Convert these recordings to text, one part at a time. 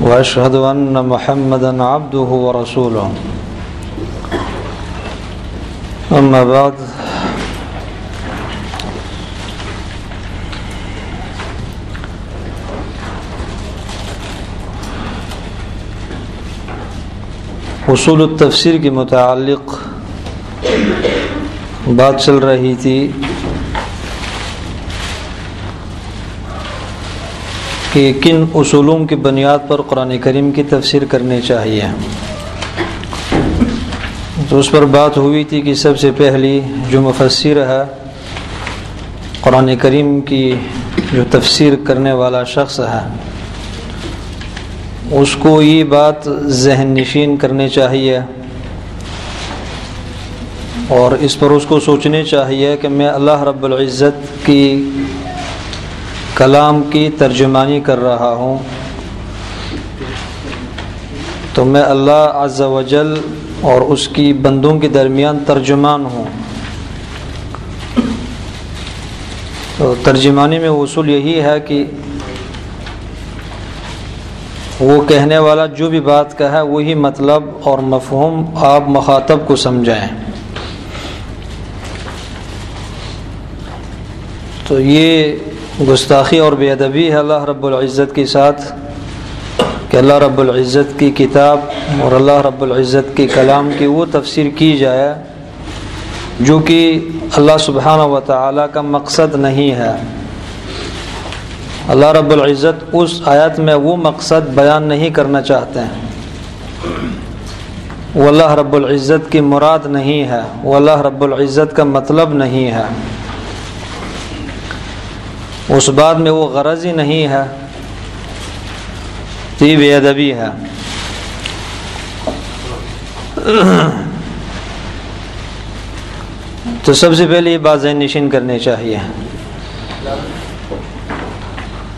وأشهد أن محمدا عبده ورسوله. أما بعد، اصول التفسیر کے متعلق بات چل رہی تھی۔ کہ کن اصولوں کی بنیاد پر قرآن کریم کی تفسیر کرنی چاہیے۔ تو اس پر بات ہوئی تھی کہ سب سے پہلی جو مفسر ہے، قرآن کریم کی جو تفسیر کرنے والا شخص ہے، اس کو یہ بات ذہن نشین کرنی چاہیے اور اس پر اس کو سوچنے چاہیے کہ میں اللہ رب العزت کی کلام کی ترجمانی کر رہا ہوں۔ تو میں اللہ عز و جل اور اس کی بندوں کے درمیان ترجمان ہوں۔ تو ترجمانی میں اصول یہی ہے کہ وہ کہنے والا جو بھی بات کا ہے وہی مطلب اور مفہوم آپ مخاطب کو سمجھائیں۔ تو یہ گستاخی اور بے ادبی ہے اللہ رب العزت کے ساتھ کہ اللہ رب العزت کی کتاب اور اللہ رب العزت کی کلام کی وہ تفسیر کی جائے جو کہ اللہ سبحانہ و تعالیٰ کا مقصد نہیں ہے۔ اللہ رب العزت اس آیت میں وہ مقصد بیان نہیں کرنا چاہتے ہیں۔ وہ اللہ رب العزت کی مراد نہیں ہے۔ وہ اللہ رب العزت کا مطلب نہیں ہے۔ اس بات میں وہ غرض ہی نہیں ہے۔ یہ بے ادبی ہے۔ تو سب سے پہلے یہ بات ذہن نشین کرنی چاہیے۔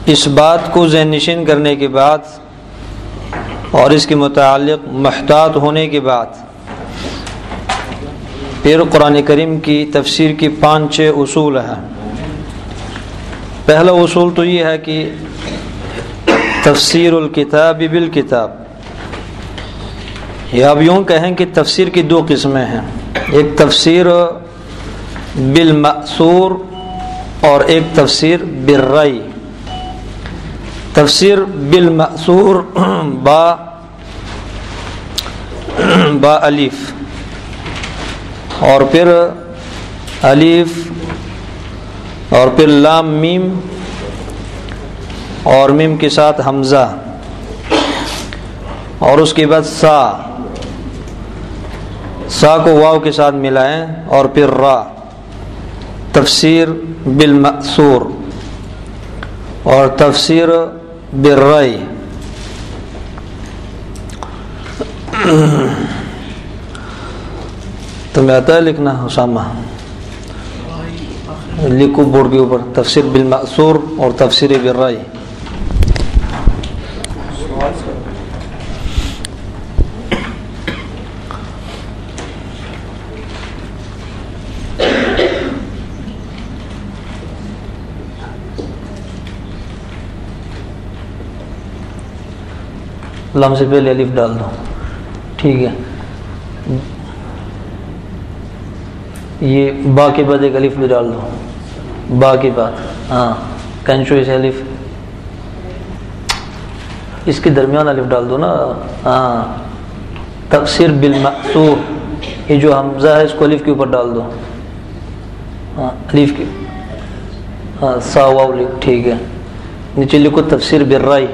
اس بات کو ذہن نشین کرنے کے بعد اور اس کے متعلق محتاط ہونے کے بعد پھر قرآن کریم کی تفسیر کی پانچ چھ اصول ہیں۔ پہلا اصول تو یہ ہے کہ تفسیر الکتاب بالکتاب۔ یا اب یوں کہیں کہ تفسیر کی دو قسمیں ہیں۔ ایک تفسیر بالمأثور اور ایک تفسیر بالرئی تفسیر بالمأثور با با الف۔ اور پھر الف اور پھر لام میم اور میم کے ساتھ حمزہ اور اس کے بعد سا سا کو واو کے ساتھ ملائیں اور پھر را تفسیر بالمأثور اور تفسیر بالرئی تمہیں آتا ہے لکھنا، اسامہ۔ لکھو بورڈ کے اوپر تفسیر بالمأثور اور تفسیر بالرئی لم سے پہلے الف ڈال دو ٹھیک ہے. یہ با کے بعد ایک الف بھی ڈال دو. با کے بعد ہاں کنچو سے الف اس کے درمیان الف ڈال دو نا۔ ہاں تفسیر بالمأثور یہ جو حمزہ ہے، اس کو الف کے اوپر ڈال دو۔ ہاں الف کی ہاں سا، واو ٹھیک ہے۔ نیچے لکھو تفسیر بالرائی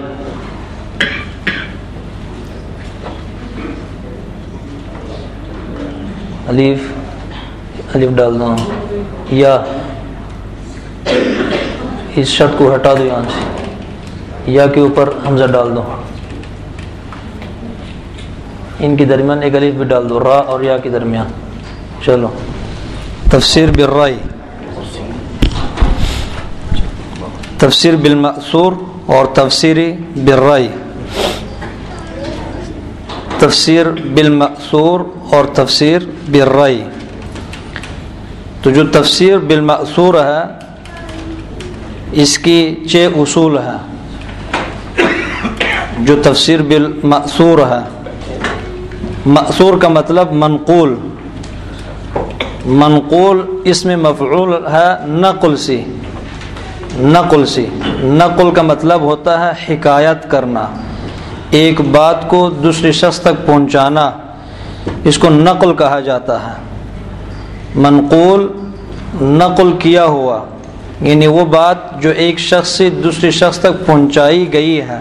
الف الف ڈال دو۔ یا۔ اس شرط کو ہٹا دو یہاں سے۔ یا کے اوپر حمزہ ڈال دو۔ ان کے درمیان ایک الف بھی ڈال دو۔ را اور یا کے درمیان۔ چلو۔ تفسیر بالرائی تفسیر بالمأثور اور تفسیر بالرائی تفسیر بالمأثور اور تفسیر بالرائی تو جو تفسیر بالمأثور ہے اس کی چھ اصول ہے۔ جو تفسیر بالمأثور ہے۔ مأثور کا مطلب منقول۔ منقول اس میں مفعول ہے نقل سی۔ نقل سی۔ نقل کا مطلب ہوتا ہے حکایت کرنا۔ ایک بات کو دوسرے شخص تک پہنچانا۔ اس کو نقل کہا جاتا ہے۔ منقول نقل کیا ہوا۔ یعنی وہ بات جو ایک شخص سے دوسرے شخص تک پہنچائی گئی ہے۔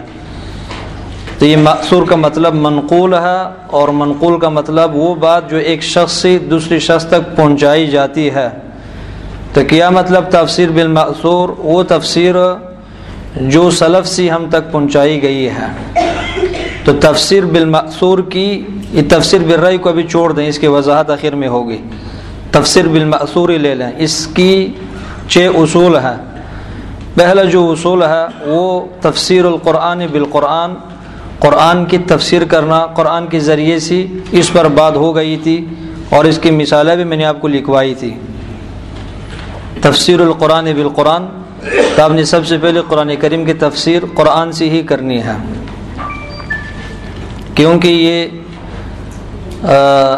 تو یہ مقصور کا مطلب منقول ہے اور منقول کا مطلب وہ بات جو ایک شخص سے دوسری شخص تک پہنچائی جاتی ہے۔ تو کیا مطلب تفسیر بالمقصور وہ تفسیر جو سلف سی ہم تک پہنچائی گئی ہے۔ تو تفسیر بالمقصور کی، یہ تفسیر بالرئی کو ابھی چھوڑ دیں، اس کی وضاحت آخر میں ہوگی۔ تفسیر بالمقصور ہی لے لیں۔ اس کی چھ اصول ہیں۔ پہلا جو اصول ہے وہ تفسیر القرآن بالقرآن، قرآن کی تفسیر کرنا، قرآن کے ذریعے سے اس پر بات ہو گئی تھی اور اس کی مثالیں بھی میں نے آپ کو لکھوائی تھی۔ تفسیر القرآن بالقرآن، تو آپ نے سب سے پہلے قرآن کریم کی تفسیر قرآن سے ہی کرنی ہے۔ کیونکہ یہ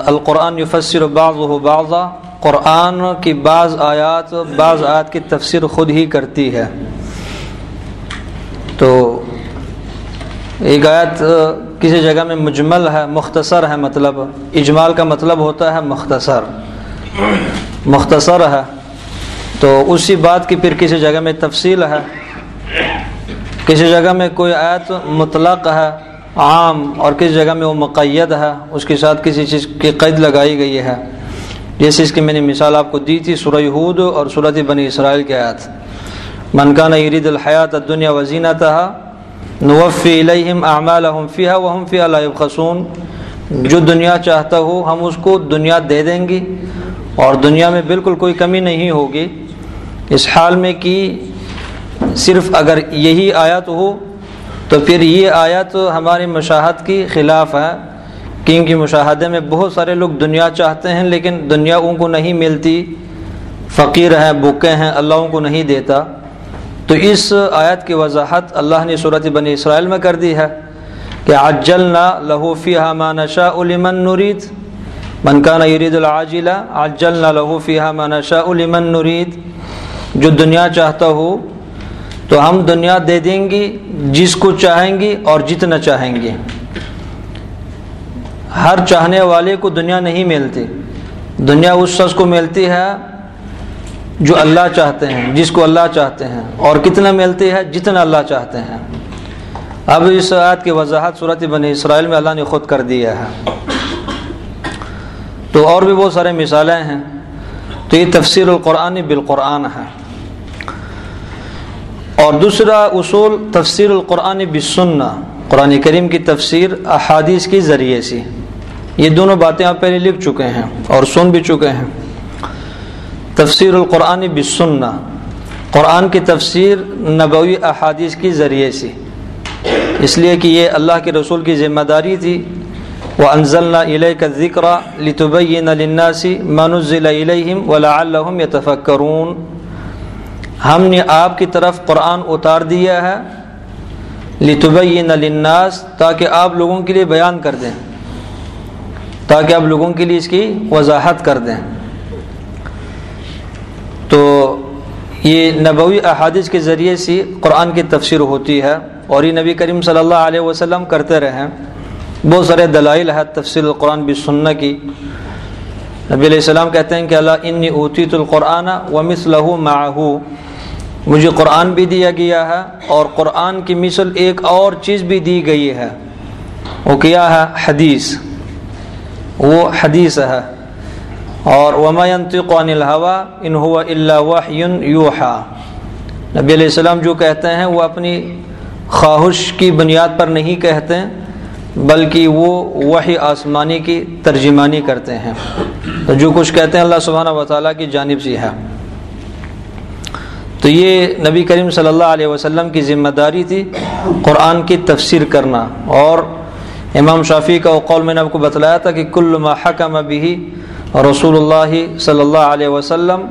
القرآن یفسر بعض و بعضا قرآن کی بعض آیات بعض آیات کی تفسیر خود ہی کرتی ہے۔ تو ایک آیت کسی جگہ میں مجمل ہے، مختصر ہے مطلب۔ اجمال کا مطلب ہوتا ہے مختصر۔ مختصر ہے۔ تو اسی بات کی پھر کسی جگہ میں تفصیل ہے۔ کسی جگہ میں کوئی آیت مطلق ہے، عام، اور کسی جگہ میں وہ مقید ہے، اس کے ساتھ کسی چیز کی قید لگائی گئی ہے۔ جیسے اس کی میں نے مثال آپ کو دی تھی، سورہ حود اور صورت بنی اسرائیل کے آیت۔ منکانہ یرید الحیات دنیا وزینہ تھا نوفی علیہم اعمالہم فیہا وہم فیہا لا یبخسون۔ جو دنیا چاہتا ہو، ہم اس کو دنیا دے دیں گی اور دنیا میں بالکل کوئی کمی نہیں ہوگی۔ اس حال میں کہ صرف اگر یہی آیت ہو، تو پھر یہ آیت ہماری مشاہد کی خلاف ہے۔ کیونکہ مشاہدے میں بہت سارے لوگ دنیا چاہتے ہیں لیکن دنیا ان کو نہیں ملتی۔ فقیر ہیں بکے ہیں، اللہ ان کو نہیں دیتا۔ تو اس آیت کی وضاحت اللہ نے صورت بنی اسرائیل میں کر دی ہے کہ عجلنا لہو فیہا ما نشاء لمن نرید۔ من کان یرید العاجلہ عجلنا لہو فیہا ما نشاء لمن نرید۔ جو دنیا چاہتا ہو تو ہم دنیا دے دیں گی، جس کو چاہیں گی اور جتنا چاہیں گے۔ ہر چاہنے والے کو دنیا نہیں ملتی۔ دنیا اس شخص کو ملتی ہے جو اللہ چاہتے ہیں، جس کو اللہ چاہتے ہیں۔ اور کتنا ملتی ہے؟ جتنا اللہ چاہتے ہیں۔ اب اس آیت کی وضاحت صورت بنی اسرائیل میں اللہ نے خود کر دیا ہے۔ تو اور بھی بہت سارے مثالیں ہیں۔ تو یہ تفسیر القرآن بالقرآن ہے۔ اور دوسرا اصول تفسیر القرآن بسنہ قرآن کریم کی تفسیر احادیث کے ذریعے سے۔ یہ دونوں باتیں آپ پہلے لکھ چکے ہیں اور سن بھی چکے ہیں۔ تفسیر القرآن بسنہ قرآن کی تفسیر نبوی احادیث کی ذریعے سے۔ اس لیے کہ یہ اللہ کے رسول کی ذمہ داری تھی۔ وہ انزل علیہ کا ذکر لطبین لناسی منزل علیہم ولا تاکہ آپ لوگوں کے لیے اس کی وضاحت کر دیں۔ تو یہ نبوی احادث کے ذریعے سے قرآن کی تفسیر ہوتی ہے اور یہ نبی کریم صلی اللہ علیہ وسلم کرتے رہے۔ بہت سارے دلائل ہے تفسیر القرآن بھی سننا کی۔ نبی علیہ السلام کہتے ہیں کہ اللہ انی اوتیت القرآن و مثلہ معہو مجھے قرآن بھی دیا گیا ہے اور قرآن کی مثل ایک اور چیز بھی دی گئی ہے۔ وہ کیا ہے؟ حدیث۔ وہ حدیث ہے۔ اور ومینطق عن الحوا ان اللہ یوحا نبی علیہ السلام جو کہتے ہیں وہ اپنی خواہش کی بنیاد پر نہیں کہتے، بلکہ وہ وہی آسمانی کی ترجمانی کرتے ہیں۔ تو جو کچھ کہتے ہیں اللہ سبحانہ و تعالیٰ کی جانب سے ہے۔ تو یہ نبی کریم صلی اللہ علیہ وسلم کی ذمہ داری تھی قرآن کی تفسیر کرنا۔ اور امام شافی کا قول میں نے آپ کو بتلایا تھا کہ کل ما حکم بھی رسول اللہ صلی اللہ علیہ وسلم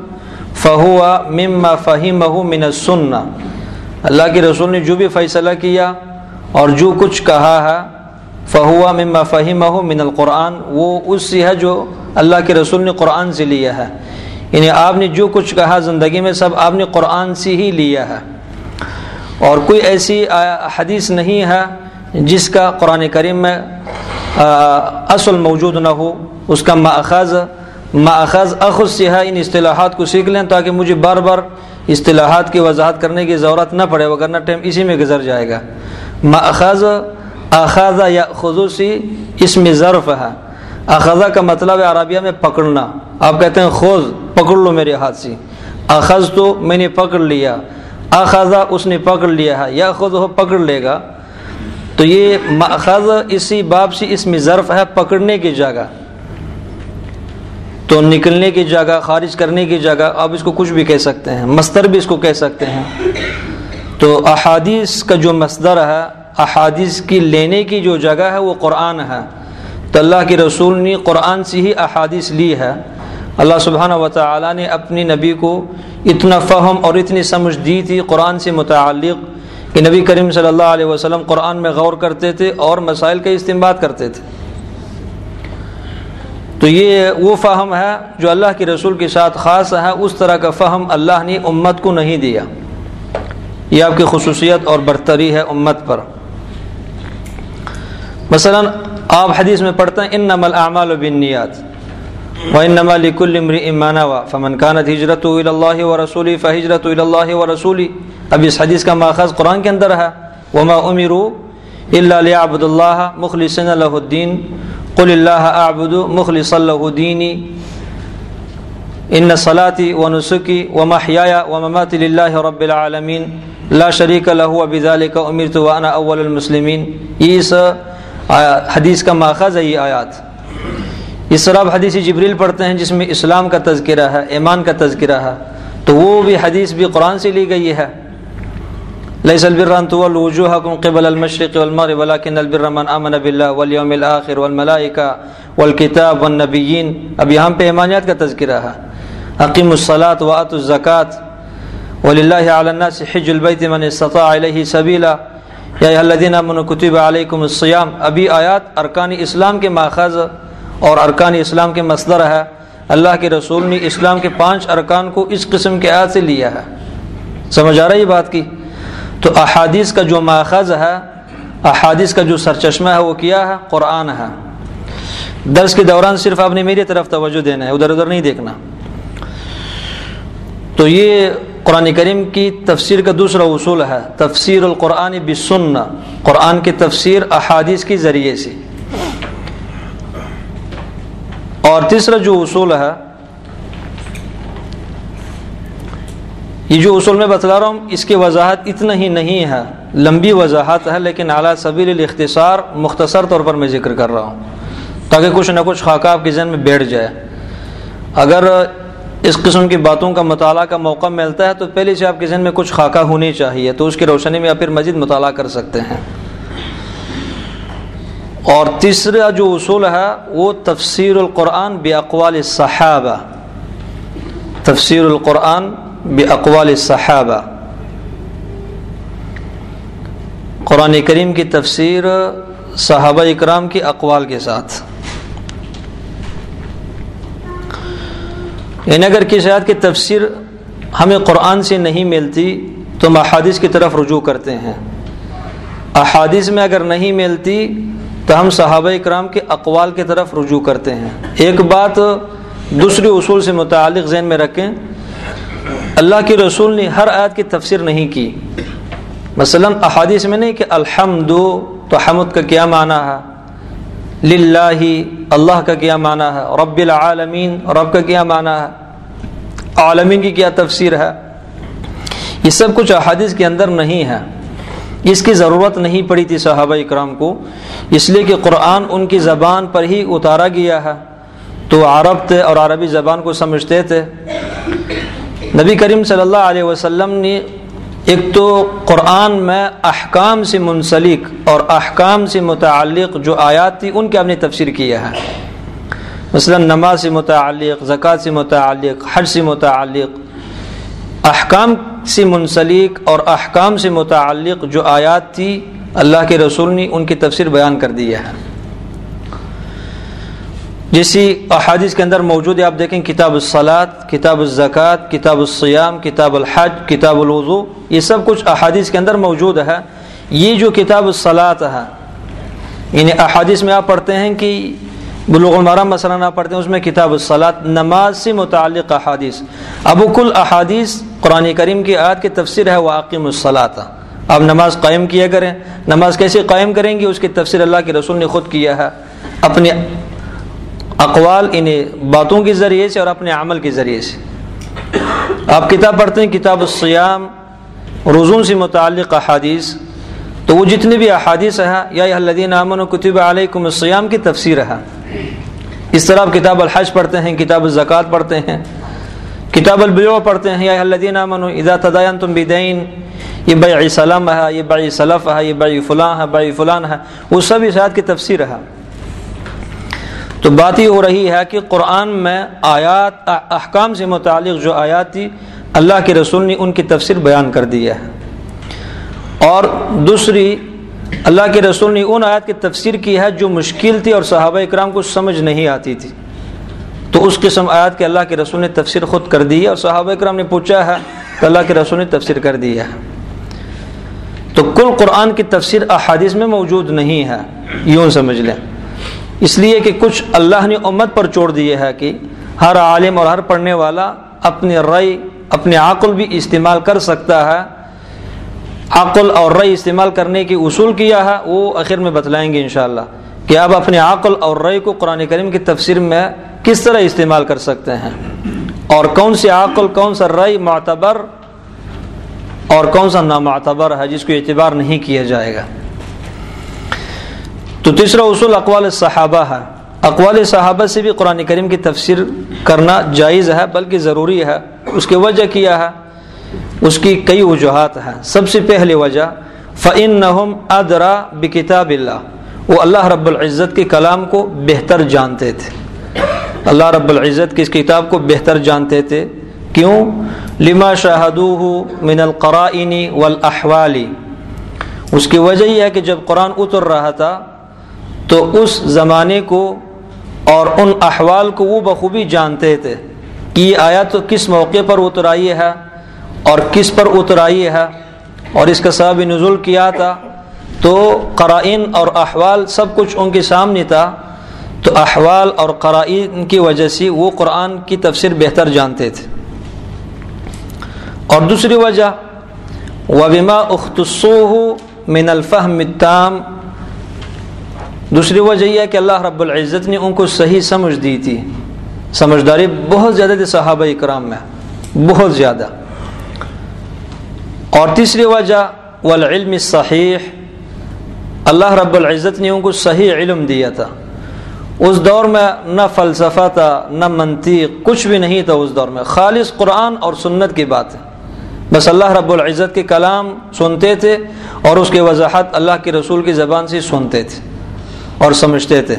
فہو مما فہیم من السنہ۔ اللہ کے رسول نے جو بھی فیصلہ کیا اور جو کچھ کہا ہے، فہوا مما فہیم من القرآن، وہ اس سے ہے جو اللہ کے رسول نے قرآن سے لیا ہے۔ یعنی آپ نے جو کچھ کہا زندگی میں، سب آپ نے قرآن سے ہی لیا ہے۔ اور کوئی ایسی حدیث نہیں ہے جس کا قرآن کریم میں اصل موجود نہ ہو، اس کا ماخذ ماخذ اخذ سے ہے ان اصطلاحات کو سیکھ لیں تاکہ مجھے بار بار اصطلاحات کی وضاحت کرنے کی ضرورت نہ پڑے وغیرہ ٹائم اسی میں گزر جائے گا۔ ماخذ اخذہ یا خصوصی اس میں ظرف ہے اخذہ کا مطلب ہے عربیہ میں پکڑنا۔ آپ کہتے ہیں خوض پکڑ لو میرے ہاتھ سے۔ اخذ تو میں نے پکڑ لیا۔ اخذہ اس نے پکڑ لیا ہے۔ یا خود ہو پکڑ لے گا۔ تو یہ ماخذ اسی باب سے اس میں ظرف ہے پکڑنے کی جگہ۔ تو نکلنے کی جگہ، خارج کرنے کی جگہ آپ اس کو کچھ بھی کہہ سکتے ہیں مستر بھی اس کو کہہ سکتے ہیں۔ تو احادیث کا جو مصدر ہے، احادیث کی لینے کی جو جگہ ہے وہ قرآن ہے۔ تو اللہ کے رسول نے قرآن سے ہی احادیث لی ہے۔ اللہ سبحانہ و تعالیٰ نے اپنی نبی کو اتنا فہم اور اتنی سمجھ دی تھی قرآن سے متعلق۔ کہ نبی کریم صلی اللہ علیہ وسلم قرآن میں غور کرتے تھے اور مسائل کا استعمال کرتے تھے۔ تو یہ وہ فہم ہے جو اللہ کے رسول کے ساتھ خاص ہے، اس طرح کا فہم اللہ نے امت کو نہیں دیا۔ یہ آپ کی خصوصیت اور برتری ہے امت پر۔ مثلا آپ حدیث میں پڑھتے ہیں ان نمل اعمال و بنیاد و ان نما لکل امانا وا فمن کانت ہجرت اللہ و رسولی فہجرت اللہ و رسولی۔ اب اس حدیث کا ماخذ قرآن کے اندر ہے۔ وما امرو اللہ عبد اللہ مخلصن اللہ الدین قل اللہ آبد مخلص اللہ دینی ان صلاتی و نسخی و محیا و ممات اللہ رب العالمین لا شریک اللہ ابال کا امیر تو وانا اول المسلمین اس حدیث کا ماخذ ہے، یہ آیات۔ اس طرح آپ حدیث جبریل پڑھتے ہیں، جس میں اسلام کا تذکرہ ہے، ایمان کا تذکرہ ہے۔ تو وہ بھی حدیث بھی قرآن سے لی گئی ہے۔ ليس البر ان تولوا وجوهكم قبل المشرق والمغرب، ولكن البر من امن بالله واليوم الاخر والملائكه والكتاب والنبيين. اب یہاں پہ ایمانیات کا تذکرہ ہے۔ اقیم الصلاة واتوا الزکاة۔ ولله على الناس حج البيت من استطاع اليه سبيلا یا الذين امنوا كتب عليكم الصيام ابھی آیات ارکان اسلام کے ماخذ اور ارکان اسلام کے مصدر ہے۔ اللہ کے رسول نے اسلام کے پانچ ارکان کو اس قسم کے آیات سے لیا ہے۔ سمجھ آ رہا ہے یہ بات کی؟ تو احادیث کا جو ماخذ ہے، احادیث کا جو سرچشمہ ہے، وہ کیا ہے؟ قرآن ہے۔ درس کے دوران صرف آپ نے میری طرف توجہ دینا ہے، ادھر ادھر نہیں دیکھنا۔ تو یہ قرآن کریم کی تفسیر کا دوسرا اصول ہے، تفسیر القرآن بسن قرآن کی تفسیر احادیث کے ذریعے سے۔ اور تیسرا جو اصول ہے یہ جو اصول میں بتلا رہا ہوں، اس کی وضاحت اتنا ہی نہیں ہے، لمبی وضاحت ہے، لیکن اعلیٰ صبیر الاختصار مختصر طور پر میں ذکر کر رہا ہوں، تاکہ کچھ نہ کچھ خاکہ آپ کے ذہن میں بیٹھ جائے۔ اگر اس قسم کی باتوں کا مطالعہ کا موقع ملتا ہے، تو پہلے سے آپ کے ذہن میں کچھ خاکہ ہونی چاہیے، تو اس کی روشنی میں آپ پھر مزید مطالعہ کر سکتے ہیں۔ اور تیسرا جو اصول ہے، وہ تفسیر القرآن بے اقوال صحابہ تفسیر القرآن اقوال صحابہ قرآن کریم کی تفسیر صحابہ اکرام کی اقوال کے ساتھ۔ یعنی اگر کسی آیت کی تفسیر ہمیں قرآن سے نہیں ملتی تو ہم احادیث کی طرف رجوع کرتے ہیں۔ احادیث میں اگر نہیں ملتی تو ہم صحابہ اکرام کے اقوال کی طرف رجوع کرتے ہیں۔ ایک بات دوسری اصول سے متعلق ذہن میں رکھیں۔ اللہ کے رسول نے ہر آیت کی تفسیر نہیں کی۔ مثلا احادیث میں نہیں کہ الحمد تو حمد کا کیا معنی ہے۔ للہ اللہ کا کیا معنی ہے۔ رب العالمین رب کا کیا معنی ہے۔ عالمین کی کیا تفسیر ہے۔ یہ سب کچھ احادیث کے اندر نہیں ہے۔ اس کی ضرورت نہیں پڑی تھی صحابہ اکرام کو۔ اس لیے کہ قرآن ان کی زبان پر ہی اتارا گیا ہے۔ تو عرب تھے اور عربی زبان کو سمجھتے تھے۔ نبی کریم صلی اللہ علیہ وسلم نے ایک تو قرآن میں احکام سے منسلک اور احکام سے متعلق جو آیات تھی، ان کی آپ نے تفسیر کیا ہے مثلا نماز سے متعلق، زکوٰۃ سے متعلق، حج سے متعلق، احکام سے منسلک اور احکام سے متعلق جو آیات تھی، اللہ کے رسول نے ان کی تفسیر بیان کر دی ہے۔ جیسی احادیث کے اندر موجود ہے، آپ دیکھیں کتاب الصلاط کتاب الزکوٰۃ کتاب السیام کتاب الحج، کتاب الوضو، یہ سب کچھ احادیث کے اندر موجود ہے۔ یہ جو کتاب الصلاط ہے یعنی احادیث میں آپ پڑھتے ہیں کہ بلوغ المرام مسئلہ نہ پڑھتے ہیں، اس میں کتاب الصلاط نماز سے متعلق احادیث۔ ابو کل احادیث قرآن کریم کی آیت کی تفسیر ہے واقم الصلاط آپ نماز قائم کیا کریں۔ نماز کیسے قائم کریں گے؟ اس کی تفسیر اللہ کے رسول نے خود کیا ہے۔ اپنے اقوال انہیں باتوں کے ذریعے سے اور اپنے عمل کے ذریعے سے۔ آپ کتاب پڑھتے ہیں، کتاب السیام روزوں سے متعلق احادیث۔ تو وہ جتنے بھی احادیث ہے یا الدین امن و کتب علیکم السیام کی تفسیر ہے۔ اس طرح آپ کتاب الحج پڑھتے ہیں، کتاب الزکوٰۃ پڑھتے ہیں، کتاب البیو پڑھتے ہیں، یا الدین امن ادا تدین تم بدین۔ یہ بع سلم ہے، یہ بع صلف ہے، یہ بع فلاں ہے بع فلان ہے۔ وہ سب اس کی تفسیر ہے۔ تو بات یہ ہو رہی ہے کہ قرآن میں آیات، احکام سے متعلق جو آیات تھی، اللہ کے رسول نے ان کی تفسیر بیان کر دی ہے۔ اور دوسری، اللہ کے رسول نے ان آیات کی تفسیر کی ہے جو مشکل تھی اور صحابہ اکرام کو سمجھ نہیں آتی تھی۔ تو اس قسم آیات کے اللہ کے رسول نے تفسیر خود کر دی ہے اور صحابہ اکرام نے پوچھا ہے تو اللہ کے رسول نے تفسیر کر دی ہے۔ تو کل قرآن کی تفسیر احادیث میں موجود نہیں ہے، یوں سمجھ لیں۔ اس لیے کہ کچھ اللہ نے امت پر چھوڑ دیے ہے کہ ہر عالم اور ہر پڑھنے والا اپنے رئی اپنے عقل بھی استعمال کر سکتا ہے۔ عقل اور رئی استعمال کرنے کی اصول کیا ہے، وہ آخر میں بتلائیں گے انشاءاللہ کہ آپ اپنے عقل اور رئی کو قرآن کریم کی تفسیر میں کس طرح استعمال کر سکتے ہیں۔ اور کون سی عقل، کون سا رئی معتبر اور کون سا نامعتبر ہے جس کو اعتبار نہیں کیا جائے گا۔ تو تیسرا اصول اقوال صحابہ ہے۔ اقوال صحابہ سے بھی قرآن کریم کی تفسیر کرنا جائز ہے، بلکہ ضروری ہے۔ اس کی وجہ کیا ہے؟ اس کی کئی وجوہات ہیں۔ سب سے پہلی وجہ فعن نہم ادرا بکتاب اللہ وہ اللہ رب العزت کے کلام کو بہتر جانتے تھے۔ اللہ رب العزت کی اس کتاب کو بہتر جانتے تھے۔ کیوں؟ لما شاہدو من القرائنی والاحوالی اس کی وجہ یہ ہے کہ جب قرآن اتر رہا تھا تو اس زمانے کو اور ان احوال کو وہ بخوبی جانتے تھے کہ یہ آیا تو کس موقع پر اترائی ہے اور کس پر اترائی ہے اور اس کا سبب نزول کیا تھا؟ تو قرائن اور احوال سب کچھ ان کے سامنے تھا، تو احوال اور قرائن کی وجہ سے وہ قرآن کی تفسیر بہتر جانتے تھے۔ اور دوسری وجہ، وبما اختصو من الفہم التام دوسری وجہ یہ ہے کہ اللہ رب العزت نے ان کو صحیح سمجھ دی تھی۔ سمجھداری بہت زیادہ تھی صحابہ اکرام میں، بہت زیادہ۔ اور تیسری وجہ، والعلم صحیح اللہ رب العزت نے ان کو صحیح علم دیا تھا۔ اس دور میں نہ فلسفہ تھا، نہ منطق، کچھ بھی نہیں تھا اس دور میں۔ خالص قرآن اور سنت کی بات ہے۔ بس اللہ رب العزت کے کلام سنتے تھے اور اس کی وضاحت اللہ کے رسول کی زبان سے سنتے تھے۔ اور سمجھتے تھے۔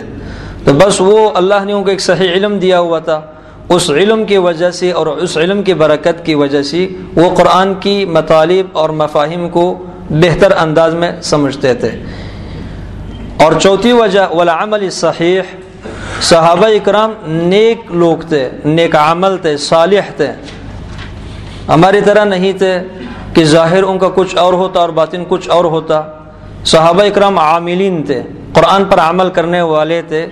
تو بس وہ اللہ نے ان کو ایک صحیح علم دیا ہوا تھا۔ اس علم کی وجہ سے اور اس علم کی برکت کی وجہ سے وہ قرآن کی مطالب اور مفاہم کو بہتر انداز میں سمجھتے تھے۔ اور چوتھی وجہ، والعمل صحیح صحابہ اکرام نیک لوگ تھے، نیک عمل تھے، صالح تھے۔ ہماری طرح نہیں تھے کہ ظاہر ان کا کچھ اور ہوتا اور باطن کچھ اور ہوتا۔ صحابہ اکرام عاملین تھے، قرآن پر عمل کرنے والے تھے۔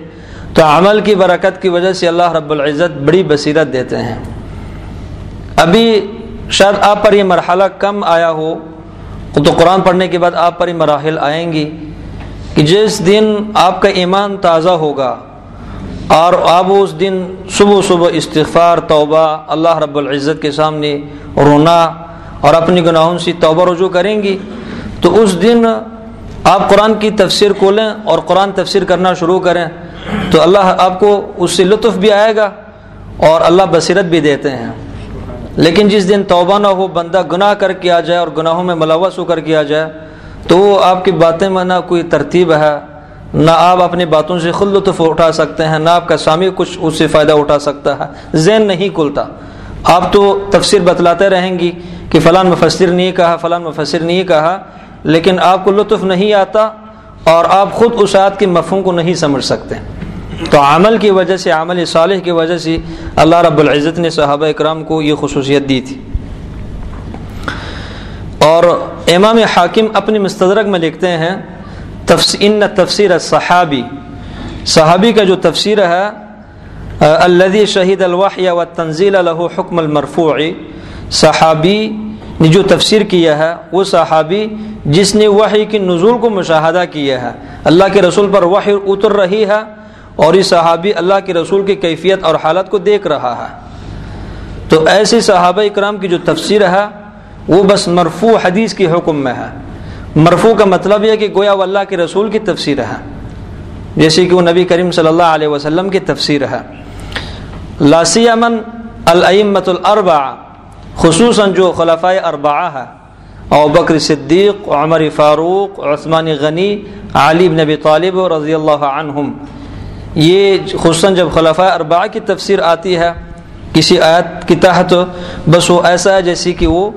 تو عمل کی برکت کی وجہ سے اللہ رب العزت بڑی بصیرت دیتے ہیں۔ ابھی شاید آپ پر یہ مرحلہ کم آیا ہو، تو قرآن پڑھنے کے بعد آپ پر یہ مراحل آئیں گی کہ جس دن آپ کا ایمان تازہ ہوگا اور آپ اس دن صبح صبح استغفار، توبہ، اللہ رب العزت کے سامنے رونا اور اپنی گناہوں سے توبہ رجوع کریں گی، تو اس دن آپ قرآن کی تفسیر کھولیں اور قرآن تفسیر کرنا شروع کریں تو اللہ آپ کو اس سے لطف بھی آئے گا اور اللہ بصیرت بھی دیتے ہیں۔ لیکن جس دن توبہ نہ ہو، بندہ گناہ کر کے آ جائے اور گناہوں میں ملوث ہو کر کے آ جائے، تو وہ آپ کی باتیں میں نہ کوئی ترتیب ہے، نہ آپ اپنی باتوں سے خود لطف اٹھا سکتے ہیں، نہ آپ کا سامی کچھ اس سے فائدہ اٹھا سکتا ہے۔ ذہن نہیں کھلتا۔ آپ تو تفسیر بتلاتے رہیں گی کہ فلاں مفسر نہیں کہا، فلاں مفسر نہیں کہا۔ لیکن آپ کو لطف نہیں آتا اور آپ خود اس آیت کے مفہوم کو نہیں سمجھ سکتے۔ تو عمل کی وجہ سے، عمل صالح کی وجہ سے اللہ رب العزت نے صحابہ اکرام کو یہ خصوصیت دی تھی۔ اور امام حاکم اپنی مستدرک میں لکھتے ہیں ان تفسیر صحابی صحابی کا جو تفسیر ہے الدی شہید الواحیہ و تنزیل الح حکم المرفوع، صحابی نے جو تفسیر کیا ہے، وہ صحابی جس نے وحی کی نزول کو مشاہدہ کیا ہے۔ اللہ کے رسول پر وحی اتر رہی ہے اور یہ صحابی اللہ کے رسول کی کیفیت اور حالت کو دیکھ رہا ہے۔ تو ایسی صحابہ اکرام کی جو تفسیر ہے، وہ بس مرفوع حدیث کی حکم میں ہے۔ مرفوع کا مطلب یہ کہ گویا و اللہ کے رسول کی تفسیر ہے۔ جیسے کہ وہ نبی کریم صلی اللہ علیہ وسلم کی تفسیر ہے۔ لاسی امن العمت الربا خصوصاً جو خلفۂ اربعہ ہے او بکر صدیق، عمر فاروق، عثمان غنی، علی نبی طالب رضی اللہ عنہم۔ یہ خصوصاً جب خلفۂ اربعہ کی تفسیر آتی ہے، کسی آیت کی تحت، بس وہ ایسا ہے جیسی کہ وہ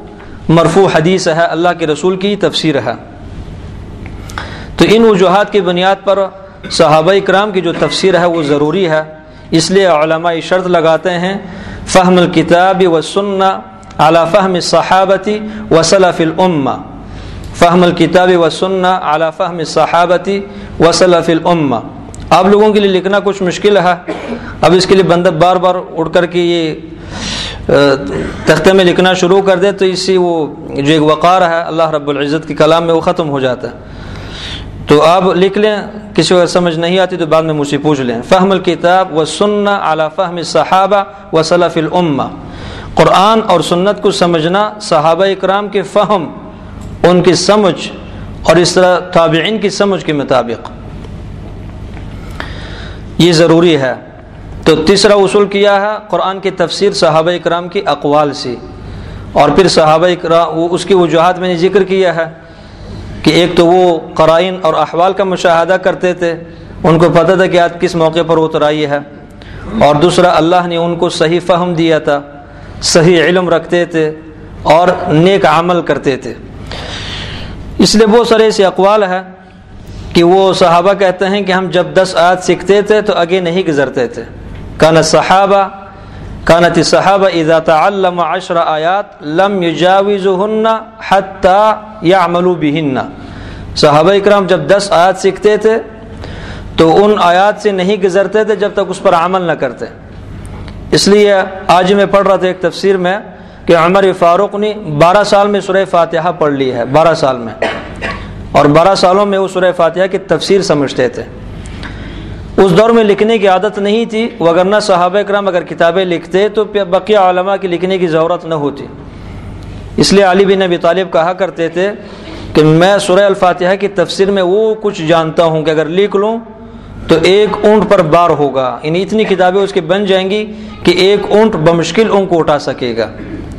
مرفوع حدیث ہے، اللہ کے رسول کی تفسیر ہے۔ تو ان وجوہات کی بنیاد پر صحابہ اکرام کی جو تفسیر ہے، وہ ضروری ہے۔ اس لیے علماء شرط لگاتے ہیں فہم الکتاب و سننا اعلیٰ فہم صحابتی و صلاف العما فہم الکتاب و سننا اعلیٰ فہم صحابتی و صلاف آپ لوگوں کے لیے لکھنا کچھ مشکل ہے۔ اب اس کے لیے بندہ بار بار اٹھ کر کے یہ تختے میں لکھنا شروع کر دے تو اس سے وہ جو ایک وقار ہے، اللہ رب العزت کے کلام میں وہ ختم ہو جاتا ہے۔ تو آپ لکھ لیں، کسی کو سمجھ نہیں آتی تو بعد میں مجھ سے پوچھ لیں۔ فہم الکتاب و سننا اعلیٰ فہم صحابہ و صلاف العما قرآن اور سنت کو سمجھنا، صحابہ اکرام کے فہم، ان کی سمجھ اور اس طرح تابعین کی سمجھ کے مطابق۔ یہ ضروری ہے۔ تو تیسرا اصول کیا ہے؟ قرآن کی تفسیر صحابہ اکرام کی اقوال سے۔ اور پھر صحابہ اکرام اس کی وجوہات میں نے ذکر کیا ہے کہ ایک تو وہ قرائن اور احوال کا مشاہدہ کرتے تھے، ان کو پتہ تھا کہ آج کس موقع پر اتر آئی ہے۔ اور دوسرا، اللہ نے ان کو صحیح فہم دیا تھا۔ صحیح علم رکھتے تھے اور نیک عمل کرتے تھے۔ اس لیے بہت سارے ایسے اقوال ہے کہ وہ صحابہ کہتے ہیں کہ ہم جب دس آیت سیکھتے تھے تو آگے نہیں گزرتے تھے۔ کان صحابہ، کانت صحابہ اذا تعلم عشر آیات لم يجاوزهن حتى يعملوا بهن صحابہ اکرام جب دس آیات سیکھتے تھے تو ان آیات سے نہیں گزرتے تھے جب تک اس پر عمل نہ کرتے۔ اس لیے آج میں پڑھ رہا تھا ایک تفسیر میں کہ عمر فاروق نے بارہ سال میں سورہ فاتحہ پڑھ لی ہے، بارہ سال میں۔ اور بارہ سالوں میں وہ سورہ فاتحہ کی تفسیر سمجھتے تھے۔ اس دور میں لکھنے کی عادت نہیں تھی، وگرنہ صحابہ کرام اگر کتابیں لکھتے تو بقیہ علماء کی لکھنے کی ضرورت نہ ہوتی۔ اس لیے علی بن ابی طالب کہا کرتے تھے کہ میں سورہ الفاتحہ کی تفسیر میں وہ کچھ جانتا ہوں کہ اگر لکھ لوں تو ایک اونٹ پر بار ہوگا۔ یعنی اتنی کتابیں اس کی بن جائیں گی کہ ایک اونٹ بمشکل اون کو اٹھا سکے گا۔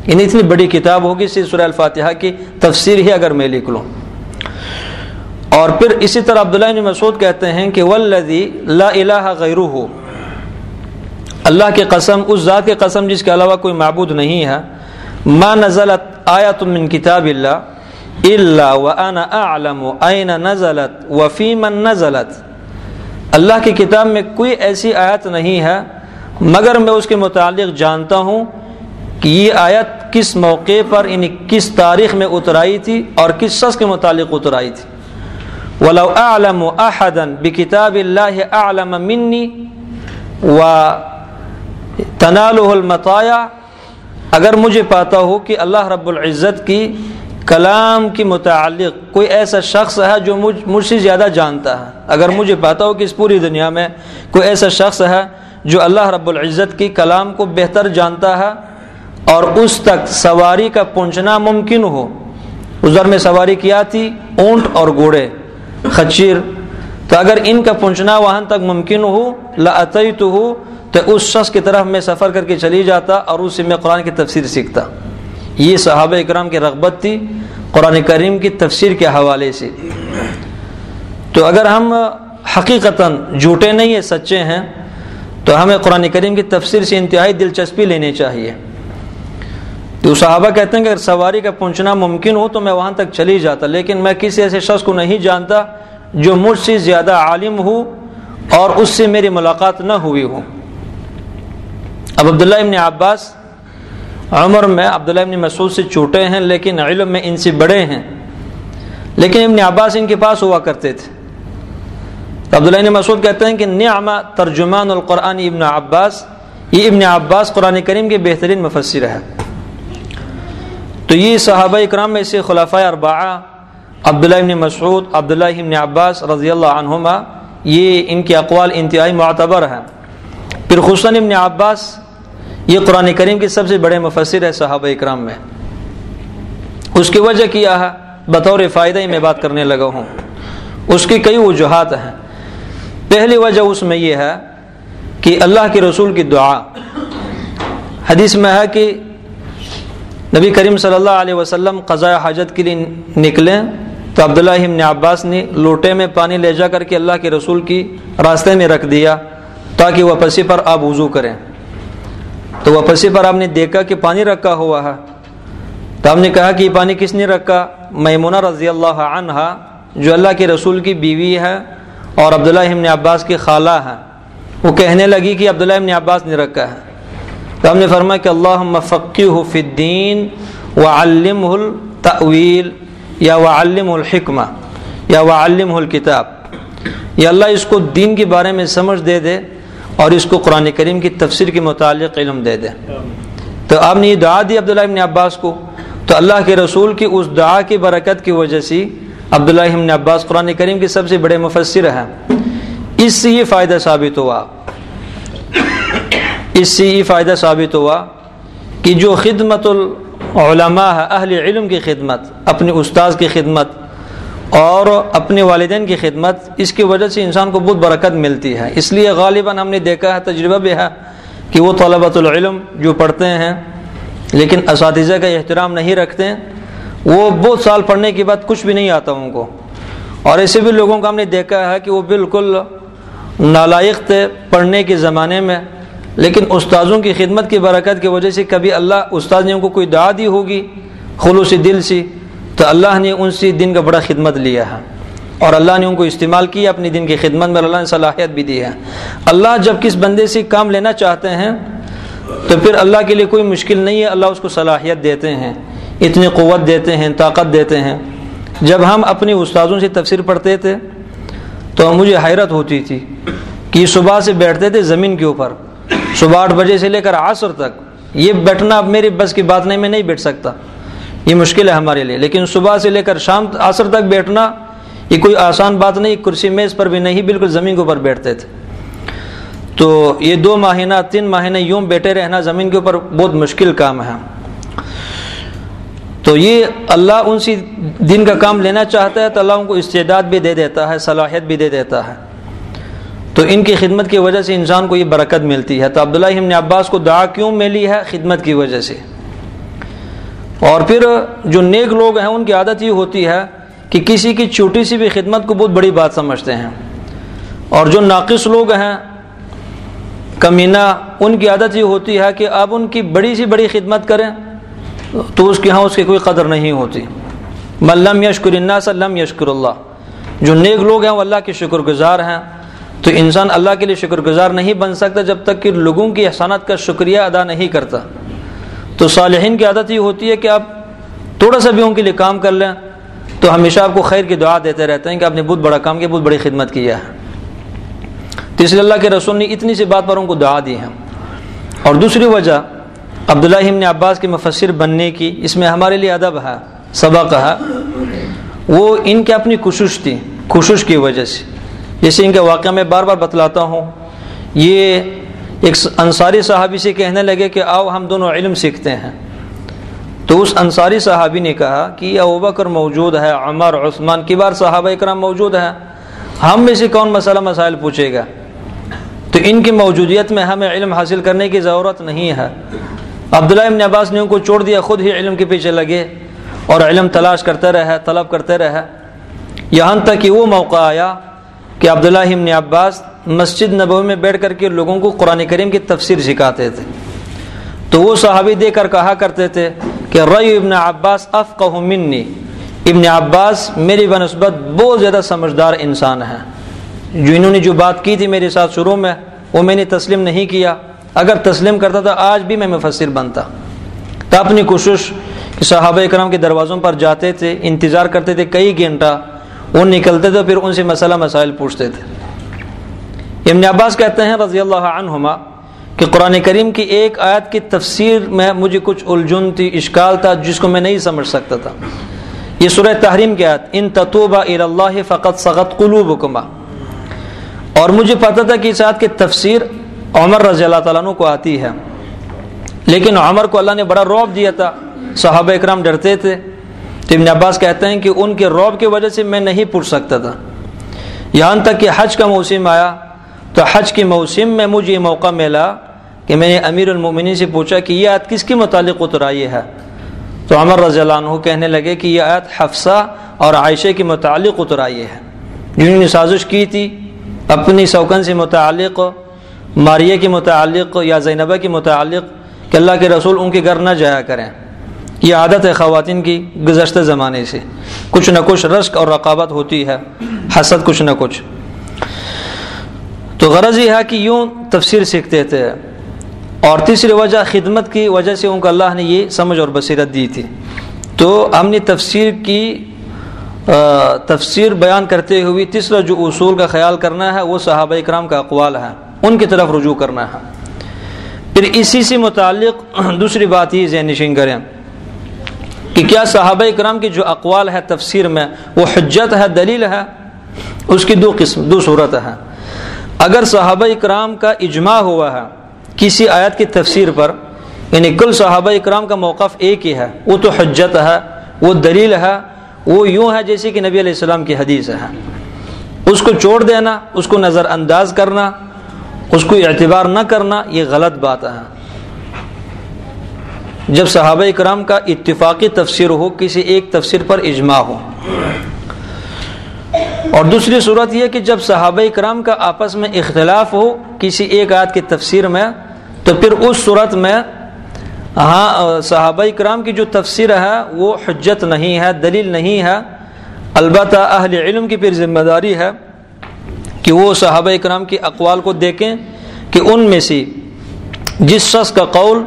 یعنی اتنی بڑی کتاب ہوگی صرف سورہ الفاتحہ کی تفسیر ہی اگر میں لکھ لوں۔ اور پھر اسی طرح عبداللہ مسعود کہتے ہیں کہ ولدی لا الہ غیر اللہ کی قسم، اس ذات کی قسم جس کے علاوہ کوئی معبود نہیں ہے۔ ما نزلت آیت من کتاب اللہ الا وانا اعلم اين نزلت وفي من نزلت۔ اللہ کی کتاب میں کوئی ایسی آیت نہیں ہے، مگر میں اس کے متعلق جانتا ہوں کہ یہ آیت کس موقع پر یعنی کس تاریخ میں اترائی تھی اور کس شخص کے متعلق اترائی تھی۔ ولو اعلم احدا بکتاب اللہ اعلم منی و تناله المطایا اگر مجھے پاتا ہو کہ اللہ رب العزت کی کلام کی متعلق کوئی ایسا شخص ہے جو مجھ مجھ سے زیادہ جانتا ہے؟ اگر مجھے پاتا ہو کہ اس پوری دنیا میں کوئی ایسا شخص ہے جو اللہ رب العزت کی کلام کو بہتر جانتا ہے اور اس تک سواری کا پہنچنا ممکن ہو؟ اس دور میں سواری کیا تھی؟ اونٹ اور گھوڑے۔ خچیر۔ تو اگر ان کا پہنچنا وہاں تک ممکن ہو لعطی تو ہو تو اس شخص کی طرف میں سفر کر کے چلی جاتا اور اس سے میں قرآن کی تفسیر سیکھتا۔ یہ صحابہ اکرام کی رغبت تھی، قرآن کریم کی تفسیر کے حوالے سے۔ تو اگر ہم حقیقتاً جھوٹے نہیں ہیں، سچے ہیں، تو ہمیں قرآن کریم کی تفسیر سے انتہائی دلچسپی لینی چاہیے۔ تو صحابہ کہتے ہیں کہ اگر سواری کا پہنچنا ممکن ہو تو میں وہاں تک چلی جاتا، لیکن میں کسی ایسے شخص کو نہیں جانتا جو مجھ سے زیادہ عالم ہو اور اس سے میری ملاقات نہ ہوئی ہو۔ اب عبداللہ ابن عباس عمر میں عبداللہ ابن مسعود سے چھوٹے ہیں لیکن علم میں ان سے بڑے ہیں۔ لیکن ابن عباس ان کے پاس ہوا کرتے تھے۔ عبداللہ ابن مسعود کہتے ہیں کہ نعم ترجمان القرآن ابن عباس، یہ ابن عباس قرآن کریم کے بہترین مفسر ہے تو یہ صحابہ اکرام میں سے خلافہ اربعہ، عبداللہ ابن مسعود، عبداللہ ابن عباس رضی اللہ عنہما، یہ ان کے اقوال انتہائی معتبر ہیں۔ پھر حسن ابن عباس یہ قرآن کریم کے سب سے بڑے مفسر ہے صحابہ اکرام میں۔ اس کی وجہ کیا ہے؟ بطور فائدہ ہی میں بات کرنے لگا ہوں۔ اس کی کئی وجوہات ہیں۔ پہلی وجہ اس میں یہ ہے کہ اللہ کے رسول کی دعا۔ حدیث میں ہے کہ نبی کریم صلی اللہ علیہ وسلم قضاء حاجت کے لیے نکلیں تو عبداللہ ابن عباس نے لوٹے میں پانی لے جا کر کے اللہ کے رسول کی راستے میں رکھ دیا تاکہ وہ پسی پر آپ وضو کریں۔ تو وہ پسی پر آپ نے دیکھا کہ پانی رکھا ہوا ہے۔ تو آپ نے کہا کہ یہ پانی کس نے رکھا؟ میمونہ رضی اللہ عنہ جو اللہ کے رسول کی بیوی ہے اور عبداللہ ابن عباس کی خالہ ہے۔ وہ کہنے لگی کہ عبداللہ ابن عباس نے رکھا ہے۔ تو ہم نے فرمایا کہ اللہ مفقی الدین و علم الطویل یا و علم الحکمہ یا و علم الکتاب۔ یا اللہ اس کو دین کے بارے میں سمجھ دے دے۔ اور اس کو قرآن کریم کی تفسیر کے متعلق علم دے دے۔ تو آپ نے یہ دعا دی عبداللہ ابن عباس کو۔ تو اللہ کے رسول کی اس دعا کی برکت کی وجہ سے عبداللہ ابن عباس قرآن کریم کے سب سے بڑے مفسر ہیں۔ اس سے یہ فائدہ ثابت ہوا۔ اس سے یہ فائدہ ثابت ہوا کہ جو خدمت العلماء ہے اہل علم کی خدمت، اپنے استاذ کی خدمت اور اپنے والدین کی خدمت، اس کی وجہ سے انسان کو بہت برکت ملتی ہے۔ اس لیے غالباً ہم نے دیکھا ہے، تجربہ بھی ہے کہ وہ طلبۃ العلم جو پڑھتے ہیں، لیکن اساتذہ کا احترام نہیں رکھتے، وہ بہت سال پڑھنے کے بعد کچھ بھی نہیں آتا ان کو۔ اور ایسے بھی لوگوں کو ہم نے دیکھا ہے کہ وہ بالکل نالائق تھے پڑھنے کے زمانے میں، لیکن استاذوں کی خدمت کی برکت کی وجہ سے کبھی اللہ استاد نے ان کو کوئی دعا دی ہوگی خلوص دل سے تو اللہ نے ان سے دن کا بڑا خدمت لیا ہے۔ اور اللہ نے ان کو استعمال کیا اپنی دن کی خدمت میں اللہ نے صلاحیت بھی دی ہے۔ اللہ جب کس بندے سے کام لینا چاہتے ہیں، تو پھر اللہ کے لیے کوئی مشکل نہیں ہے۔ اللہ اس کو صلاحیت دیتے ہیں، اتنی قوت دیتے ہیں، طاقت دیتے ہیں۔ جب ہم اپنی استاذوں سے تفسیر پڑھتے تھے، تو مجھے حیرت ہوتی تھی کہ صبح سے بیٹھتے تھے زمین کے اوپر۔ صبح آٹھ بجے سے لے کر عصر تک، یہ بیٹھنا اب میری بس کی بات نہیں، میں نہیں بیٹھ سکتا۔ یہ مشکل ہے ہمارے لیے۔ لیکن صبح سے لے کر شام عصر تک بیٹھنا، یہ کوئی آسان بات نہیں، کرسی میز پر بھی نہیں، بالکل زمین کے اوپر بیٹھتے تھے۔ تو یہ دو مہینہ تین مہینہ یوں بیٹھے رہنا زمین کے اوپر بہت مشکل کام ہے۔ تو یہ اللہ ان سے دن کا کام لینا چاہتا ہے، تو اللہ ان کو استعداد بھی دے دیتا ہے، صلاحیت بھی دے دیتا ہے۔ تو ان کی خدمت کی وجہ سے انسان کو یہ برکت ملتی ہے۔ تو عبداللہ ابن عباس کو دعا کیوں ملی ہے؟ خدمت کی وجہ سے۔ اور پھر جو نیک لوگ ہیں، ان کی عادت یہ ہوتی ہے کہ کسی کی چھوٹی سی بھی خدمت کو بہت بڑی بات سمجھتے ہیں۔ اور جو ناقص لوگ ہیں، کمینہ، ان کی عادت یہ ہوتی ہے کہ اب ان کی بڑی سی بڑی خدمت کریں تو اس کے ہاں اس کی کوئی قدر نہیں ہوتی۔ ملم یشکر الناس، لم یشکر اللہ۔ جو نیک لوگ ہیں، وہ اللہ کے شکر گزار ہیں۔ تو انسان اللہ کے لیے شکر گزار نہیں بن سکتا جب تک کہ لوگوں کی احسانات کا شکریہ ادا نہیں کرتا۔ تو صالحین کی عادت یہ ہوتی ہے کہ آپ تھوڑا سا بھی ان کے لیے کام کر لیں، تو ہمیشہ آپ کو خیر کی دعا دیتے رہتے ہیں کہ آپ نے بہت بڑا کام کیا، بہت بڑی خدمت کیا ہے۔ تو اس لیے اللہ کے رسول نے اتنی سی بات پر ان کو دعا دی ہے۔ اور دوسری وجہ، عبداللہ ابن عباس کے مفسر بننے کی، اس میں ہمارے لیے ادب ہے، سبق ہے۔ وہ ان کی اپنی کوشش تھی، کوشش کی وجہ سے۔ جیسے ان کا واقعہ میں بار بار بتلاتا ہوں، یہ ایک انصاری صحابی سے کہنے لگے کہ آؤ ہم دونوں علم سیکھتے ہیں۔ تو اس انصاری صحابی نے کہا کہ ابو بکر موجود ہے، عمر، عثمان کبار صحابہ اکرام موجود ہیں۔ ہم میں سے کون مسئلہ مسائل پوچھے گا؟ تو ان کی موجودیت میں ہمیں علم حاصل کرنے کی ضرورت نہیں ہے۔ عبداللہ ابن عباس نے ان کو چھوڑ دیا، خود ہی علم کے پیچھے لگے اور علم تلاش کرتے رہے، طلب کرتے رہے۔ یہاں تک کہ وہ موقع آیا کہ عبداللہ ابن عباس مسجد نبوی میں بیٹھ کر کے لوگوں کو قرآن کریم کی تفسیر سکھاتے تھے۔ تو وہ صحابی دے کر کہا کرتے تھے کہ ری ابن عباس افقہ منی۔ ابن عباس میری بنسبت بہت زیادہ سمجھدار انسان ہے۔ جو انہوں نے جو بات کی تھی میرے ساتھ شروع میں، وہ میں نے تسلیم نہیں کیا۔ اگر تسلیم کرتا تھا آج بھی میں مفسر بنتا۔ تو اپنی کوشش کہ صحابہ اکرام کے دروازوں پر جاتے تھے، انتظار کرتے تھے کئی گھنٹہ۔ وہ نکلتے تھے پھر ان سے مسئلہ مسائل پوچھتے تھے۔ ابن عباس کہتے ہیں رضی اللہ عنہما کہ قرآن کریم کی ایک آیت کی تفسیر میں مجھے کچھ الجھن تھی، اشکال تھا، جس کو میں نہیں سمجھ سکتا تھا۔ یہ سورہ تحریم کی آیت، ان تطوبہ اللہ فقط سغت قلوبکما اور مجھے پتا تھا کہ اس آیت کی تفسیر عمر رضی اللہ تعالیٰ عنہ کو آتی ہے۔ لیکن عمر کو اللہ نے بڑا روب دیا تھا۔ صحابہ اکرام ڈرتے تھے۔ تو ابن عباس کہتے ہیں کہ ان کے روب کی وجہ سے میں نہیں پوچھ سکتا تھا۔ یہاں تک کہ حج کا موسم آیا۔ تو حج کے موسم میں مجھے یہ موقع ملا کہ میں نے امیر المومنین سے پوچھا کہ یہ آیت کس کے متعلق اترائی ہے؟ تو عمر رضی اللہ عنہ کہنے لگے کہ یہ آیت حفصہ اور عائشہ کے متعلق اترائی ہے۔ جنہوں نے سازش کی تھی، اپنی سوکن سے متعلق، ماریہ کے متعلق یا زینبہ کے متعلق، کہ اللہ کے رسول ان کے گھر نہ جایا کریں۔ یہ عادت ہے خواتین کی گزشتہ زمانے سے۔ کچھ نہ کچھ رشک اور رقابت ہوتی ہے، حسد کچھ نہ کچھ۔ تو غرض یہ ہے کہ یوں تفسیر سیکھتے تھے۔ اور تیسری وجہ خدمت کی وجہ سے ان کو اللہ نے یہ سمجھ اور بصیرت دی تھی۔ تو ہم نے تفسیر کی تفسیر بیان کرتے ہوئے تیسرا جو اصول کا خیال کرنا ہے، وہ صحابہ اکرام کا اقوال ہے۔ ان کی طرف رجوع کرنا ہے۔ پھر اسی سے متعلق دوسری بات یہ ذہن نشین کریں کہ کیا صحابہ اکرام کی جو اقوال ہے تفسیر میں، وہ حجت ہے، دلیل ہے؟ اس کی دو قسم، دو صورت ہے۔ اگر صحابہ اکرام کا اجماع ہوا ہے کسی آیت کی تفسیر پر یعنی کل صحابہ اکرام کا موقف ایک ہی ہے، وہ تو حجت ہے، وہ دلیل ہے، وہ یوں ہے جیسے کہ نبی علیہ السلام کی حدیث ہے۔ اس کو چھوڑ دینا، اس کو نظر انداز کرنا، اس کو اعتبار نہ کرنا، یہ غلط بات ہے۔ جب صحابہ اکرام کا اتفاقی تفسیر ہو، کسی ایک تفسیر پر اجماع ہو اور دوسری صورت یہ کہ جب صحابہ اکرام کا آپس میں اختلاف ہو کسی ایک آیت کی تفسیر میں، تو پھر اس صورت میں ہاں صحابہ اکرام کی جو تفسیر ہے، وہ حجت نہیں ہے، دلیل نہیں ہے۔ البتہ اہل علم کی پھر ذمہ داری ہے کہ وہ صحابہ اکرام کی اقوال کو دیکھیں کہ ان میں سے جس شخص کا قول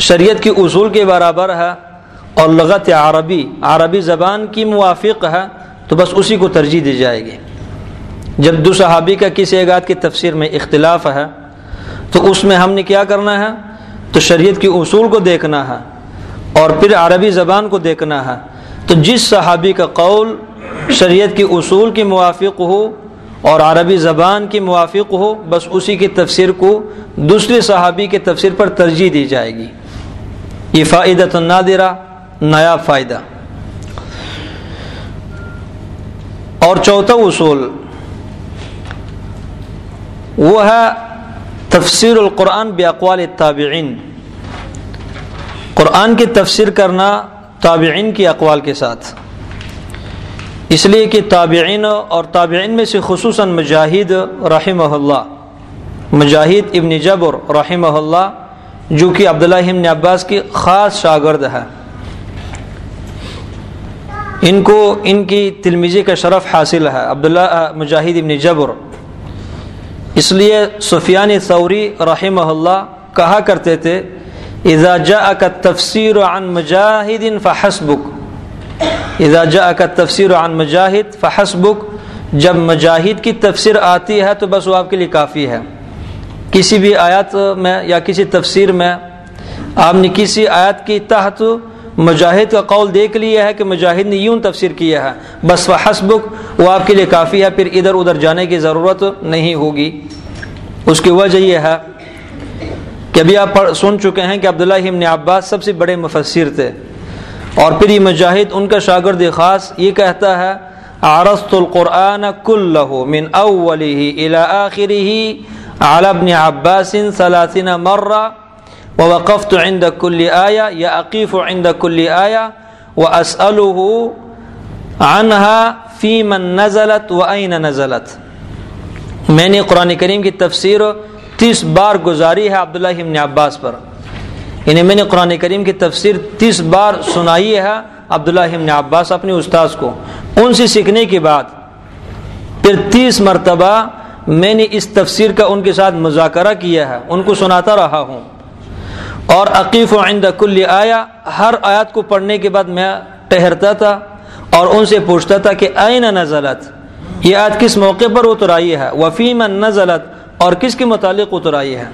شریعت کی اصول کے برابر ہے اور لغت عربی عربی زبان کی موافق ہے تو بس اسی کو ترجیح دی جائے گی۔ جب دو صحابی کا کسی اگات کی تفسیر میں اختلاف ہے، تو اس میں ہم نے کیا کرنا ہے؟ تو شریعت کی اصول کو دیکھنا ہے اور پھر عربی زبان کو دیکھنا ہے۔ تو جس صحابی کا قول شریعت کی اصول کی موافق ہو اور عربی زبان کی موافق ہو، بس اسی کی تفسیر کو دوسرے صحابی کے تفسیر پر ترجیح دی جائے گی۔ یہ فائدہ تو نادرہ نیا فائدہ۔ اور چوتھا اصول وہ ہے تفسیر القرآن باقوال تابعین قرآن کی تفسیر کرنا تابعین کی اقوال کے ساتھ۔ اس لیے کہ تابعین اور تابعین میں سے خصوصاً مجاہد رحمہ اللہ، مجاہد ابن جبر رحمہ اللہ، جو کہ عبداللہ ابن عباس کی خاص شاگرد ہے۔ ان کو ان کی تلمیزی کا شرف حاصل ہے، عبداللہ مجاہد ابن جبر۔ اس لیے سفیان ثوری رحمہ اللہ کہا کرتے تھے، اذا جاءك التفسير عن مجاهد فحسبك اذا جاءك التفسير عن مجاهد فحسبك جب مجاہد کی تفسیر آتی ہے تو بس وہ آپ کے لیے کافی ہے۔ کسی بھی آیات میں یا کسی تفسیر میں آپ نے کسی آیت کی تحت مجاہد کا قول دیکھ لیا ہے کہ مجاہد نے یوں تفسیر کیا ہے، بس وہ حسبک وہ آپ کے لیے کافی ہے، پھر ادھر ادھر جانے کی ضرورت نہیں ہوگی۔ اس کی وجہ یہ ہے کہ ابھی آپ سن چکے ہیں کہ عبداللہ ابن عباس سب سے بڑے مفسر تھے۔ اور پھر یہ مجاہد ان کا شاگرد خاص یہ کہتا ہے عرست القرآن كله من اوله الى آخره على ابن عباس ثلاثين مرة ووقفت عند كل آية يأقيف عند كل آية، وأسأله عنها في من نزلت وأين نزلت. میں نے قرآن کریم کی تفسیر تیس بار گزاری ہے عبداللہ ابن عباس پر۔ یعنی میں نے قرآن کریم کی تفسیر تیس بار سنائی ہے عبداللہ ابن عباس اپنے استاذ کو۔ ان سے سیکھنے کے بعد پھر تیس مرتبہ میں نے اس تفسیر کا ان کے ساتھ مذاکرہ کیا ہے، ان کو سناتا رہا ہوں۔ اور عقیف و عند کل آیا، ہر آیات کو پڑھنے کے بعد میں ٹہرتا تھا اور ان سے پوچھتا تھا کہ آئین نزلت؟ یہ آیت کس موقع پر اتر آئی ہے وفیم نزلت؟ اور کس کے متعلق اتر آئی ہے؟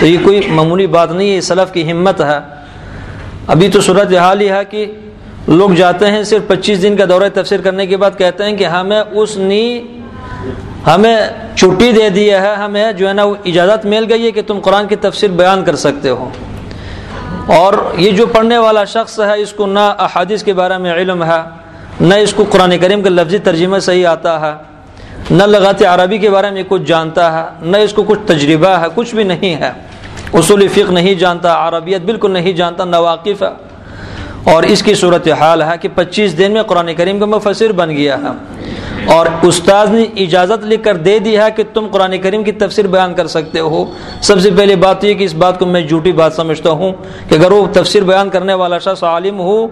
تو یہ کوئی معمولی بات نہیں ہے سلف کی ہمت ہے۔ ابھی تو صورت حال ہی ہے کہ لوگ جاتے ہیں صرف پچیس دن کا دورہ تفسیر کرنے کے بعد کہتے ہیں کہ ہمیں اس نی، ہمیں چھٹی دے دی ہے، ہمیں جو ہے نا وہ اجازت مل گئی ہے کہ تم قرآن کی تفسیر بیان کر سکتے ہو۔ اور یہ جو پڑھنے والا شخص ہے، اس کو نہ احادیث کے بارے میں علم ہے، نہ اس کو قرآن کریم کا لفظی ترجمہ صحیح آتا ہے، نہ لغات عربی کے بارے میں کچھ جانتا ہے، نہ اس کو کچھ تجربہ ہے، کچھ بھی نہیں ہے۔ اصول فقہ نہیں جانتا، عربیت بالکل نہیں جانتا نہ واقف ہے۔ اور اس کی صورت حال ہے کہ پچیس دن میں قرآن کریم کا مفسر بن گیا ہے۔ اور استاد نے اجازت لکھ کر دے دی ہے کہ تم قرآن کریم کی تفسیر بیان کر سکتے ہو۔ سب سے پہلی بات یہ کہ اس بات کو میں جھوٹی بات سمجھتا ہوں کہ اگر وہ تفسیر بیان کرنے والا شخص عالم ہو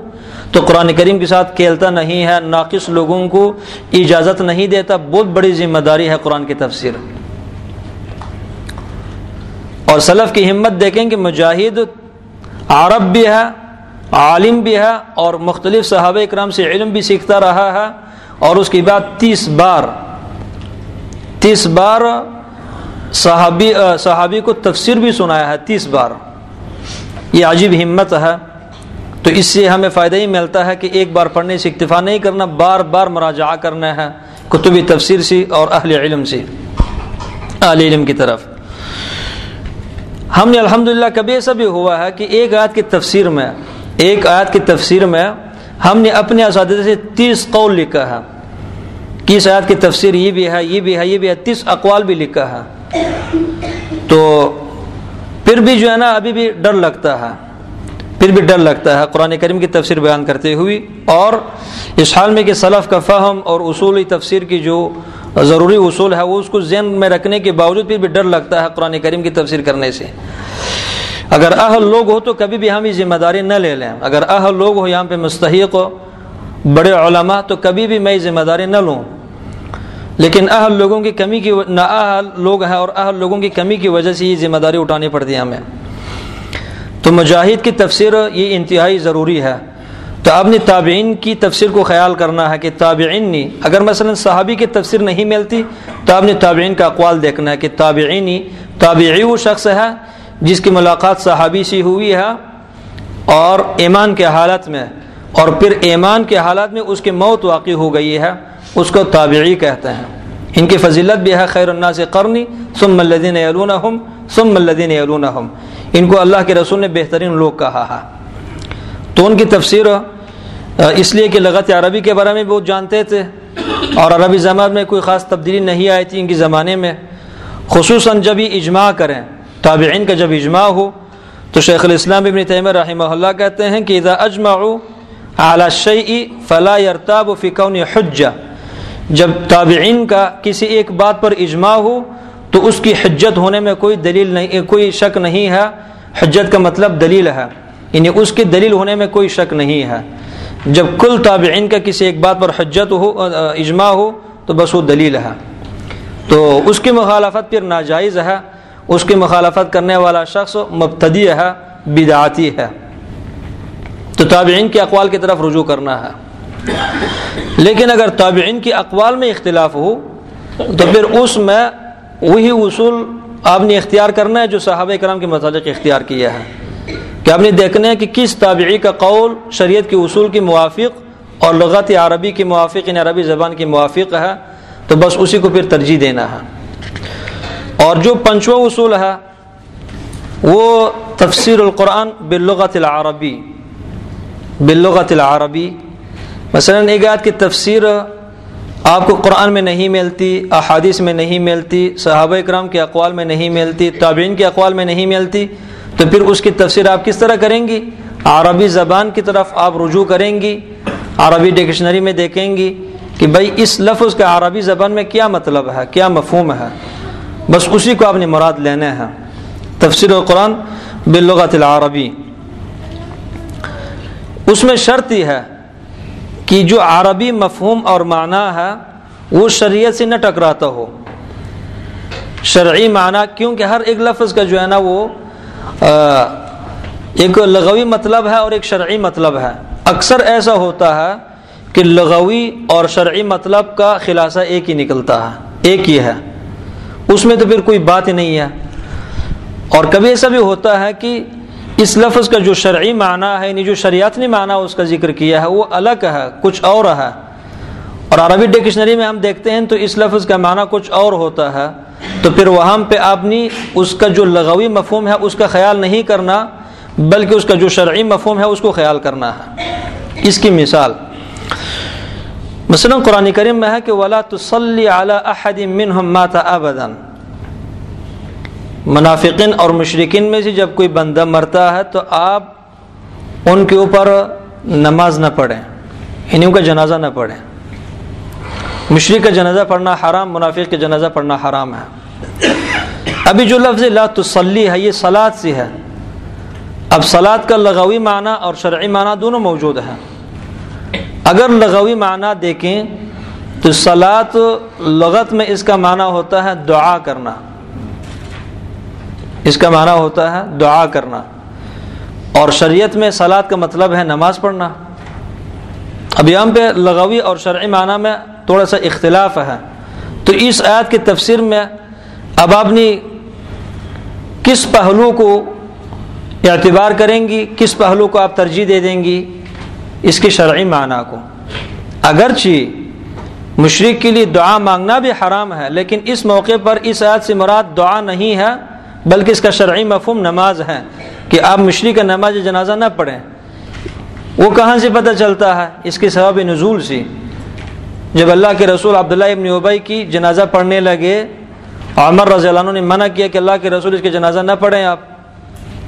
تو قرآن کریم کے ساتھ کھیلتا نہیں ہے، ناقص لوگوں کو اجازت نہیں دیتا۔ بہت بڑی ذمہ داری ہے قرآن کی تفسیر۔ اور سلف کی ہمت دیکھیں کہ مجاہد عرب بھی ہے، عالم بھی ہے اور مختلف صحابہ اکرام سے علم بھی سیکھتا رہا ہے۔ اور اس کے بعد تیس بار تیس بار صحابی صحابی کو تفسیر بھی سنایا ہے، تیس بار۔ یہ عجیب ہمت ہے۔ تو اس سے ہمیں فائدہ ہی ملتا ہے کہ ایک بار پڑھنے سے اکتفا نہیں کرنا، بار بار مراجعہ کرنا ہے کتبی تفسیر سے اور اہل علم سے، اہل علم کی طرف۔ ہم نے الحمدللہ کبھی ایسا بھی ہوا ہے کہ ایک آیت کی تفسیر میں، ایک آیت کی تفسیر میں ہم نے اپنے اساتذہ سے تیس قول لکھا ہے۔ کس آیت کی تفسیر یہ بھی ہے، یہ بھی ہے، یہ بھی ہے، تیس اقوال بھی لکھا ہے۔ تو پھر بھی جو ہے نا، ابھی بھی ڈر لگتا ہے۔ پھر بھی ڈر لگتا ہے۔ قرآن کریم کی تفسیر بیان کرتے ہوئی اور اس حال میں کہ سلف کا فہم اور اصولی تفسیر کی جو ضروری اصول ہے، وہ اس کو ذہن میں رکھنے کے باوجود پھر بھی ڈر لگتا ہے قرآن کریم کی تفسیر کرنے سے۔ اگر اہل لوگ ہو تو کبھی بھی ہم یہ ذمہ داری نہ لے لیں۔ اگر اہل لوگ ہو یہاں پہ مستحق ہو، بڑے علماء، تو کبھی بھی میں یہ ذمہ داری نہ لوں۔ لیکن اہل لوگوں کی کمی کی نہ اہل لوگ ہیں اور اہل لوگوں کی کمی کی وجہ سے یہ ذمہ داری اٹھانی پڑتی ہے ہمیں۔ تو مجاہد کی تفسیر یہ انتہائی ضروری ہے۔ تو اپنی تابعین کی تفسیر کو خیال کرنا ہے کہ تابعین نے اگر مثلا صحابی کی تفسیر نہیں ملتی تو اپنے تابعین کا اقوال دیکھنا ہے کہ تابعینی تابعی وہ شخص ہے جس کی ملاقات صحابی سے ہوئی ہے اور ایمان کے حالت میں، اور پھر ایمان کے حالات میں اس کی موت واقع ہو گئی ہے، اس کو تابعی کہتے ہیں۔ ان کی فضیلت بھی ہے، خیر اللہ سے قرنی سم الدین علون سم الدین علون ان کو اللہ کے رسول نے بہترین لوگ کہا ہے۔ تو ان کی تفسیر اس لیے کہ لغت عربی کے بارے میں بہت جانتے تھے، اور عربی زبان میں کوئی خاص تبدیلی نہیں آئی تھی ان کے زمانے میں۔ خصوصاً جب یہ اجماع کریں تابعین کا جب اجماع ہو، تو شیخ الاسلام ابن تیمیہ رحمہ اللہ کہتے ہیں کہ اذا اجمعوا على الشيء فلا يرتاب في كون حجه جب تابعین کا کسی ایک بات پر اجماع ہو، تو اس کی حجت ہونے میں کوئی دلیل نہیں، کوئی شک نہیں ہے۔ حجت کا مطلب دلیل ہے یعنی اس کی دلیل ہونے میں کوئی شک نہیں ہے۔ جب کل تابعین کا کسی ایک بات پر حجت ہو اجماع ہو، تو بس وہ دلیل ہے۔ تو اس کی مخالفت پھر ناجائز ہے۔ اس کی مخالفت کرنے والا شخص مبتدی ہے بدعاتی ہے۔ تو تابعین کے اقوال کی طرف رجوع کرنا ہے۔ لیکن اگر تابعین کی اقوال میں اختلاف ہو، تو پھر اس میں وہی اصول آپ نے اختیار کرنا ہے جو صحابہ کرام کے متعلق اختیار کیا ہے۔ کہ آپ نے دیکھنا ہے کہ کس تابعی کا قول شریعت کے اصول کی موافق اور لغت عربی کی موافق ان عربی زبان کی موافق ہے، تو بس اسی کو پھر ترجیح دینا ہے۔ اور جو پنچواں اصول ہے، وہ تفسیر القرآن باللغت العربی۔ باللغت العربی۔ مثلا ایک آیت کی تفسیر آپ کو قرآن میں نہیں ملتی، احادیث میں نہیں ملتی، صحابہ اکرام کے اقوال میں نہیں ملتی، تابعین کے اقوال میں نہیں ملتی، تو پھر اس کی تفسیر آپ کس طرح کریں گی؟ عربی زبان کی طرف آپ رجوع کریں گی، عربی ڈکشنری میں دیکھیں گی کہ بھائی اس لفظ کا عربی زبان میں کیا مطلب ہے، کیا مفہوم ہے۔ بس اسی کو آپ نے مراد لینا ہے۔ تفسیر القرآن باللغت العربی۔ اس میں شرط ہی ہے کہ جو عربی مفہوم اور معنی ہے، وہ شریعت سے نہ ٹکراتا ہو۔ شرعی معنی، کیونکہ ہر ایک لفظ کا جو ہے نا، وہ ایک لغوی مطلب ہے اور ایک شرعی مطلب ہے۔ اکثر ایسا ہوتا ہے کہ لغوی اور شرعی مطلب کا خلاصہ ایک ہی نکلتا ہے۔ ایک ہی ہے۔ اس میں تو پھر کوئی بات ہی نہیں ہے۔ اور کبھی ایسا بھی ہوتا ہے کہ اس لفظ کا جو شرعی معنی ہے یعنی جو شریعت نے معنی اس کا ذکر کیا ہے، وہ الگ ہے، کچھ اور ہے۔ اور عربی ڈکشنری میں ہم دیکھتے ہیں تو اس لفظ کا معنی کچھ اور ہوتا ہے۔ تو پھر وہاں پہ آپ نے اس کا جو لغوی مفہوم ہے، اس کا خیال نہیں کرنا، بلکہ اس کا جو شرعی مفہوم ہے، اس کو خیال کرنا ہے۔ اس کی مثال۔ مثلا قرآن کریم میں ہے کہ ولا تسلی اعلیٰ احد منہم مات ابدن منافقین اور مشرقین میں سے جب کوئی بندہ مرتا ہے تو آپ ان کے اوپر نماز نہ پڑھیں یعنی ان کا جنازہ نہ پڑھیں۔ مشرق کا جنازہ پڑھنا حرام، منافق کا جنازہ پڑھنا حرام ہے۔ ابھی جو لفظ لا تسلی ہے، یہ سلاد سے ہے۔ اب سلاد کا لغوی معنی اور شرعی معنی دونوں موجود ہیں۔ اگر لغوی معنی دیکھیں تو سلاد لغت میں اس کا معنی ہوتا ہے دعا کرنا۔ اس کا معنی ہوتا ہے دعا کرنا۔ اور شریعت میں سلاد کا مطلب ہے نماز پڑھنا۔ اب یہاں پہ لغوی اور شرعی معنی میں تھوڑا سا اختلاف ہے۔ تو اس آیت کی تفسیر میں اب آپ نے کس پہلو کو اعتبار کریں گی، کس پہلو کو آپ ترجیح دے دیں گی؟ اس کے شرعی معنی کو۔ اگرچہ مشرق کے لیے دعا مانگنا بھی حرام ہے، لیکن اس موقع پر اس آیت سے مراد دعا نہیں ہے، بلکہ اس کا شرعی مفہوم نماز ہے کہ آپ مشرق کا نماز جنازہ نہ پڑھیں۔ وہ کہاں سے پتہ چلتا ہے؟ اس کے سبب نزول سے۔ جب اللہ کے رسول عبداللہ ابن ابئی کی جنازہ پڑھنے لگے، عمر رضی اللہ عنہ نے منع کیا کہ اللہ کے رسول اس کے جنازہ نہ پڑھیں آپ۔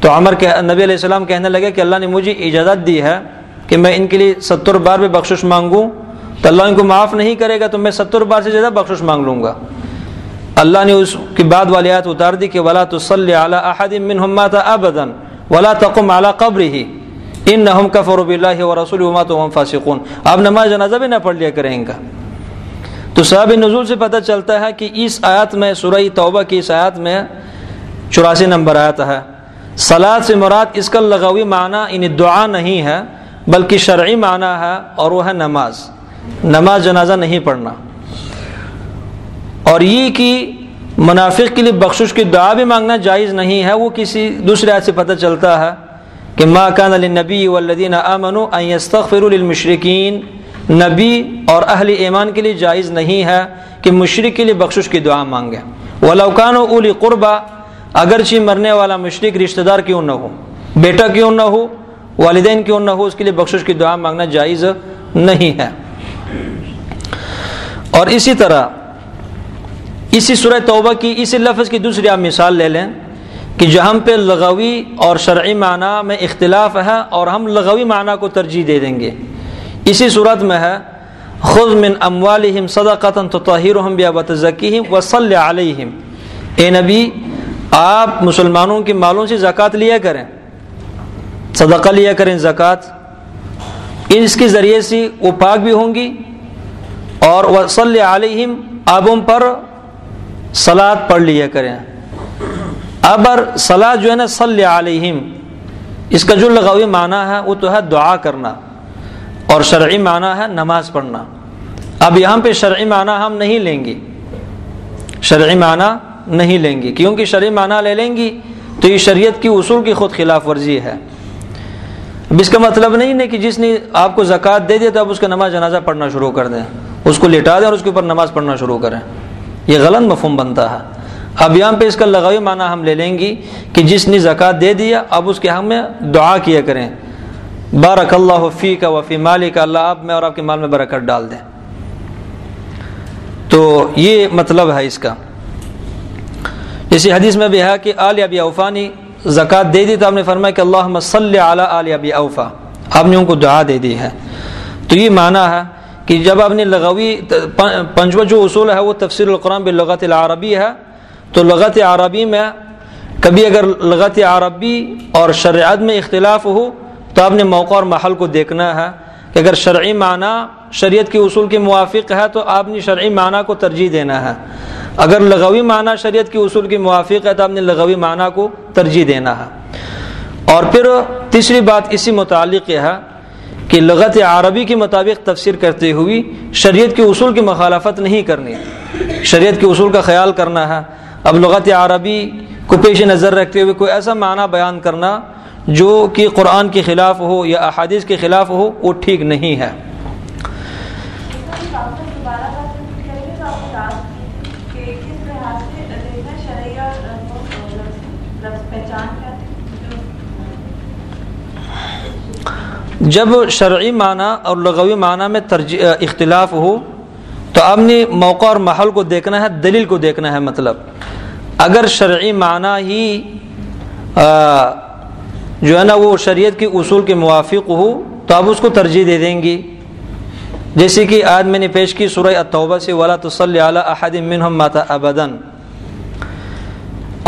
تو عمر کے نبی علیہ السلام کہنے لگے کہ اللہ نے مجھے اجازت دی ہے کہ میں ان کے لیے ستر بار بھی بخشش مانگوں، تو اللہ ان کو معاف نہیں کرے گا، تو میں ستر بار سے زیادہ بخشش مانگ لوں گا۔ اللہ نے اس کی بعد والی آیت اتار دی کہ ولا تو صلی اعلیٰ احد منہمات ابدن ولا تقم اعلیٰ قبر ہی ان نہ کفر اللہ و رسول فاسقون۔ آپ نماز جنازہ بھی نہ پڑھ لیا کریں گا تو صحاب نزول سے پتہ چلتا ہے کہ اس آیت میں، سورہ توبہ کی اس آیت میں چوراسی نمبر آیت ہے۔ سلاد سے مراد اس کا لغوی معنی یعنی دعا نہیں ہے بلکہ شرعی معنی ہے اور وہ ہے نماز۔ نماز جنازہ نہیں پڑھنا۔ اور یہ کہ منافق کے لیے بخشش کی دعا بھی مانگنا جائز نہیں ہے، وہ کسی دوسرے آیت سے پتہ چلتا ہے کہ ما کان للنبی والذین آمنوا ان یستغفروا للمشرکین۔ نبی اور اہل ایمان کے لیے جائز نہیں ہے کہ مشرق کے لیے بخشش کی دعا مانگے۔ ولوکان و اولی قربا، اگرچہ مرنے والا مشرق رشتہ دار کیوں نہ ہو، بیٹا کیوں نہ ہو والدین کیوں نہ ہو، اس کے لیے بخشش کی دعا مانگنا جائز نہیں ہے۔ اور اسی طرح، اسی سورہ توبہ کی اسی لفظ کی دوسری آپ مثال لے لیں کہ جہاں پہ لغوی اور شرعی معنی میں اختلاف ہے اور ہم لغوی معنی کو ترجیح دے دیں گے۔ اسی صورت میں ہے خود من اموالہم صدقتا تطہیرہم بیا وتزکیہم وصلی علیہم۔ اے نبی، آپ مسلمانوں کے مالوں سے زکوٰۃ لیا کریں۔ صدقہ لیا کریں زکوٰۃ اس کے ذریعے سے وہ پاک بھی ہوں گی۔ اور وصلی علیہم آبوں پر سلاد پڑھ لیا کریں۔ ابر سلاد جو ہے نا صلی علیہم اس کا جو لغوی معنی ہے، وہ تو ہے دعا کرنا۔ اور شرعی معنی ہے نماز پڑھنا۔ اب یہاں پہ شرعی معنی ہم نہیں لیں گے۔ شرعی معنی نہیں لیں گے۔ کیونکہ شرعی معنی لے لیں گی، تو یہ شریعت کی اصول کی خود خلاف ورزی ہے۔ اب اس کا مطلب نہیں ہے کہ جس نے آپ کو زکوٰۃ دے دیا تو اب اس کا نماز جنازہ پڑھنا شروع کر دیں۔ اس کو لٹا دیں اور اس کے اوپر نماز پڑھنا شروع کریں۔ یہ غلط مفہوم بنتا ہے۔ اب یہاں پہ اس کا لغوی معنی ہم لے لیں گی کہ جس نے زکوٰۃ دے دیا، اب اس کے ہم میں دعا کیا کریں۔ بارک اللہ فی کا وفی مالی کا اللہ آپ میں اور آپ کے مال میں برکت ڈال دیں تو یہ مطلب ہے اس کا۔ اسی حدیث میں بھی ہے کہ آل ابی اوفا نے زکوٰۃ دے دی تو آپ نے فرمایا کہ اللہ مسل اعلیٰ علی ابی اوفا۔ آپ نے ان کو دعا دے دی ہے۔ تو یہ معنی ہے کہ جب آپ نے لغوی پنجو جو اصول ہے وہ تفسیر القرآن باللغت العربی ہے، تو لغت عربی میں کبھی اگر لغت عربی اور شرعت میں اختلاف ہو، تو آپ نے موقع اور محل کو دیکھنا ہے کہ اگر شرعی معنی شریعت کے اصول کے موافق ہے تو آپ نے شرعی معنی کو ترجیح دینا ہے۔ اگر لغوی معنی شریعت کے اصول کے موافق ہے تو آپ نے لغوی معنی کو ترجیح دینا ہے۔ اور پھر تیسری بات اسی متعلق یہ ہے کہ لغت عربی کے مطابق تفسیر کرتے ہوئی شریعت کے اصول کی مخالفت نہیں کرنی۔ شریعت کے اصول کا خیال کرنا ہے۔ اب لغت عربی کو پیش نظر رکھتے ہوئے کوئی ایسا معنی بیان کرنا جو کہ قرآن کے خلاف ہو یا احادیث کے خلاف ہو وہ ٹھیک نہیں ہے۔ جب شرعی معنی اور لغوی معنی میں ترجیح اختلاف ہو، تو آپ نے موقع اور محل کو دیکھنا ہے، دلیل کو دیکھنا ہے مطلب اگر شرعی معنی ہی جو ہے نا، وہ شریعت کی اصول کے موافق ہو، تو آپ اس کو ترجیح دے دیں گی جیسے کہ آج میں نے پیش کی سورہ التوبہ سے، ولا تسلی علیہ احد منہم ماتا ابدن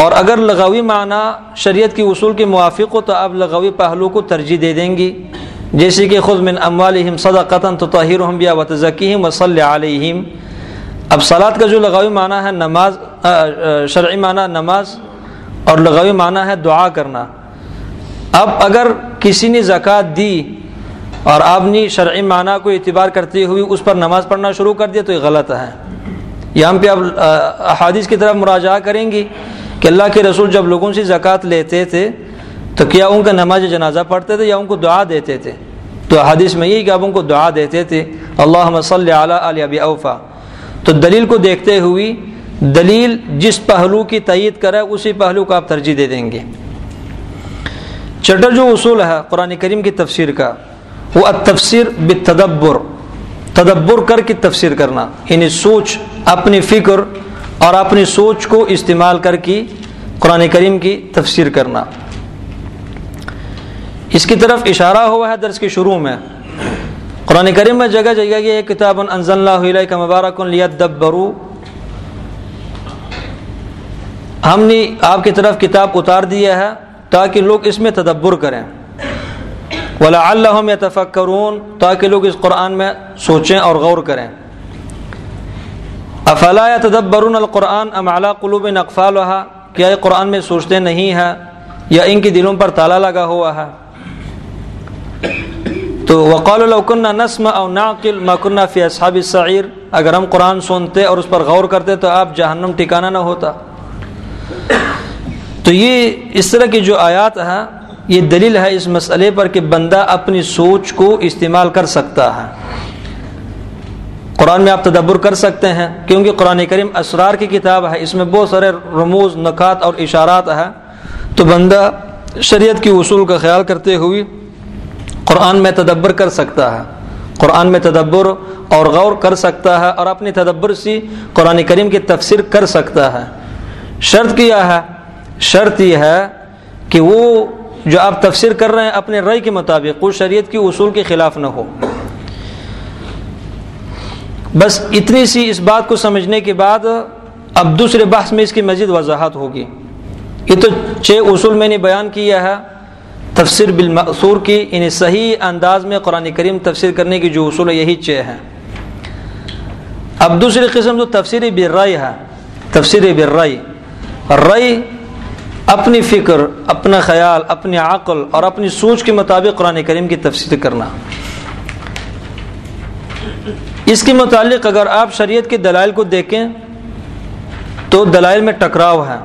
اور اگر لغوی معنی شریعت کی اصول کے موافق ہو تو آپ لغوی پہلو کو ترجیح دے دیں گی۔ جیسے کہ خود من اموالہم صدقتاً تو طاہرہم بیا و تزکیہم و صلی علیہم۔ اب صلات کا جو لغوی معنی ہے نماز شرعی معنی نماز اور لغوی معنی ہے دعا کرنا۔ اب اگر کسی نے زکوٰۃ دی اور آپ نے شرعی معنی کو اعتبار کرتے ہوئے اس پر نماز پڑھنا شروع کر دیا تو یہ غلط ہے۔ یہاں پہ اب احادیث کی طرف مراجعہ کریں گی کہ اللہ کے رسول جب لوگوں سے زکوٰۃ لیتے تھے تو کیا ان کا نماز جنازہ پڑھتے تھے یا ان کو دعا دیتے تھے؟ تو حدیث میں یہی کہ آپ ان کو دعا دیتے تھے۔ اللہ صلی علیہ علیہ ابی اوفا۔ تو دلیل کو دیکھتے ہوئی دلیل جس پہلو کی تعید کرے اسی پہلو کو آپ ترجیح دے دیں گے۔ چٹر جو اصول ہے قرآن کریم کی تفسیر کا وہ تفسیر بتدبر تدبر کر کے تفسیر کرنا یعنی سوچ، اپنی فکر اور اپنی سوچ کو استعمال کر کے قرآن کریم کی تفسیر کرنا۔ اس کی طرف اشارہ ہوا ہے درس کے شروع میں۔ قرآن کریم میں جگہ جگہ یہ کتاب انزل اللہ علیہ کا مبارک لیدبرو۔ ہم نے آپ کی طرف کتاب اتار دیا ہے تاکہ لوگ اس میں تدبر کریں۔ ولا اللہ يتفکرون تاکہ لوگ اس قرآن میں سوچیں اور غور کریں۔ افلا تدبرون القرآن ام على قلوب اقفالها کیا یہ قرآن میں سوچتے نہیں ہیں یا ان کی دلوں پر تالا لگا ہوا ہے؟ تو وقال لو كنا نسمع او نعقل ما كنا في اصحاب السعير۔ اگر ہم قرآن سنتے اور اس پر غور کرتے تو آپ جہنم ٹھکانہ نہ ہوتا۔ تو یہ اس طرح کی جو آیات ہیں یہ دلیل ہے اس مسئلے پر کہ بندہ اپنی سوچ کو استعمال کر سکتا ہے۔ قرآن میں آپ تدبر کر سکتے ہیں، کیونکہ قرآن کریم اسرار کی کتاب ہے، اس میں بہت سارے رموز، نکات اور اشارات ہیں۔ تو بندہ شریعت کی اصول کا خیال کرتے ہوئے قرآن میں تدبر کر سکتا ہے۔ قرآن میں تدبر اور غور کر سکتا ہے اور اپنی تدبر سے قرآن کریم کی تفسیر کر سکتا ہے۔ شرط کیا ہے؟ شرط یہ ہے کہ وہ جو آپ تفسیر کر رہے ہیں اپنے رائے کے مطابق، وہ شریعت کی اصول کے خلاف نہ ہو۔ بس اتنی سی اس بات کو سمجھنے کے بعد اب دوسرے بحث میں اس کی مزید وضاحت ہوگی۔ یہ تو چھ اصول میں نے بیان کیا ہے۔ تفسیر بالمأثور کی انہیں صحیح انداز میں قرآن کریم تفسیر کرنے کی جو اصول ہے، یہی چھ ہیں۔ اب دوسری قسم جو تفسیر بررائی ہے، تفسیر بررائی رئی اپنی فکر، اپنا خیال، اپنی عقل اور اپنی سوچ کے مطابق قرآن کریم کی تفسیر کرنا۔ اس کے متعلق اگر آپ شریعت کے دلائل کو دیکھیں تو دلائل میں ٹکراؤ ہے۔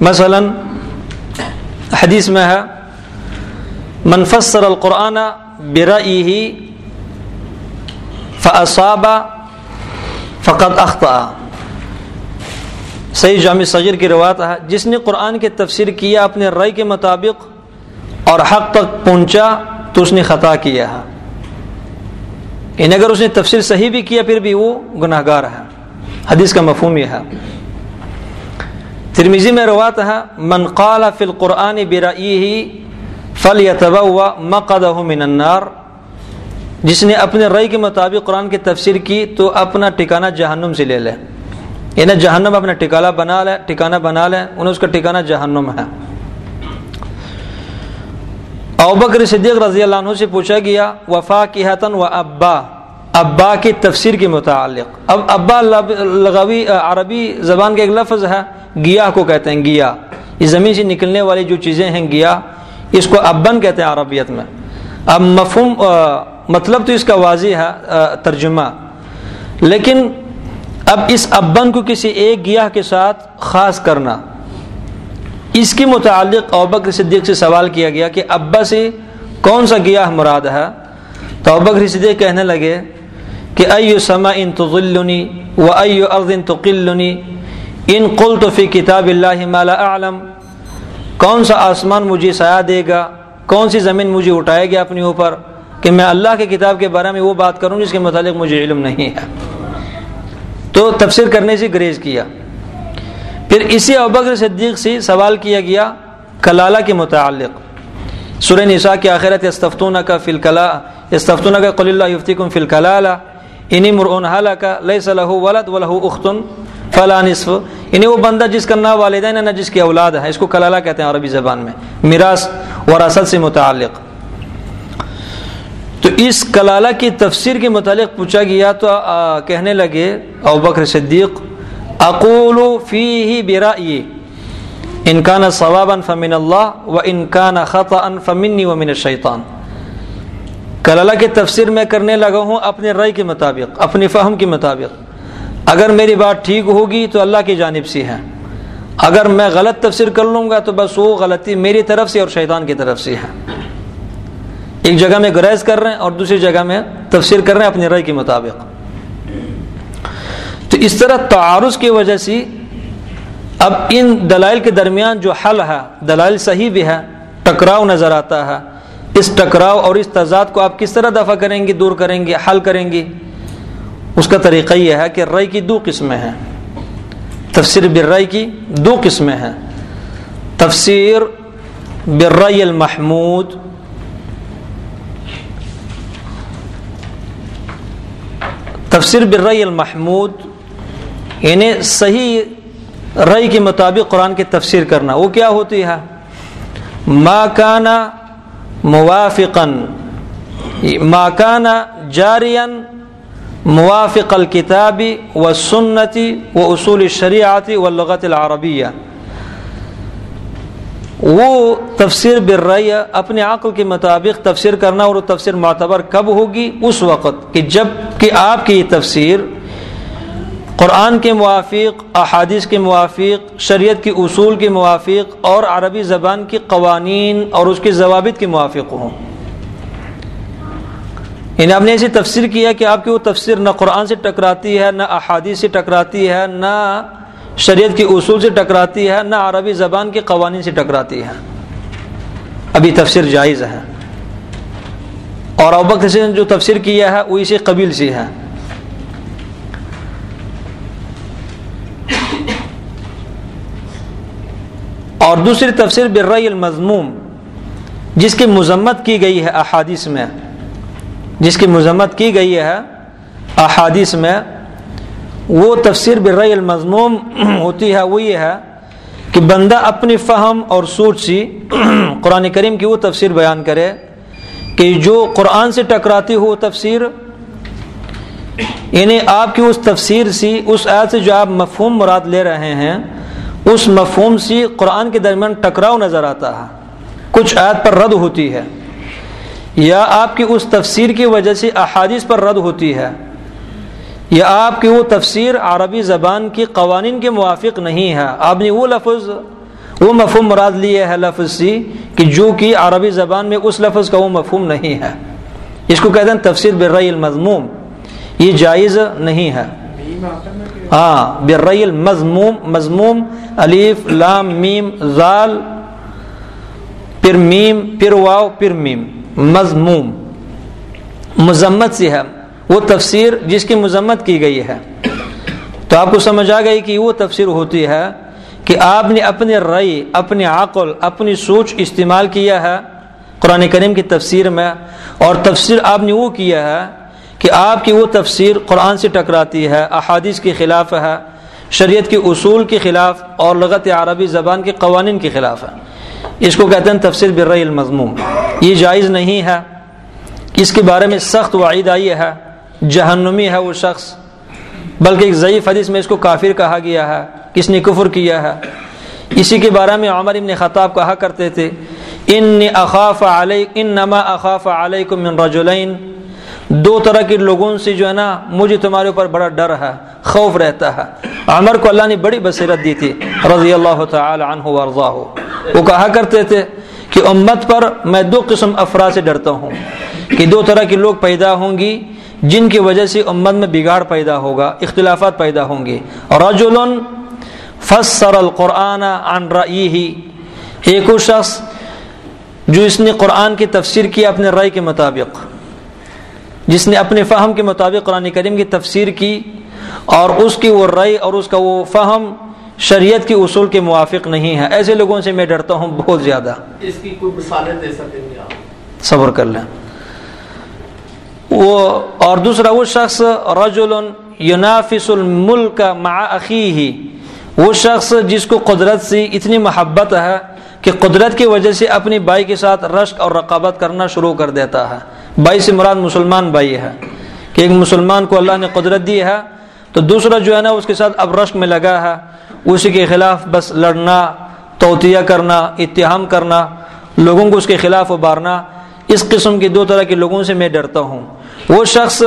مثلا، حدیث میں ہے منفسر القرآن برئی فصابہ فقط اختہ صحیح جامع صغیر کی روایت ہے، جس نے قرآن کی تفسیر کیا، اپنے رائے کے مطابق اور حق تک پہنچا، تو اس نے خطا کیا ہے۔ ان اگر اس نے تفسیر صحیح بھی کیا، پھر بھی وہ گناہ گار ہے۔ حدیث کا مفہوم یہ ہے۔ ترمیزی میں روات ہے، من قال فی القرآن برائیہ فلیتبوا مقدہ من النار جس نے اپنے رئی کے مطابق قرآن کی تفسیر کی، تو اپنا ٹھکانہ جہنم سے لے لے۔ انہیں جہنم اپنا ٹکالا بنا لے، ٹھکانہ بنا لے، انہیں اس کا ٹھکانہ جہنم ہے۔ اوبکر صدیق رضی اللہ عنہ سے پوچھا گیا وفا کی حتن و ابا ابا کی تفسیر کے متعلق۔ اب ابا لغوی عربی زبان کا ایک لفظ ہے گیا کو کہتے ہیں گیا یہ زمین سے نکلنے والی جو چیزیں ہیں گیا اس کو ابن کہتے ہیں عربیت میں۔ اب مفہوم مطلب تو اس کا واضح ہے ترجمہ۔ لیکن اب اس ابن کو کسی ایک گیا کے ساتھ خاص کرنا۔ اس کے متعلق اوبکر صدیق سے سوال کیا گیا کہ ابا سے کون سا گیا مراد ہے؟ تو اوبکر صدیق کہنے لگے کہ ایو سما ان تغلنی و ایو ارض تقلنی۔ ان قل تو فی کتاب اللہ مالا عالم کون سا آسمان مجھے سایہ دے گا؟ کون سی زمین مجھے اٹھائے گا اپنے اوپر؟ کہ میں اللہ کے کتاب کے بارے میں وہ بات کروں جس کے متعلق مجھے علم نہیں ہے۔ تو تفسیر کرنے سے گریز کیا۔ پھر اسی ابکر صدیق سے سوال کیا گیا، کلالہ کے متعلق۔ سورہ نساء کی آخرت استفتون کا فل کلا استفتون کا قل اللہ یفتکم فی الکلالہ مرعون حالہ کا لیس لہو ولد ولہو اختن فلا نصف۔ انہیں وہ بندہ جس کا نہ والدین نہ جس کی اولاد ہے، اس کو کلالہ کہتے ہیں عربی زبان میں، میراث وراثت سے متعلق۔ تو اس کلالہ کی تفسیر کے متعلق پوچھا گیا تو کہنے لگے او بکر صدیق، اقول فی ہی برا انکان ثوابا فمن اللہ و انکان خطا فمنی و من شیطان کلالہ کی تفسیر میں کرنے لگا ہوں اپنے رائے کے مطابق، اپنی فہم کے مطابق۔ اگر میری بات ٹھیک ہوگی تو اللہ کی جانب سے ہے۔ اگر میں غلط تفسیر کر لوں گا تو بس وہ غلطی میری طرف سے اور شیطان کی طرف سے ہے۔ ایک جگہ میں گریز کر رہے ہیں اور دوسری جگہ میں تفسیر کر رہے ہیں اپنی رائے کے مطابق۔ تو اس طرح تعارض کی وجہ سے اب ان دلائل کے درمیان جو حل ہے، دلائل صحیح بھی ہے، ٹکراؤ نظر آتا ہے۔ اس ٹکراؤ اور اس تضاد کو آپ کس طرح دفع کریں گے، دور کریں گے، حل کریں گے؟ اس کا طریقہ یہ ہے کہ رئی کی دو قسمیں ہیں۔ تفسیر بررئی کی دو قسمیں ہیں۔ تفسیر بررئی المحمود تفسیر بررئی المحمود یعنی صحیح رئی کے مطابق قرآن کی تفسیر کرنا۔ وہ کیا ہوتی ہے؟ ما کانا موافقن ما کانا جارین موافق الکتابی و سنتی و اصول شریعتی و لغت العربیہ۔ وہ تفسیر برریا اپنے عقل کے مطابق تفسیر کرنا اور وہ تفسیر معتبر کب ہوگی؟ اس وقت کہ جبکہ آپ کی یہ تفسیر قرآن کے موافق، احادیث کے موافق، شریعت کے اصول کے موافق اور عربی زبان کی قوانین اور اس کے ضوابط کے موافق ہوں۔ یعنی آپ نے ایسی تفسیر کیا کہ آپ کی وہ تفسیر نہ قرآن سے ٹکراتی ہے، نہ احادیث سے ٹکراتی ہے، نہ شریعت کے اصول سے ٹکراتی ہے، نہ عربی زبان کے قوانین سے ٹکراتی ہے۔ ابھی تفسیر جائز ہے۔ اور ابک سے جو تفسیر کیا ہے، وہ اسی قبیل سے ہے۔ اور دوسری تفسیر بررئی المضموم جس کی مذمت کی گئی ہے احادیث میں۔ جس کی مذمت کی گئی ہے احادیث میں وہ تفسیر بررئی المضموم ہوتی ہے، وہ یہ ہے کہ بندہ اپنی فہم اور سوچ سی قرآن کریم کی وہ تفسیر بیان کرے کہ جو قرآن سے ٹکراتی ہو تفسیر یعنی آپ کی اس تفسیر سی، اس آیت سے جو آپ مفہوم مراد لے رہے ہیں، اس مفہوم سی قرآن کے درمیان ٹکراؤ نظر آتا ہے۔ کچھ آیت پر رد ہوتی ہے۔ یا آپ کی اس تفسیر کی وجہ سے احادیث پر رد ہوتی ہے۔ یا آپ کی وہ تفسیر عربی زبان کی قوانین کے موافق نہیں ہے۔ آپ نے وہ لفظ، وہ مفہوم مراد لیے ہے لفظ سی کہ جو کہ عربی زبان میں اس لفظ کا وہ مفہوم نہیں ہے۔ اس کو کہتے ہیں تفسیر بررئی المضموم یہ جائز نہیں ہے۔ ہاں بررئی المضموم مضموم علیف لام، میم، زال، پھر میم، پھر واؤ پھر میم۔ مضموم مذمت سے ہے۔ وہ تفسیر جس کی مذمت کی گئی ہے۔ تو آپ کو سمجھ آ گئی کہ وہ تفسیر ہوتی ہے کہ آپ نے اپنے رئی اپنی عقل، اپنی سوچ استعمال کیا ہے قرآن کریم کی تفسیر میں، اور تفسیر آپ نے وہ کیا ہے کہ آپ کی وہ تفسیر قرآن سے ٹکراتی ہے، احادیث کے خلاف ہے، شریعت کے اصول کے خلاف، اور لغت عربی زبان کے قوانین کے خلاف ہے۔ اس کو کہتے ہیں تفسیر بر المضموم یہ جائز نہیں ہے۔ اس کے بارے میں سخت وعید آئی ہے جہنمی ہے وہ شخص۔ بلکہ ایک ضعیف حدیث میں اس کو کافر کہا گیا ہے، کس نے کفر کیا ہے۔ اسی کے بارے میں عمر ابن خطاب کہا کرتے تھے ان اخاف علی ان نما اخاف علیکم من رجلین۔ دو طرح کے لوگوں سے جو ہے نا، مجھے تمہارے اوپر بڑا ڈر ہے، خوف رہتا ہے۔ عمر کو اللہ نے بڑی بصیرت دی تھی رضی اللہ تعالی عنہ ورضاہ وہ کہا کرتے تھے کہ امت پر میں دو قسم افراد سے ڈرتا ہوں، کہ دو طرح کے لوگ پیدا ہوں گی۔ جن کی وجہ سے امت میں بگاڑ پیدا ہوگا اختلافات پیدا ہوں گے۔ رجل فسر القرآن عن رأیہ ایک وہ شخص جو اس نے قرآن کی تفسیر کی اپنے رائے کے مطابق جس نے اپنے فہم کے مطابق قرآن کریم کی تفسیر کی اور اس کی وہ رائے اور اس کا وہ فہم شریعت کی اصول کے موافق نہیں ہے۔ ایسے لوگوں سے میں ڈرتا ہوں بہت زیادہ۔ اس کی کوئی مثالیں دے صبر کر لیں۔ وہ اور دوسرا وہ شخص رجل ینافس الملک مع اخیہ وہ شخص جس کو قدرت سے اتنی محبت ہے کہ قدرت کی وجہ سے اپنی بھائی کے ساتھ رشک اور رقابت کرنا شروع کر دیتا ہے بھائی سے مراد مسلمان بھائی ہے کہ ایک مسلمان کو اللہ نے قدرت دی ہے تو دوسرا جو ہے نا اس کے ساتھ اب رشک میں لگا ہے اسی کے خلاف بس لڑنا توتیہ کرنا اتہام کرنا لوگوں کو اس کے خلاف ابارنا اس قسم کے دو طرح کے لوگوں سے میں ڈرتا ہوں وہ شخص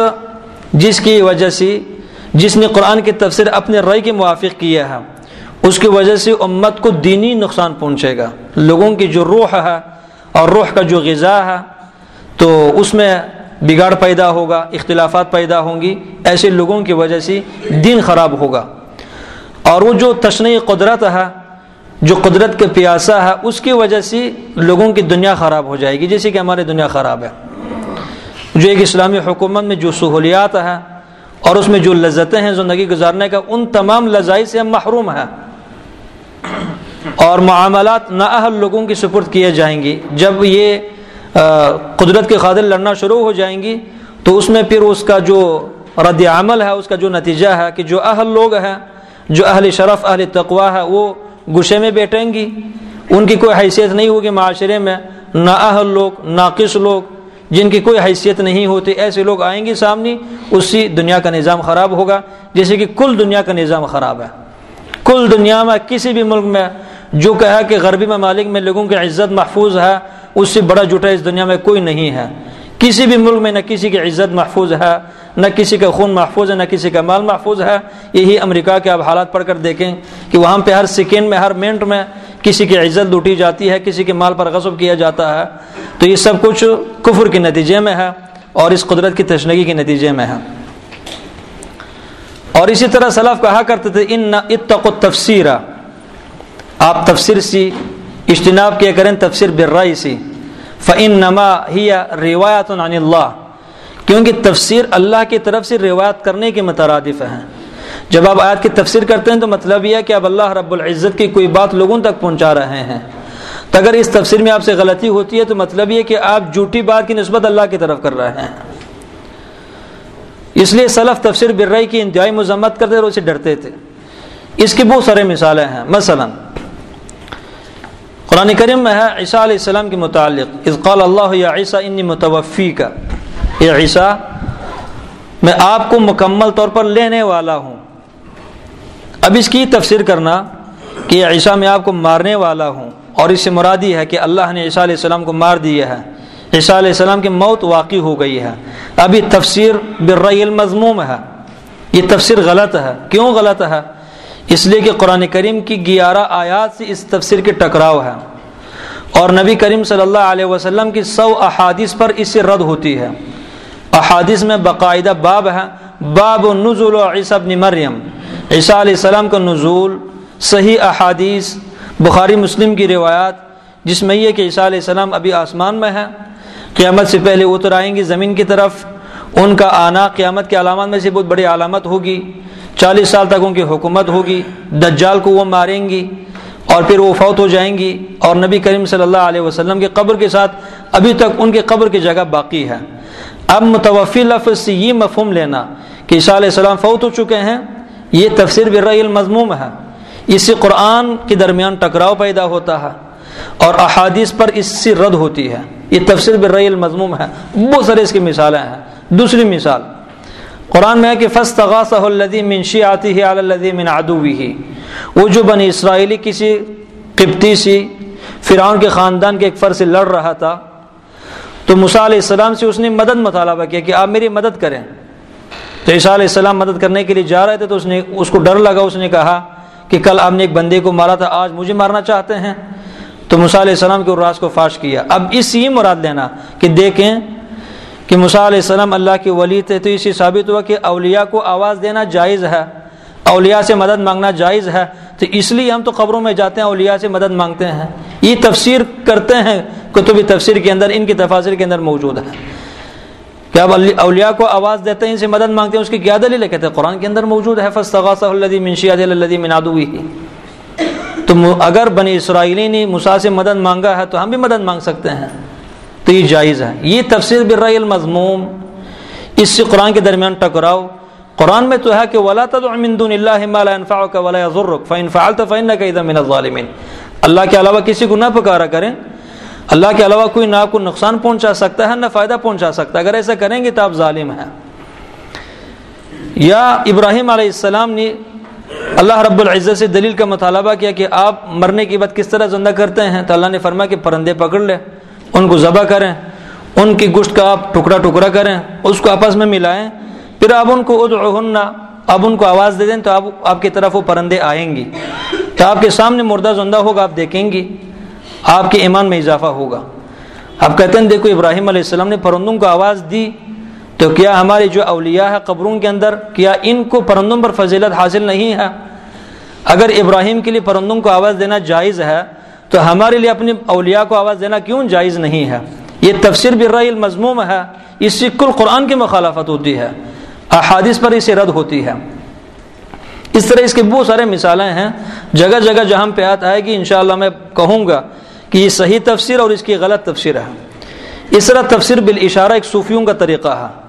جس کی وجہ سے جس نے قرآن کی تفسیر اپنے رائے کے موافق کیا ہے، اس کی وجہ سے امت کو دینی نقصان پہنچے گا۔ لوگوں کی جو روح ہے اور روح کا جو غذا ہے، تو اس میں بگاڑ پیدا ہوگا، اختلافات پیدا ہوں گی، ایسے لوگوں کی وجہ سے دین خراب ہوگا۔ اور وہ جو تشنی قدرت ہے، جو قدرت کے پیاسا ہے، اس کی وجہ سے لوگوں کی دنیا خراب ہو جائے گی، جیسے کہ ہماری دنیا خراب ہے۔ جو ایک اسلامی حکومت میں جو سہولیات ہیں اور اس میں جو لذتیں ہیں زندگی گزارنے کا، ان تمام لذائی سے ہم محروم ہیں۔ اور معاملات نااہل لوگوں کی سپرد کیے جائیں گی۔ جب یہ قدرت کے خاطر لڑنا شروع ہو جائیں گی، تو اس میں پھر اس کا جو رد عمل ہے، اس کا جو نتیجہ ہے کہ جو اہل لوگ ہیں، جو اہل شرف، اہل تقوا ہے، وہ گشے میں بیٹھیں گی۔ ان کی کوئی حیثیت نہیں ہوگی معاشرے میں نااہل لوگ ناقص لوگ جن کی کوئی حیثیت نہیں ہوتی، ایسے لوگ آئیں گے سامنے، اسی دنیا کا نظام خراب ہوگا۔ جیسے کہ کل دنیا کا نظام خراب ہے۔ کل دنیا میں کسی بھی ملک میں جو کہا کہ غربی ممالک میں لوگوں کی عزت محفوظ ہے، اس سے بڑا جٹا اس دنیا میں کوئی نہیں ہے۔ کسی بھی ملک میں نہ کسی کی عزت محفوظ ہے، نہ کسی کا خون محفوظ ہے، نہ کسی کا مال محفوظ ہے۔ یہی امریکہ کے اب حالات پڑھ کر دیکھیں کہ وہاں پہ ہر سیکنڈ میں، ہر منٹ میں کسی کی عزت لوٹی جاتی ہے، کسی کے مال پر غصب کیا جاتا ہے، تو یہ سب کچھ کفر کے نتیجے میں ہے اور اس قدرت کی تشنگی کے نتیجے میں ہے۔ اور اسی طرح سلف کہا کرتے تھے، ان اتق تفسیر آپ تفسیر سی، اجتناب کیا کریں تفسیر برائی سی۔ فعن نما ہی روایت عن اللہ کیونکہ تفسیر اللہ کی طرف سے روایت کرنے کے مترادف ہیں۔ جب آپ آیت کی تفسیر کرتے ہیں تو مطلب یہ ہے کہ اب اللہ رب العزت کی کوئی بات لوگوں تک پہنچا رہے ہیں۔ تو اگر اس تفسیر میں آپ سے غلطی ہوتی ہے تو مطلب یہ کہ آپ جھوٹی بات کی نسبت اللہ کی طرف کر رہے ہیں۔ اس لیے سلف تفسیر برئی کی انتہائی مذمت کرتے اور اسے ڈرتے تھے۔ اس کی بہت سارے مثالیں ہیں۔ مثلا، قرآن کریم میں ہے عیسیٰ علیہ السلام کے متعلق۔ اس قال اللہ یا عیسیٰ انی متوفی کا یہ عیسیٰ، میں آپ کو مکمل طور پر لینے والا ہوں۔ اب اس کی تفسیر کرنا کہ عیسیٰ میں آپ کو مارنے والا ہوں اور اس سے مرادی ہے کہ اللہ نے عیسیٰ علیہ السلام کو مار دیا ہے عیسیٰ علیہ السلام کی موت واقع ہو گئی ہے۔ اب یہ تفسیر برئی المضموم ہے۔ یہ تفسیر غلط ہے۔ کیوں غلط ہے؟ اس لیے کہ قرآن کریم کی گیارہ آیات سے اس تفسیر کے ٹکراؤ ہے اور نبی کریم صلی اللہ علیہ وسلم کی سو احادیث پر اس سے رد ہوتی ہے۔ احادیث میں باقاعدہ باب ہے۔ باب نزول عیسیٰ ابن مریم۔ عیسیٰ علیہ السلام کا نزول صحیح احادیث، بخاری مسلم کی روایات، جس میں یہ کہ عیسیٰ علیہ السلام ابھی آسمان میں ہے قیامت سے پہلے اتر آئیں گی زمین کی طرف، ان کا آنا قیامت کے علامات میں سے بہت بڑی علامت ہوگی، چالیس سال تک ان کی حکومت ہوگی، دجال کو وہ ماریں گی، اور پھر وہ فوت ہو جائیں گی، اور نبی کریم صلی اللہ علیہ وسلم کے قبر کے ساتھ ابھی تک ان کے قبر کی جگہ باقی ہے۔ اب متوفی لفظ سے یہ مفہوم لینا کہ عیسیٰ علیہ السلام فوت ہو چکے ہیں یہ تفسیر بر المضموم ہے۔ اس سے قرآن کے درمیان ٹکراؤ پیدا ہوتا ہے اور احادیث پر اس سے رد ہوتی ہے۔ یہ تفسیر بر المضموم ہے۔ بہت سارے اس کی مثالیں ہیں۔ دوسری مثال، قرآن میں ہے کہ فس تغاصہ الدی منشی آتی ہے الدی من ادوی ہی وہ جو بنی اسرائیلی کسی قبطی سی فرعون کے خاندان کے ایک فرض سے لڑ رہا تھا، تو مصع علیہ السلام سے اس نے مدد مطالبہ کیا کہ آپ میری مدد کریں۔ تو عیسیٰ علیہ السلام مدد کرنے کے لیے جا رہے تھے تو اس نے اس کو ڈر لگا، اس نے کہا کہ کل آپ نے ایک بندے کو مارا تھا، آج مجھے مارنا چاہتے ہیں۔ تو مصع علیہ السلام کے راز کو فاش کیا۔ اب اس مراد لینا کہ دیکھیں کہ مصع علیہ السلام اللہ کے ولی تھے، تو اسی ثابت ہوا کہ اولیاء کو آواز دینا جائز ہے۔ اولیاء سے مدد مانگنا جائز ہے۔ تو اس لیے ہم تو قبروں میں جاتے ہیں، اولیاء سے مدد مانگتے ہیں۔ یہ تفسیر کرتے ہیں کتبی تفسیر کے اندر، ان کی تفاصر کے اندر موجود ہے۔ کہ اب اولیاء کو آواز دیتے ہیں، ان سے مدد مانگتے ہیں، اس کی کیا دلیل ہے؟ کہتے ہیں، قرآن کے اندر موجود ہے الدی منشیات الدی منادوی تو اگر بنی اسرائیلی نے مسا سے مدد مانگا ہے تو ہم بھی مدد مانگ سکتے ہیں۔ تو یہ جائز ہے۔ یہ تفسیر برائے المضموم اس سے قرآن کے درمیان ٹکراؤ۔ قرآن میں تو ہے کہ ولا تدع من دون اللہ ما لا ينفعك ولا يضرك۔ فان فعلت فانك اذا من الظالمين۔ اللہ کے علاوہ کسی کو نہ پکارا کریں اللہ کے علاوہ کوئی نہ آپ کو نقصان پہنچا سکتا ہے، نہ فائدہ پہنچا سکتا ہے۔ اگر ایسا کریں گے تو آپ ظالم ہیں۔ یا ابراہیم علیہ السلام نے اللہ رب العزت سے دلیل کا مطالبہ کیا کہ آپ مرنے کی بات کس طرح زندہ کرتے ہیں؟ تو اللہ نے فرمایا کہ پرندے پکڑ لے ان کو ذبح کریں، ان کی گشت کا آپ ٹکڑا ٹکڑا کریں، اس کو آپس میں ملائیں۔ پھر آپ ان کو ادعوہن اب ان کو آواز دے دیں تو آپ آپ کی طرف وہ پرندے آئیں گی۔ تو آپ کے سامنے مردہ زندہ ہوگا، آپ دیکھیں گی۔ آپ کے ایمان میں اضافہ ہوگا۔ آپ کہتے ہیں، دیکھو ابراہیم علیہ السلام نے پرندوں کو آواز دی، تو کیا ہمارے جو اولیاء ہے قبروں کے اندر، کیا ان کو پرندوں پر فضیلت حاصل نہیں ہے؟ اگر ابراہیم کے لیے پرندوں کو آواز دینا جائز ہے، تو ہمارے لیے اپنی اولیاء کو آواز دینا کیوں جائز نہیں ہے؟ یہ تفسیر برائے المضموم ہے۔ اس سے کل قرآن کی مخالفت ہوتی ہے۔ احادث پر اسے رد ہوتی ہے۔ اس طرح اس کے بہت سارے مثالیں ہیں۔ جگہ جگہ جہاں پہ آت آئے گی انشاءاللہ میں کہوں گا کہ یہ صحیح تفسیر اور اس کی غلط تفسیر ہے۔ اس طرح تفسیر بالاشارہ ایک صوفیوں کا طریقہ ہے۔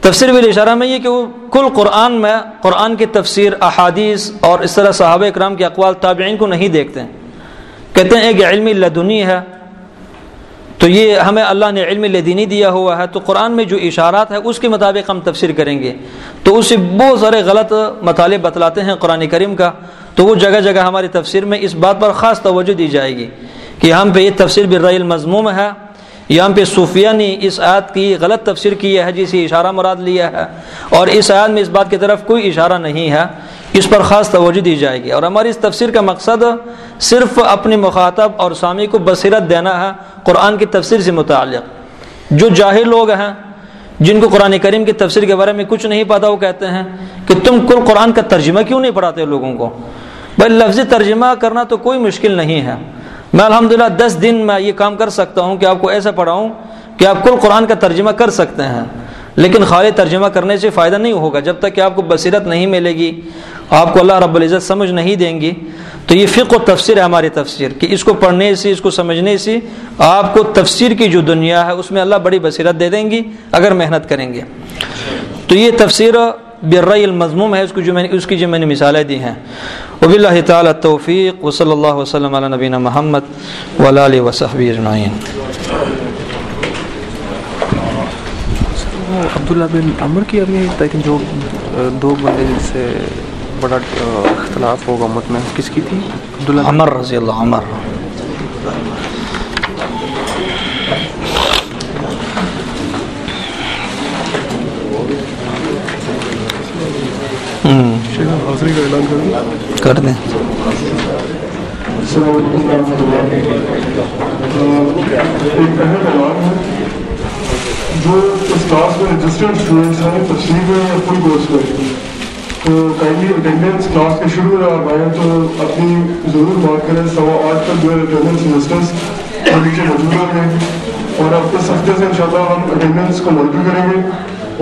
تفسیر بالاشارہ میں یہ کہ وہ کل قرآن میں قرآن کی تفسیر، احادیث اور اس طرح صحابہ اکرام کے اقوال تابعین کو نہیں دیکھتے ہیں۔ کہتے ہیں ایک علمی لدنی ہے، تو یہ ہمیں اللہ نے علم لدینی دیا ہوا ہے۔ تو قرآن میں جو اشارات ہے اس کے مطابق ہم تفسیر کریں گے۔ تو اس سے بہت سارے غلط مطالب بتلاتے ہیں قرآن کریم کا۔ تو وہ جگہ جگہ ہماری تفسیر میں اس بات پر خاص توجہ دی جائے گی کہ ہم پہ یہ تفسیر برائے المضموم ہے یہاں پہ صوفیہ نے اس آیت کی غلط تفسیر کی ہے جسے اشارہ مراد لیا ہے اور اس آیت میں اس بات کی طرف کوئی اشارہ نہیں ہے اس پر خاص توجہ دی جائے گی اور ہماری اس تفسیر کا مقصد صرف اپنی مخاطب اور سامی کو بصیرت دینا ہے قرآن کی تفسیر سے متعلق جو جاہر لوگ ہیں جن کو قرآن کریم کی تفسیر کے بارے میں کچھ نہیں پتا، وہ کہتے ہیں کہ تم کل قرآن کا ترجمہ کیوں نہیں پڑھاتے لوگوں کو؟ بھائی لفظی ترجمہ کرنا تو کوئی مشکل نہیں ہے۔ میں الحمدللہ دس دن میں یہ کام کر سکتا ہوں کہ آپ کو ایسا پڑھاؤں کہ آپ کل قرآن کا ترجمہ کر سکتے ہیں۔ لیکن خالی ترجمہ کرنے سے فائدہ نہیں ہوگا جب تک کہ آپ کو بصیرت نہیں ملے گی، آپ کو اللہ رب العزت سمجھ نہیں دیں گی۔ تو یہ فقہ و تفسیر ہے ہماری تفسیر کہ اس کو پڑھنے سے، اس کو سمجھنے سے آپ کو تفسیر کی جو دنیا ہے، اس میں اللہ بڑی بصیرت دے دیں گی اگر محنت کریں گے۔ تو یہ تفسیر برعی المضموم ہے اس کو جو میں نے اس کی جو میں نے مثالیں دی ہیں۔ وب اللہ تعالیٰ توفیق و صلی اللہ وسلم علیہ نبینہ محمد ولا وصحب اجمعین۔ عبداللہ بن عمر کی ابھی لیکن جو دو بندے جس سے بڑا اختلاف ہوگا امت میں کس کی تھی؟ عبداللہ عمر رضی اللہ عمر حاضری کا اعلان کروں کر دیں۔ ایک اہم اعلان ہے جو اس کلاس میں رجسٹرڈ اسٹوڈنٹس ہیں، تشریح میں یا فل کورس کریں تو کائنڈلی اٹینڈنس کلاس کے شروع میں آپ آئیں تو اپنی ضرور بات کریں۔ سوا آٹھ تک جو ہے اٹینڈنس سیمسٹرس نیچے موجود ہوں گے اور اب اس ہفتے سے انشاءاللہ ہم اٹینڈنس کو مانیٹر کریں گے۔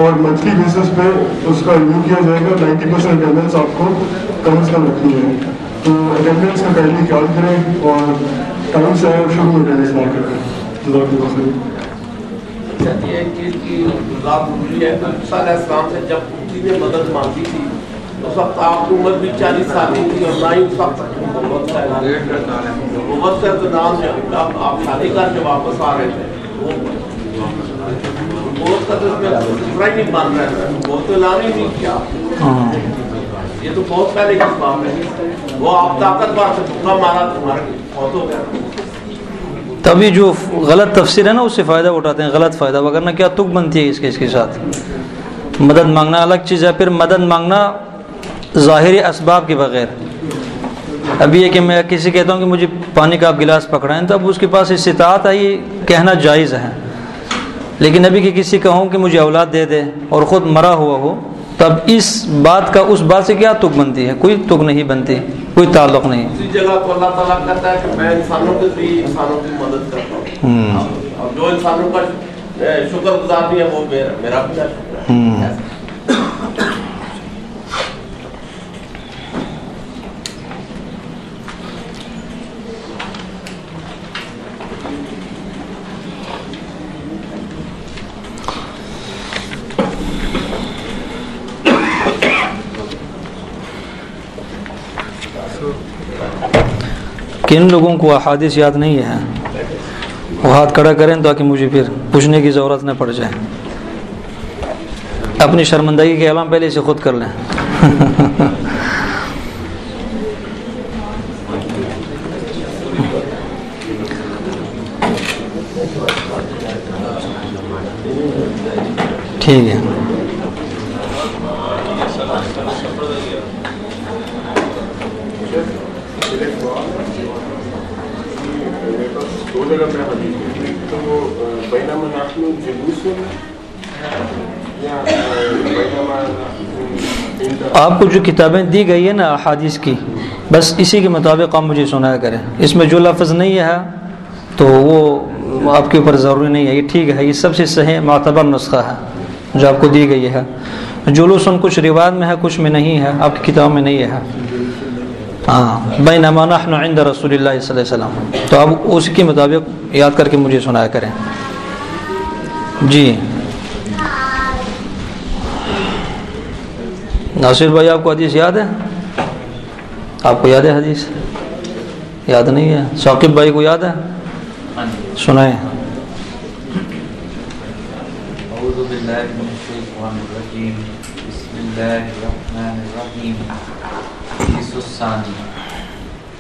اور منتھلی بیسس پہ اس کا ریویو کیا جائے گا. نائنٹی پرسینٹ اٹینڈنس آپ کو کم از کم رکھنی ہے. تو اٹینڈنس کا کائنڈلی خیال کریں اور ٹائم سے آئے شروع اٹینڈنس نہ کریں جزاک اللہ خیر. اچھا یہ ایک چیز کی بات ضروری ہے. علیہ السلام سے جب کسی نے مدد مانگی تھی، اس وقت آپ کی عمر بھی چالیس سال کی تھی اور نہ ہی اس وقت محبت کا اعلان محبت کا اعتدام جب آپ آپ شادی کر کے واپس آ رہے تھے کا تو دوسرا ہی نہیں مان تو نہیں کیا؟ ہاں یہ تو بہت پہلے کی بات ہے۔ وہ آپ طاقتور سے دھوکا مارا تمہارے بہت ہو گیا۔ تبھی جو غلط تفسیر ہے نا، اس سے فائدہ اٹھاتے ہیں، غلط فائدہ۔ وغیرہ کیا تک بنتی ہے اس کے اس کے ساتھ۔ مدد مانگنا الگ چیز ہے۔ پھر مدد مانگنا ظاہری اسباب کے بغیر۔ ابھی یہ کہ میں کسی کہتا ہوں کہ مجھے پانی کا آپ گلاس پکڑائیں، تو اب اس کے پاس استطاعت ہے، یہ کہنا جائز ہے۔ لیکن ابھی کہ کسی کہوں کہ مجھے اولاد دے دے اور خود مرا ہوا ہو تب اس بات کا اس بات سے کیا تک بنتی ہے؟ کوئی تک نہیں بنتی کوئی تعلق نہیں۔ اسی جگہ تو اللہ تعالیٰ کہتا ہے کہ میں انسانوں کے انسانوں کی مدد کرتا ہوں۔ اور جو انسانوں کا شکر گزار ہے وہ میرا بھی شکر۔ ہے۔ کن لوگوں کو احادیث یاد نہیں ہے۔ وہ ہاتھ کھڑا کریں تاکہ مجھے پھر پوچھنے کی ضرورت نہ پڑ جائے۔ اپنی شرمندگی کے اعلان پہلے سے خود کر لیں۔ ٹھیک ہے دو جگہ پہ حدیث ہے تو وہ بینما نحن جلوس یا بینما نحن آپ کو جو کتابیں دی گئی ہیں نا احادیث کی، بس اسی کے مطابق آپ مجھے سنایا کریں۔ اس میں جو لفظ نہیں ہے، تو وہ آپ کے اوپر ضروری نہیں ہے۔ یہ ٹھیک ہے، یہ سب سے صحیح معتبر نسخہ ہے جو آپ کو دی گئی ہے۔ جلوسن کچھ روایت میں ہے، کچھ میں نہیں ہے، آپ کی کتاب میں نہیں ہے۔ ہاں بینما نحن عند رسول اللہ صلی اللہ علیہ وسلم۔ تو آپ اس کے مطابق یاد کر کے مجھے سنایا کریں۔ جی۔ ناصر بھائی، آپ کو حدیث یاد ہے؟ آپ کو یاد ہے حدیث؟ یاد نہیں ہے۔ ثاقب بھائی کو یاد ہے؟ سنائیں۔ أعوذ بالله من الشيطان الرجيم بسم الله الرحمن الرحيم حديث الثاني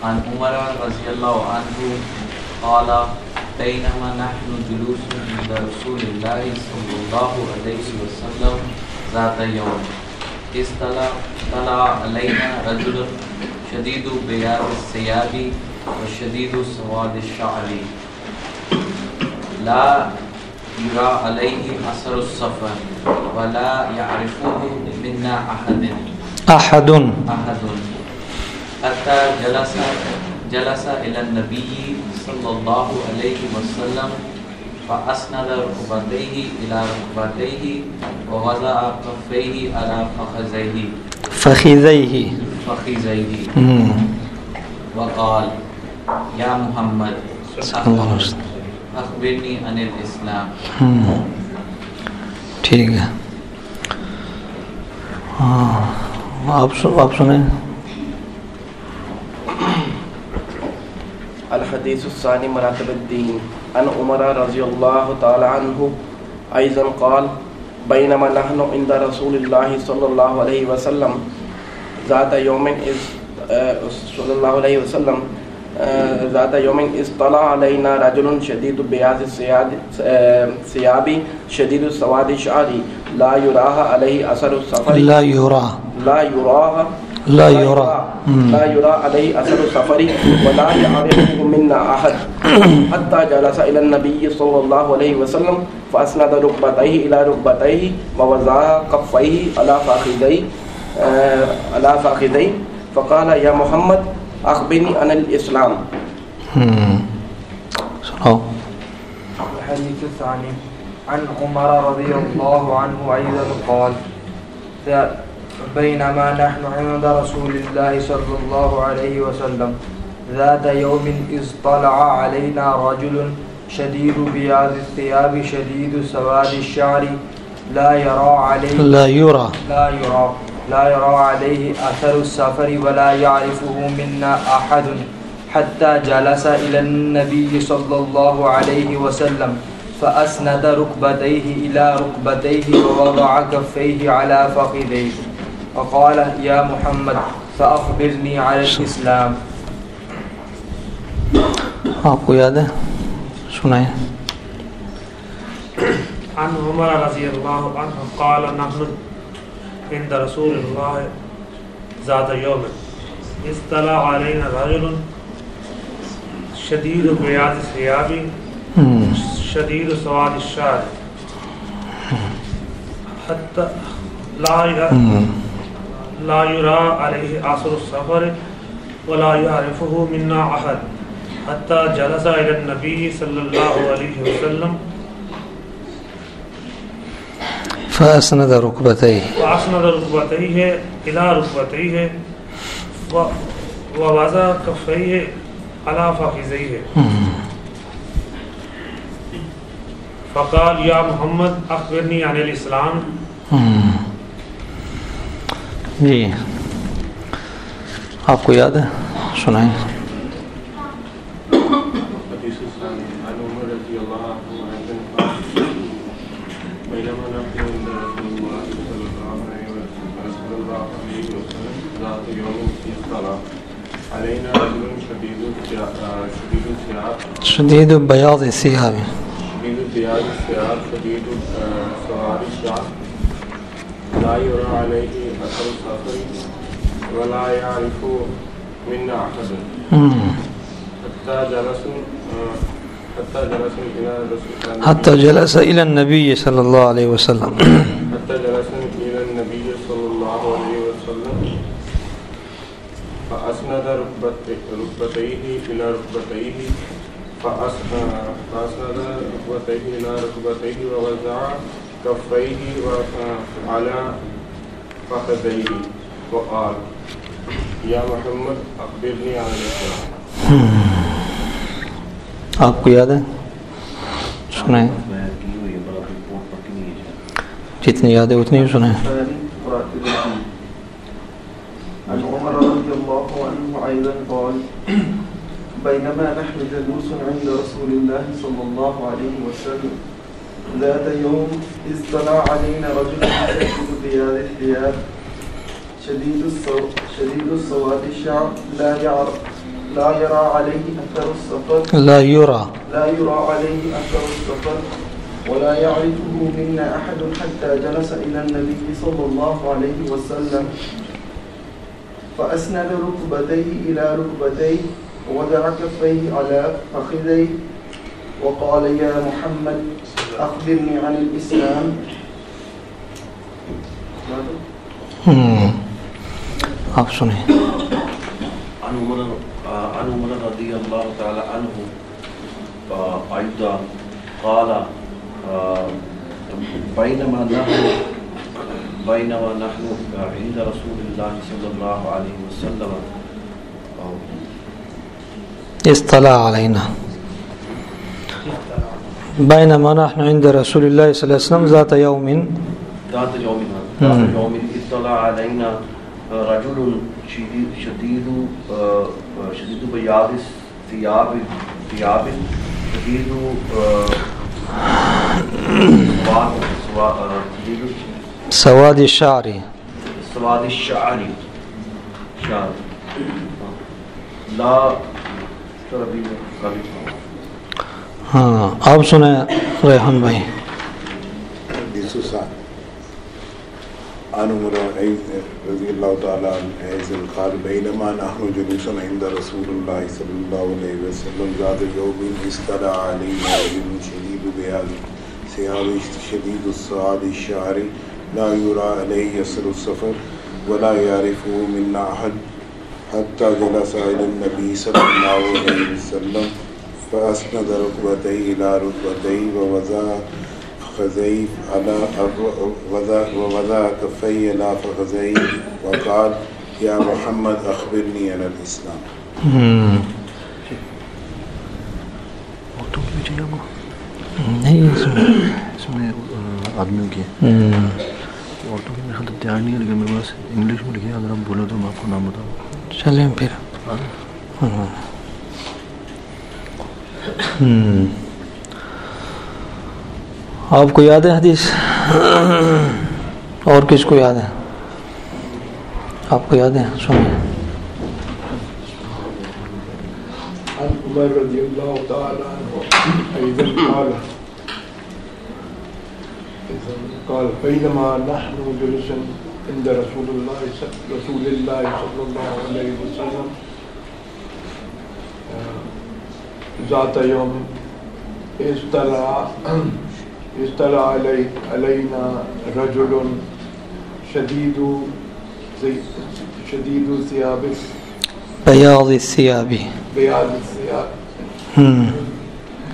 عن عمر رضي الله عنه قال بينما نحن جلوس عند رسول الله صلى الله عليه وسلم ذات يوم اطلع اطلع علينا رجل شديد بياض الثياب وشديد سواد الشعر. لا يرى عليه أثر السفر ولا يعرفه منا أحد. أحد. أحد. حتى جلس جلس إلى النبي صلى الله عليه وسلم فأسند ركبتيه إلى ركبتيه ووضع كفيه على فخذيه. فخذيه. ہم، وقال يا محمد صلی اللہ. علیہ وسلم أخبرني عن الإسلام. ٹھیک ہے. ہاں آپ سنیں۔ الحديث الثاني مراتب الدين عن عمر رضي الله تعالى عنه أيضا قال بينما نحن عند رسول الله صلى الله عليه وسلم. ذات آه، صلى الله عليه وسلم ذات يوم اطلع علينا رجل شديد بياض الثياب آه، ثياب شديد سواد الشعر لا يراها عليه أثر السفر. لا یورا لا يراها لا يرى. لا يرى عليه أثر السفر ولا يعرفه منا أحد. حتى جلس إلى النبي صلى الله عليه وسلم فأسند ركبتيه إلى ركبتيه ووضع كفيه على فخذيه آه، على فخذيه فقال يا محمد أخبرني عن الإسلام. الحديث الثاني عن عمر رضي الله عنه أيضا قال بينما نحن عند رسول الله صلى الله عليه وسلم. ذات يوم إذ طلع علينا رجل شديد بياض الثياب شديد سواد الشعر. لا يرى عليه لا یورا لا يرى. لا يرى عليه أثر السفر ولا يعرفه منا أحد. حتى جلس إلى النبي صلى الله عليه وسلم فأسند ركبتيه إلى ركبتيه ووضع كفيه على فخذيه. وقال يا محمد فأخبرني على الإسلام. آپ کو یاد ہے؟ سنائیں۔ عن عمر رضي الله عنه قال نحن عند رسول الله ذات يوم. اطلع علينا رجل شديد بياض الثياب شديد سواد الشعر حتى لا لا يرى عليه اثر السفر ولا يعرفه منا احد حتى جلس الى النبي صلى الله عليه وسلم. فاسند رکبتئی واسند ركبتيه الى ركبتيه ووضع كفيه على فخذيه. فقال يا محمد اخبرني عن الاسلام ہم۔ جی آپ کو یاد ہے سنائیں حديث الثاني عن عمر رضي الله عنه أيضا قال بينما نحن عند رسول الله صلى الله عليه وسلم صلى الله عليه وسلم ذات يوم اطلع علينا رجل شديد الثياب- شديد الثياب شدید بیاض الثياب شديد الثياب الثياب شديد آه، سواد الشعر لا يرى عليه أثر السفر ولا يعرف منا أحد. ہم، حتى آه، حتى جلسوا إلى رسول حتی جلس إلى النبی صلی اللہ علیہ وسلم. حتى جلسوا إلى النبي صلى الله عليه وسلم. فأسند ركبت- ركبتيه إلى ركبتيه فأس- فأسند ركبتيه إلى ركبتيه ووضع كفيه و- آه، على فخذيه وقال يا محمد أخبرني عن الإسلام. آپ کو یاد ہے؟ سنائیں جتنی یاد ہے اتنی ہی سنائیں عن عمر رضي الله عنه أيضا قال بينما نحن جلوس عند رسول الله صلى الله عليه وسلم. ذات يوم اطلع علينا رجل شديد بياض الثياب شديد السو... شديد السواد الشعر لا يعرف لا يرى عليه أثر السفر. لا یورا لا يرى عليه أثر السفر. ولا يعرفه منا أحد حتى جلس إلى النبي صلى الله عليه وسلم. فأسند ركبتيه إلى ركبتيه ووضع كفيه على فخذيه وقال يا محمد أخبرني عن الإسلام. آپ سنیں عن عمر عن عمر رضي الله تعالى عنه أيضا قال بينما نحن بينما نحن عند رسول الله صلى الله عليه وسلم. اصطلاع علينا. بينما نحن عند رسول الله صلى الله عليه وسلم ذات يوم. ذات يوم. ذات يوم اطلع علينا رجل شديد شديد آه، شديد بياض ثياب ثياب شديد آه، سواد الشعر. سواد الشعر. شعر. لا کبھی ہاں آپ سنیں ریحان بھائی۔ عن عمر رضي الله تعالى عنه أيضا قال بينما نحن جلوس عند رسول الله صلى الله عليه وسلم، ذات يوم استدعى علينا رجل شديد بياض ثياب شديد السعاد الشعر لا يرى عليه يسر السفر، ولا يعرفه منا أحد حتى جلس إلى النبي صلى الله عليه وسلم۔ فأسند ركبتيه إلى ركبتيه ووضع فخذيه على وضع ووضع كفيه على فخذيه وقال، يا محمد، أخبرني عن الإسلام نہیں اس میں اس میں آدمیوں کی عورتوں کی میرے خیال تیار نہیں ہے لیکن میرے پاس انگلش میں لکھی ہے اگر آپ بولے تو میں آپ کو نام بتاؤں چلیں پھر ہاں۔ آپ کو یاد ہے حدیث؟ اور کس کو یاد ہے؟ آپ کو یاد ہے؟ سنیں قال بينما نحن عند رسول الله رسول الله صلى الله عليه وسلم۔ ذات يوم استلى استلى علي علينا رجل شديد شديد الثياب. بياض الثياب. بياض الثياب. امم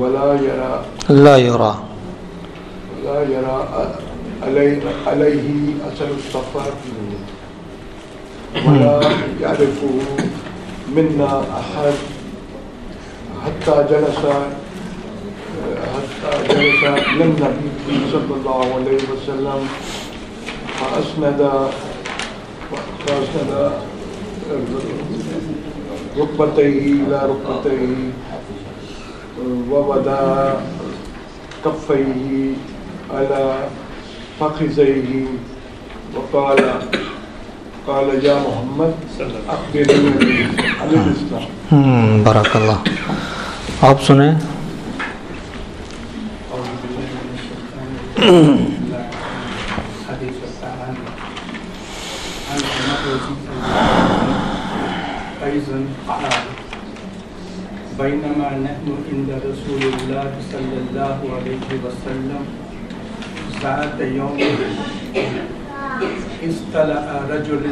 ولا يرى. لا يرى. لا يرى عليه عليه أثر السفر. ولا يعرفه منا أحد حتى جلس حتى جلس للنبي صلى الله عليه وسلم فأسند فأسند ركبتيه إلى ركبتيه ووضع كفيه على فخذيه وقال قال يا محمد أخبرني. عن بارک اللہ آپ سنیں۔ بينما نحن عند رسول الله صلى الله عليه وسلم ذات يوم استلع رجل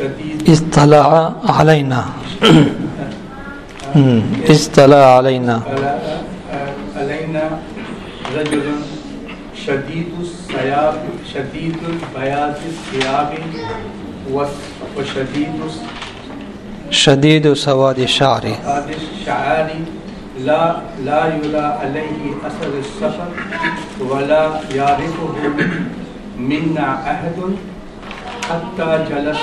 اطلع علینا ہم، اطلع علینا علينا رجل شديد الثياب شديد البياض الثياب وشديد شدید سواد الشعر. سواد الشعار. لا لا يرى عليه أثر السفر ولا يعرفه منا أحد حتى جلس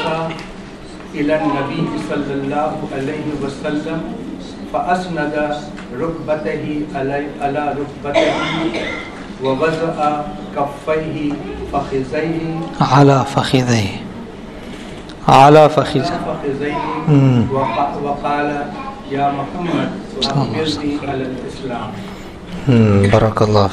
إلى النبي صلى الله عليه وسلم فأسند ركبته على ركبته ووضع كفيه فخذيه. على فخذه على فخذيه. وقال يا محمد أخبرني على الإسلام. ہم، بارک اللہ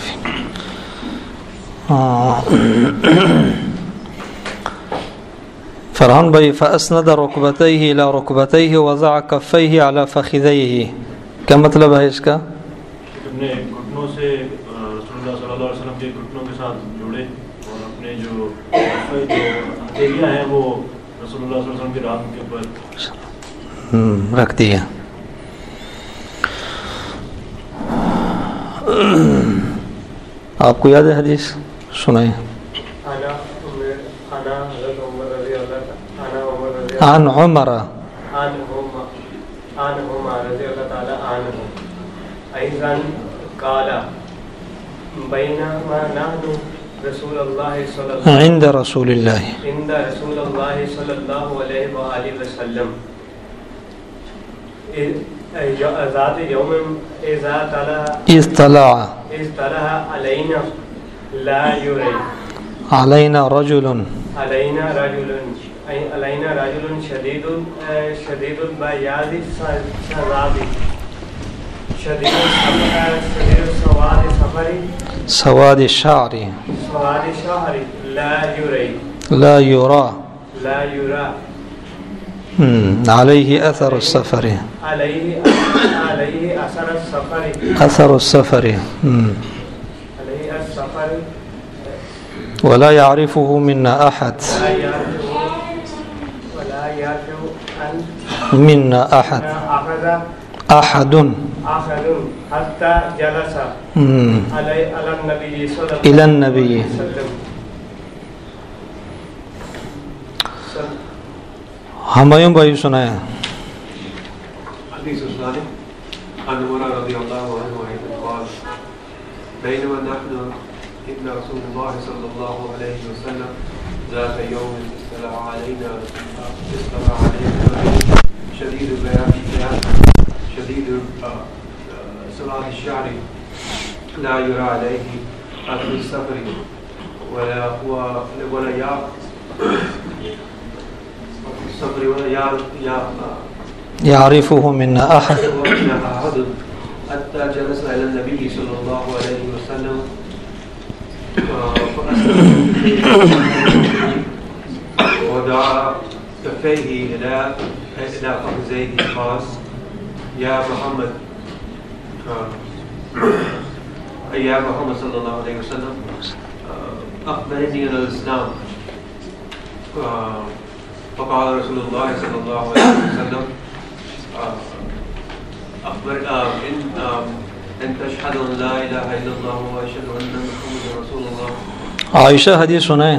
فرحان بھائی فاسند رکبتیہ الى رکبتیہ وضع کفیہ على فخذیہ کیا مطلب ہے اس کا؟ اپنے گھٹنوں سے رسول اللہ صلی اللہ علیہ وسلم کے گھٹنوں کے ساتھ جوڑے اور اپنے جو ہتھیلیاں ہیں وہ رسول اللہ صلی اللہ علیہ وسلم کے رات کے اوپر رکھ دیا آپ کو یاد ہے حدیث؟ سنائیں عن عمر. عن عمر. عن عمر رضی اللہ تعالی عنہ ایضا قال بينما نحن رسول الله صلى الله عند رسول اللہ عند رسول الله صلى الله عليه وآله وسلم. ذات يوم إذا طلع اطلع إذ طلع علينا لا يري علينا رجل. علينا رجل. علينا رجل شديد آه، شديد البياض سواد شديد السواد سفر سواد الشعر سواد شهر لا يري لا يرى. لا يرى. عليه أثر السفر. عليه عليه أثر السفر. أثر السفر. عليه السفر. ولا يعرفه منا أحد. ولا يعرف ولا يعرف أن منا أحد. أخذ أحد. أحد حتى جلس. علي على النبي صلى الله إلى النبي. عليه وسلم ہمایوں بھائی سنائیں حديث الثاني عن عمر رضي الله عنه أيضا قال بينما نحن إن رسول الله صلى الله عليه وسلم ذات يوم اطلع علينا اطلع علينا. شديد الثياب شديد آه، آه، سواد الشعر. لا يرى عليه أثر السفر ولا هو ولا يا السفر ولا يا يا آه، يعرفه منا أحد. أحد. حتى جلس إلى النبي صلى الله عليه وسلم. ودعا كفيه إلى إلى فخذيه قال يا محمد يا محمد صلى الله عليه وسلم أخبرني عن الإسلام فقال رسول الله صلى الله عليه وسلم أخبر إن أن تشهد أن لا إله إلا الله وأشهد أن محمدا رسول الله عائشہ حدیث سنائیں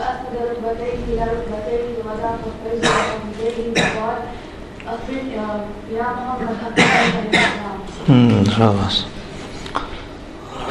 فأخذ ركبتيه إلى ركبتيه وضع خفيه وخفيه وقال أفرج يا محمد حتى خلاص.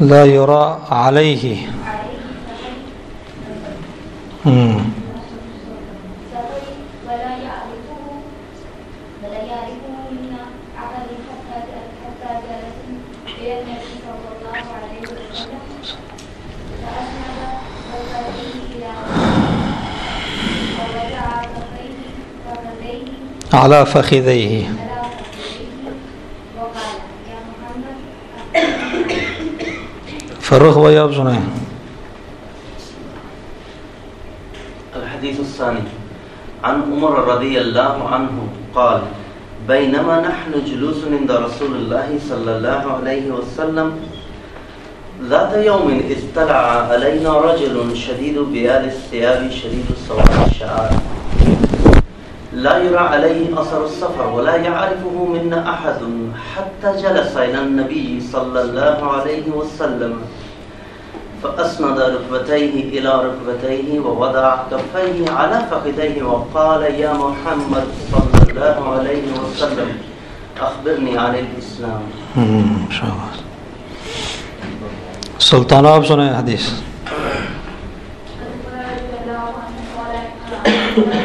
لا يرى عليه. على فخذيه. بھائی آپ سنائیں الحديث الثاني. عن عمر رضي الله عنه قال بينما نحن جلوس عند رسول الله صلى الله عليه وسلم ذات يوم اطلع علينا رجل شديد بياد الثياب شديد السواد الشعار لا يرى عليه أثر السفر ولا يعرفه منا أحد حتى جلس إلى النبي صلى الله عليه وسلم. فأسند ركبتيه إلى ركبتيه ووضع كفيه على فخذيه وقال يا محمد صلى الله عليه وسلم أخبرني عن الإسلام ہم، شاباش سلطانہ آپ سنائیں حدیث وقال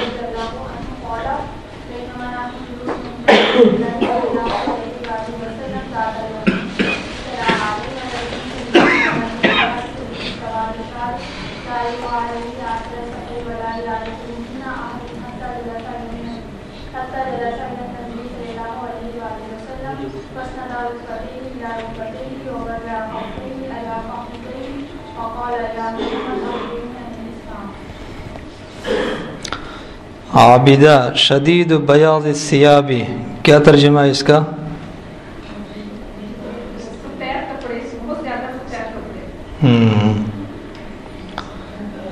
عابدہ شدید بیاض الثیابی کیا ترجمہ ہے اس کا؟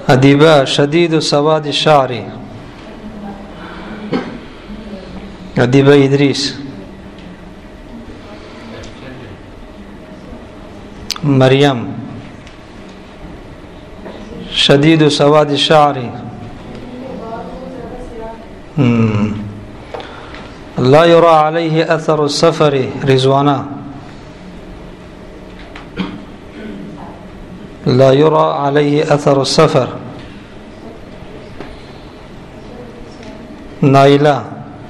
ادیبہ شدید سواد الشعری ادیبہ ادریس۔ مریم۔ شديد سواد الشعر. لا يرى عليه أثر السفر رزوانا لا يرى عليه أثر السفر. نايلة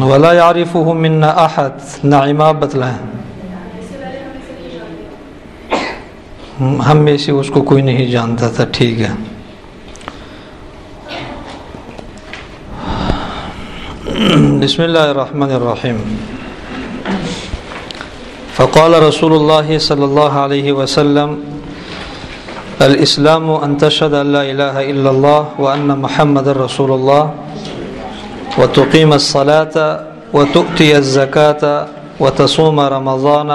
ولا يعرفه منا احد نعیمہ آپ بتلائیں۔ ہم میں سے اس کو کوئی نہیں جانتا تھا، ٹھیک ہے۔ بسم الله الرحمن الرحيم فقال رسول الله صلى الله عليه وسلم الإسلام أن تشهد أن لا إله إلا الله وأن محمد رسول الله وتقيم الصلاة وتؤتي الزكاة وتصوم رمضان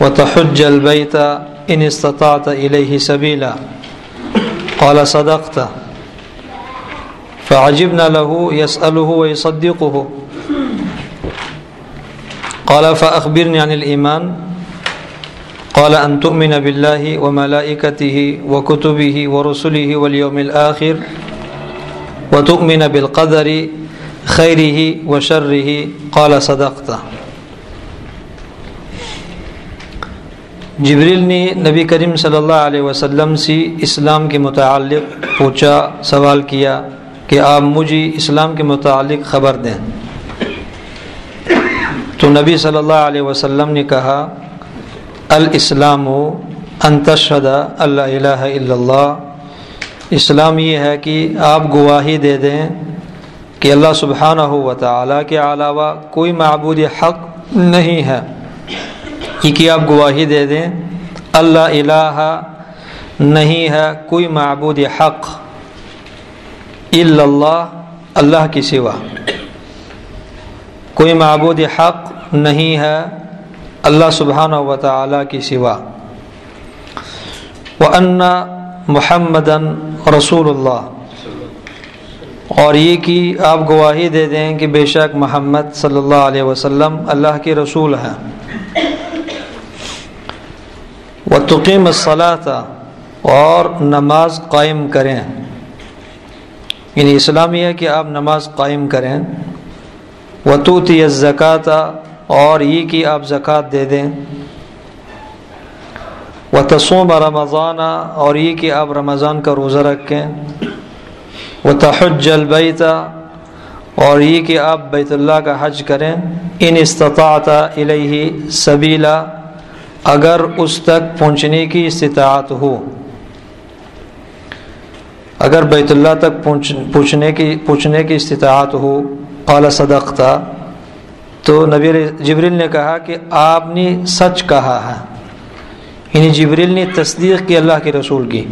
وتحج البيت إن استطعت إليه سبيلا. قال صدقت. فعجبنا له يسأله ويصدقه. قال فأخبرني عن الإيمان. قال أن تؤمن بالله وملائكته وكتبه ورسله واليوم الآخر وتؤمن بالقدر خيره وشره قال صدقت. جبریل نے نبی کریم صلی اللہ علیہ وسلم سے اسلام کے متعلق پوچھا، سوال کیا کہ آپ مجھے اسلام کے متعلق خبر دیں۔ تو نبی صلی اللہ علیہ وسلم نے کہا، الاسلام انتشد اللہ الہ الا اللہ۔ اسلام یہ ہے کہ آپ گواہی دے دیں کہ اللہ سبحانہ و تعالیٰ کے علاوہ کوئی معبود حق نہیں ہے۔ یہ کہ آپ گواہی دے دیں، اللہ الہ نہیں ہے، کوئی معبود حق الا اللہ اللہ کی سوا۔ کوئی معبود حق نہیں ہے، اللہ سبحانہ و تعالیٰ کی سوا۔ وَأَنَّ محمدًا رسول اللہ۔ اور یہ کہ آپ گواہی دے دیں کہ بے شک محمد صلی اللہ علیہ وسلم اللہ کے رسول ہیں۔ و تقیم اور نماز قائم کریں۔ یعنی اسلام یہ ہے کہ آپ نماز قائم کریں۔ وطوطی زکوٰۃ اور یہ کہ آپ زکوٰۃ دے دیں۔ و تسوم رمضان اور یہ کہ آپ رمضان کا روزہ رکھیں۔ و تحج البیت اور یہ کہ آپ بیت اللہ کا حج کریں، ان استطاعت الیہ سبیلا اگر اس تک پہنچنے کی استطاعت ہو۔ اگر بیت اللہ تک پوچھنے کی پوچھنے کی استطاعت ہو۔ قال صدقتا تو نبی جبریل نے کہا کہ آپ نے سچ کہا ہے۔ یعنی جبریل نے تصدیق کی اللہ کے رسول کی۔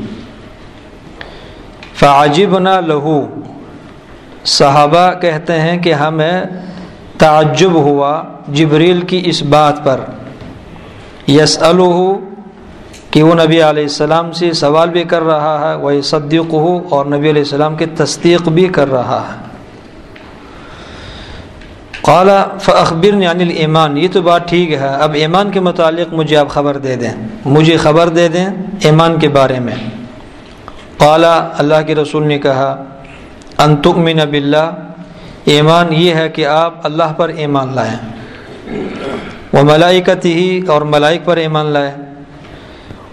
فعجبنا لہو۔ صحابہ کہتے ہیں کہ ہمیں تعجب ہوا جبریل کی اس بات پر۔ یس کہ وہ نبی علیہ السلام سے سوال بھی کر رہا ہے وہ صدیق ہو اور نبی علیہ السلام کی تصدیق بھی کر رہا ہے۔ قال فخبر عن الایمان۔ یہ تو بات ٹھیک ہے۔ اب ایمان کے متعلق مجھے آپ خبر دے دیں۔ مجھے خبر دے دیں ایمان کے بارے میں۔ قال، اللہ کے رسول نے کہا، ان تؤمن باللہ، ایمان یہ ہے کہ آپ اللہ پر ایمان لائیں۔ وہ ملائکت ہی اور ملائک پر ایمان لائے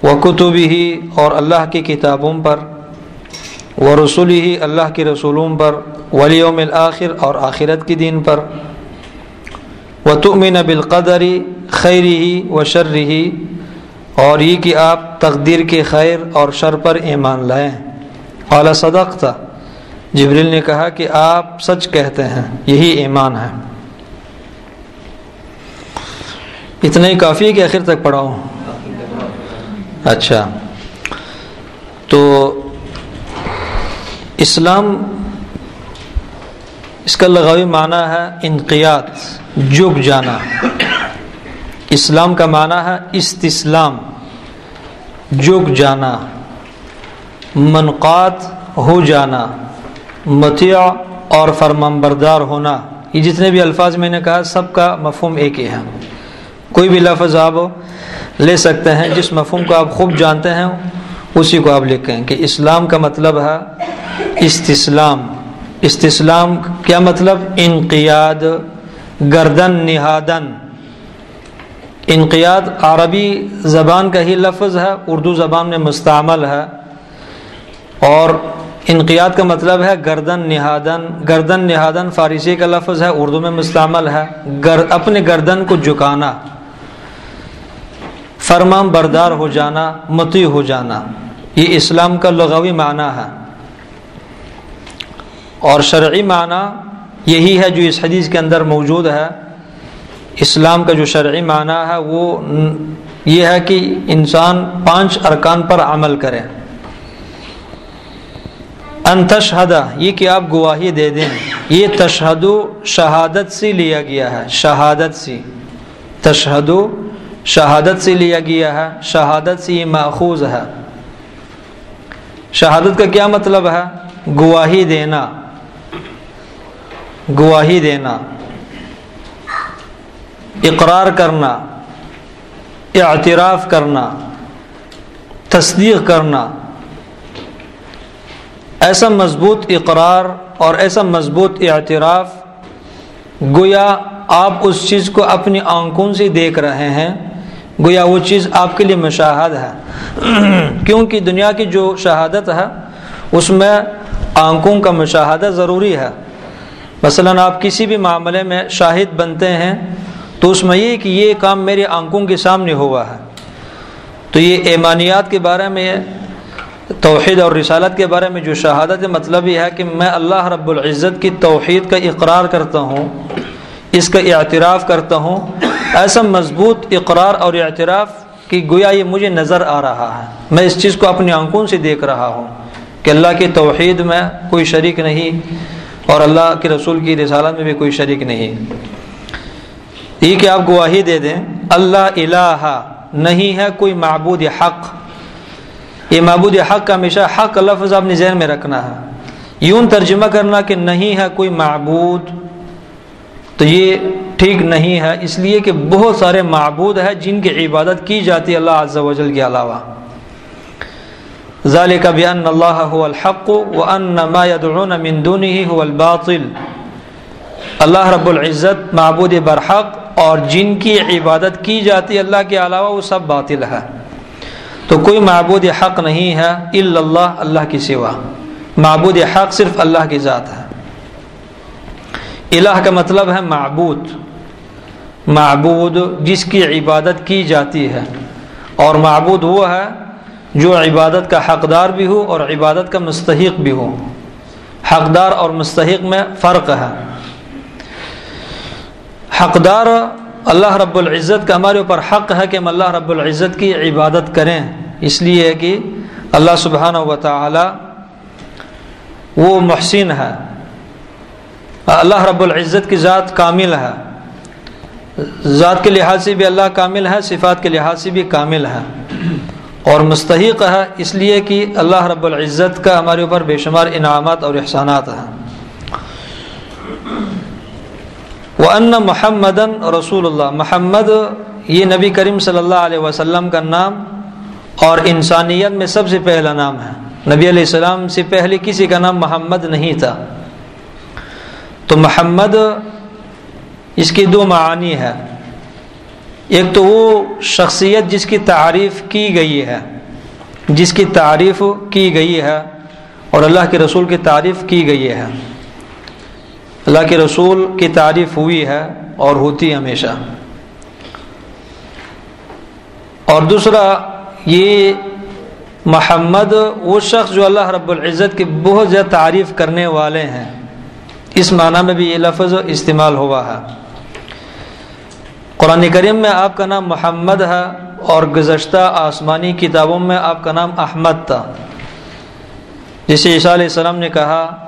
وہ کتب ہی اور اللہ کی کتابوں پر۔ وہ رسول ہی اللہ کے رسولوں پر۔ ولیوم الآخر اور آخرت کی دین پر۔ و تمن بالقدری خیری ہی و شر ہی اور یہ کہ آپ تقدیر کے خیر اور شر پر ایمان لائیں۔ اعلیٰ صدق تھا جبریل نے کہا کہ آپ سچ کہتے ہیں، یہی ایمان ہے۔ اتنا ہی کافی ہے کہ آخر تک پڑھاؤں۔ اچھا۔ تو اسلام، اس کا لغوی معنی ہے انقیات جھک جانا۔ اسلام کا معنی ہے استسلام، جھک جانا منقات ہو جانا متیع اور فرمان بردار ہونا۔ یہ جتنے بھی الفاظ میں نے کہا، سب کا مفہوم ایک ہی ہے۔ کوئی بھی لفظ آپ لے سکتے ہیں، جس مفہوم کو آپ خوب جانتے ہیں، اسی کو آپ لکھیں کہ اسلام کا مطلب ہے استسلام۔ استسلام کیا مطلب؟ انقیاد، گردن نہادن۔ انقیاد عربی زبان کا ہی لفظ ہے، اردو زبان میں مستعمل ہے۔ اور انقیاد کا مطلب ہے گردن نہادن گردن نہادن فارسی کا لفظ ہے، اردو میں مستعمل ہے۔ گر، اپنے گردن کو جھکانا، فرمان بردار ہو جانا، متی ہو جانا، یہ اسلام کا لغوی معنی ہے۔ اور شرعی معنی یہی ہے جو اس حدیث کے اندر موجود ہے۔ اسلام کا جو شرعی معنی ہے، وہ یہ ہے کہ انسان پانچ ارکان پر عمل کرے۔ ان تشہدہ، یہ کہ آپ گواہی دے دیں۔ یہ تشہدو شہادت سے لیا گیا ہے، شہادت سے۔ تشہدو شہادت سے لیا گیا ہے، شہادت سے یہ ماخوذ ہے۔ شہادت کا کیا مطلب ہے؟ گواہی دینا۔ گواہی دینا۔ اقرار کرنا، اعتراف کرنا، تصدیق کرنا، ایسا مضبوط اقرار اور ایسا مضبوط اعتراف، گویا آپ اس چیز کو اپنی آنکھوں سے دیکھ رہے ہیں، گویا وہ چیز آپ کے لیے مشاہد ہے۔ کیونکہ دنیا کی جو شہادت ہے، اس میں آنکھوں کا مشاہدہ ضروری ہے۔ مثلا آپ کسی بھی معاملے میں شاہد بنتے ہیں تو اس میں یہ کہ یہ کام میرے آنکھوں کے سامنے ہوا ہے۔ تو یہ ایمانیات کے بارے میں توحید اور رسالت کے بارے میں جو شہادت مطلب یہ ہے کہ میں اللہ رب العزت کی توحید کا اقرار کرتا ہوں، اس کا اعتراف کرتا ہوں۔ ایسا مضبوط اقرار اور اعتراف کہ گویا یہ مجھے نظر آ رہا ہے۔ میں اس چیز کو اپنی آنکھوں سے دیکھ رہا ہوں کہ اللہ کی توحید میں کوئی شریک نہیں اور اللہ کے رسول کی رسالت میں بھی کوئی شریک نہیں۔ یہ کہ آپ گواہی دے دیں، اللہ الہ نہیں ہے، کوئی معبود حق۔ یہ معبود حق کا ہمیشہ حق لفظ آپ نے ذہن میں رکھنا ہے۔ یوں ترجمہ کرنا کہ نہیں ہے کوئی معبود، تو یہ ٹھیک نہیں ہے۔ اس لیے کہ بہت سارے معبود ہیں جن کی عبادت کی جاتی ہے اللہ عز و جل کے علاوہ۔ ذالک بان اللہ هو الحق وان ما يدعون من دونه هو الباطل۔ اللہ رب العزت معبود برحق اور جن کی عبادت کی جاتی ہے اللہ کے علاوہ وہ سب باطل ہے۔ تو کوئی معبود حق نہیں ہے الا اللہ اللہ کی سوا۔ معبود حق صرف اللہ کی ذات ہے۔ الہ کا مطلب ہے معبود۔ معبود جس کی عبادت کی جاتی ہے۔ اور معبود وہ ہے جو عبادت کا حقدار بھی ہو اور عبادت کا مستحق بھی ہو۔ حقدار اور مستحق میں فرق ہے۔ حقدار اللہ رب العزت کا ہمارے اوپر حق ہے کہ ہم اللہ رب العزت کی عبادت کریں۔ اس لیے کہ اللہ سبحانہ و تعالی وہ محسن ہے۔ اللہ رب العزت کی ذات کامل ہے۔ ذات کے لحاظ سے بھی اللہ کامل ہے، صفات کے لحاظ سے بھی کامل ہے۔ اور مستحق ہے، اس لیے کہ اللہ رب العزت کا ہمارے اوپر بے شمار انعامات اور احسانات ہیں۔ وہ ان محمد رسول اللہ محمد، یہ نبی کریم صلی اللہ علیہ وسلم کا نام اور انسانیت میں سب سے پہلا نام ہے۔ نبی علیہ السلام سے پہلے کسی کا نام محمد نہیں تھا۔ تو محمد اس کی دو معانی ہے ایک تو وہ شخصیت جس کی تعریف کی گئی ہے۔ جس کی تعریف کی گئی ہے اور اللہ کے رسول کی تعریف کی گئی ہے۔ اللہ کے رسول کی تعریف ہوئی ہے اور ہوتی ہمیشہ۔ اور دوسرا، یہ محمد وہ شخص جو اللہ رب العزت کی بہت زیادہ تعریف کرنے والے ہیں۔ اس معنی میں بھی یہ لفظ استعمال ہوا ہے۔ قرآن کریم میں آپ کا نام محمد ہے اور گزشتہ آسمانی کتابوں میں آپ کا نام احمد تھا۔ جسے عیسیٰ علیہ السلام نے کہا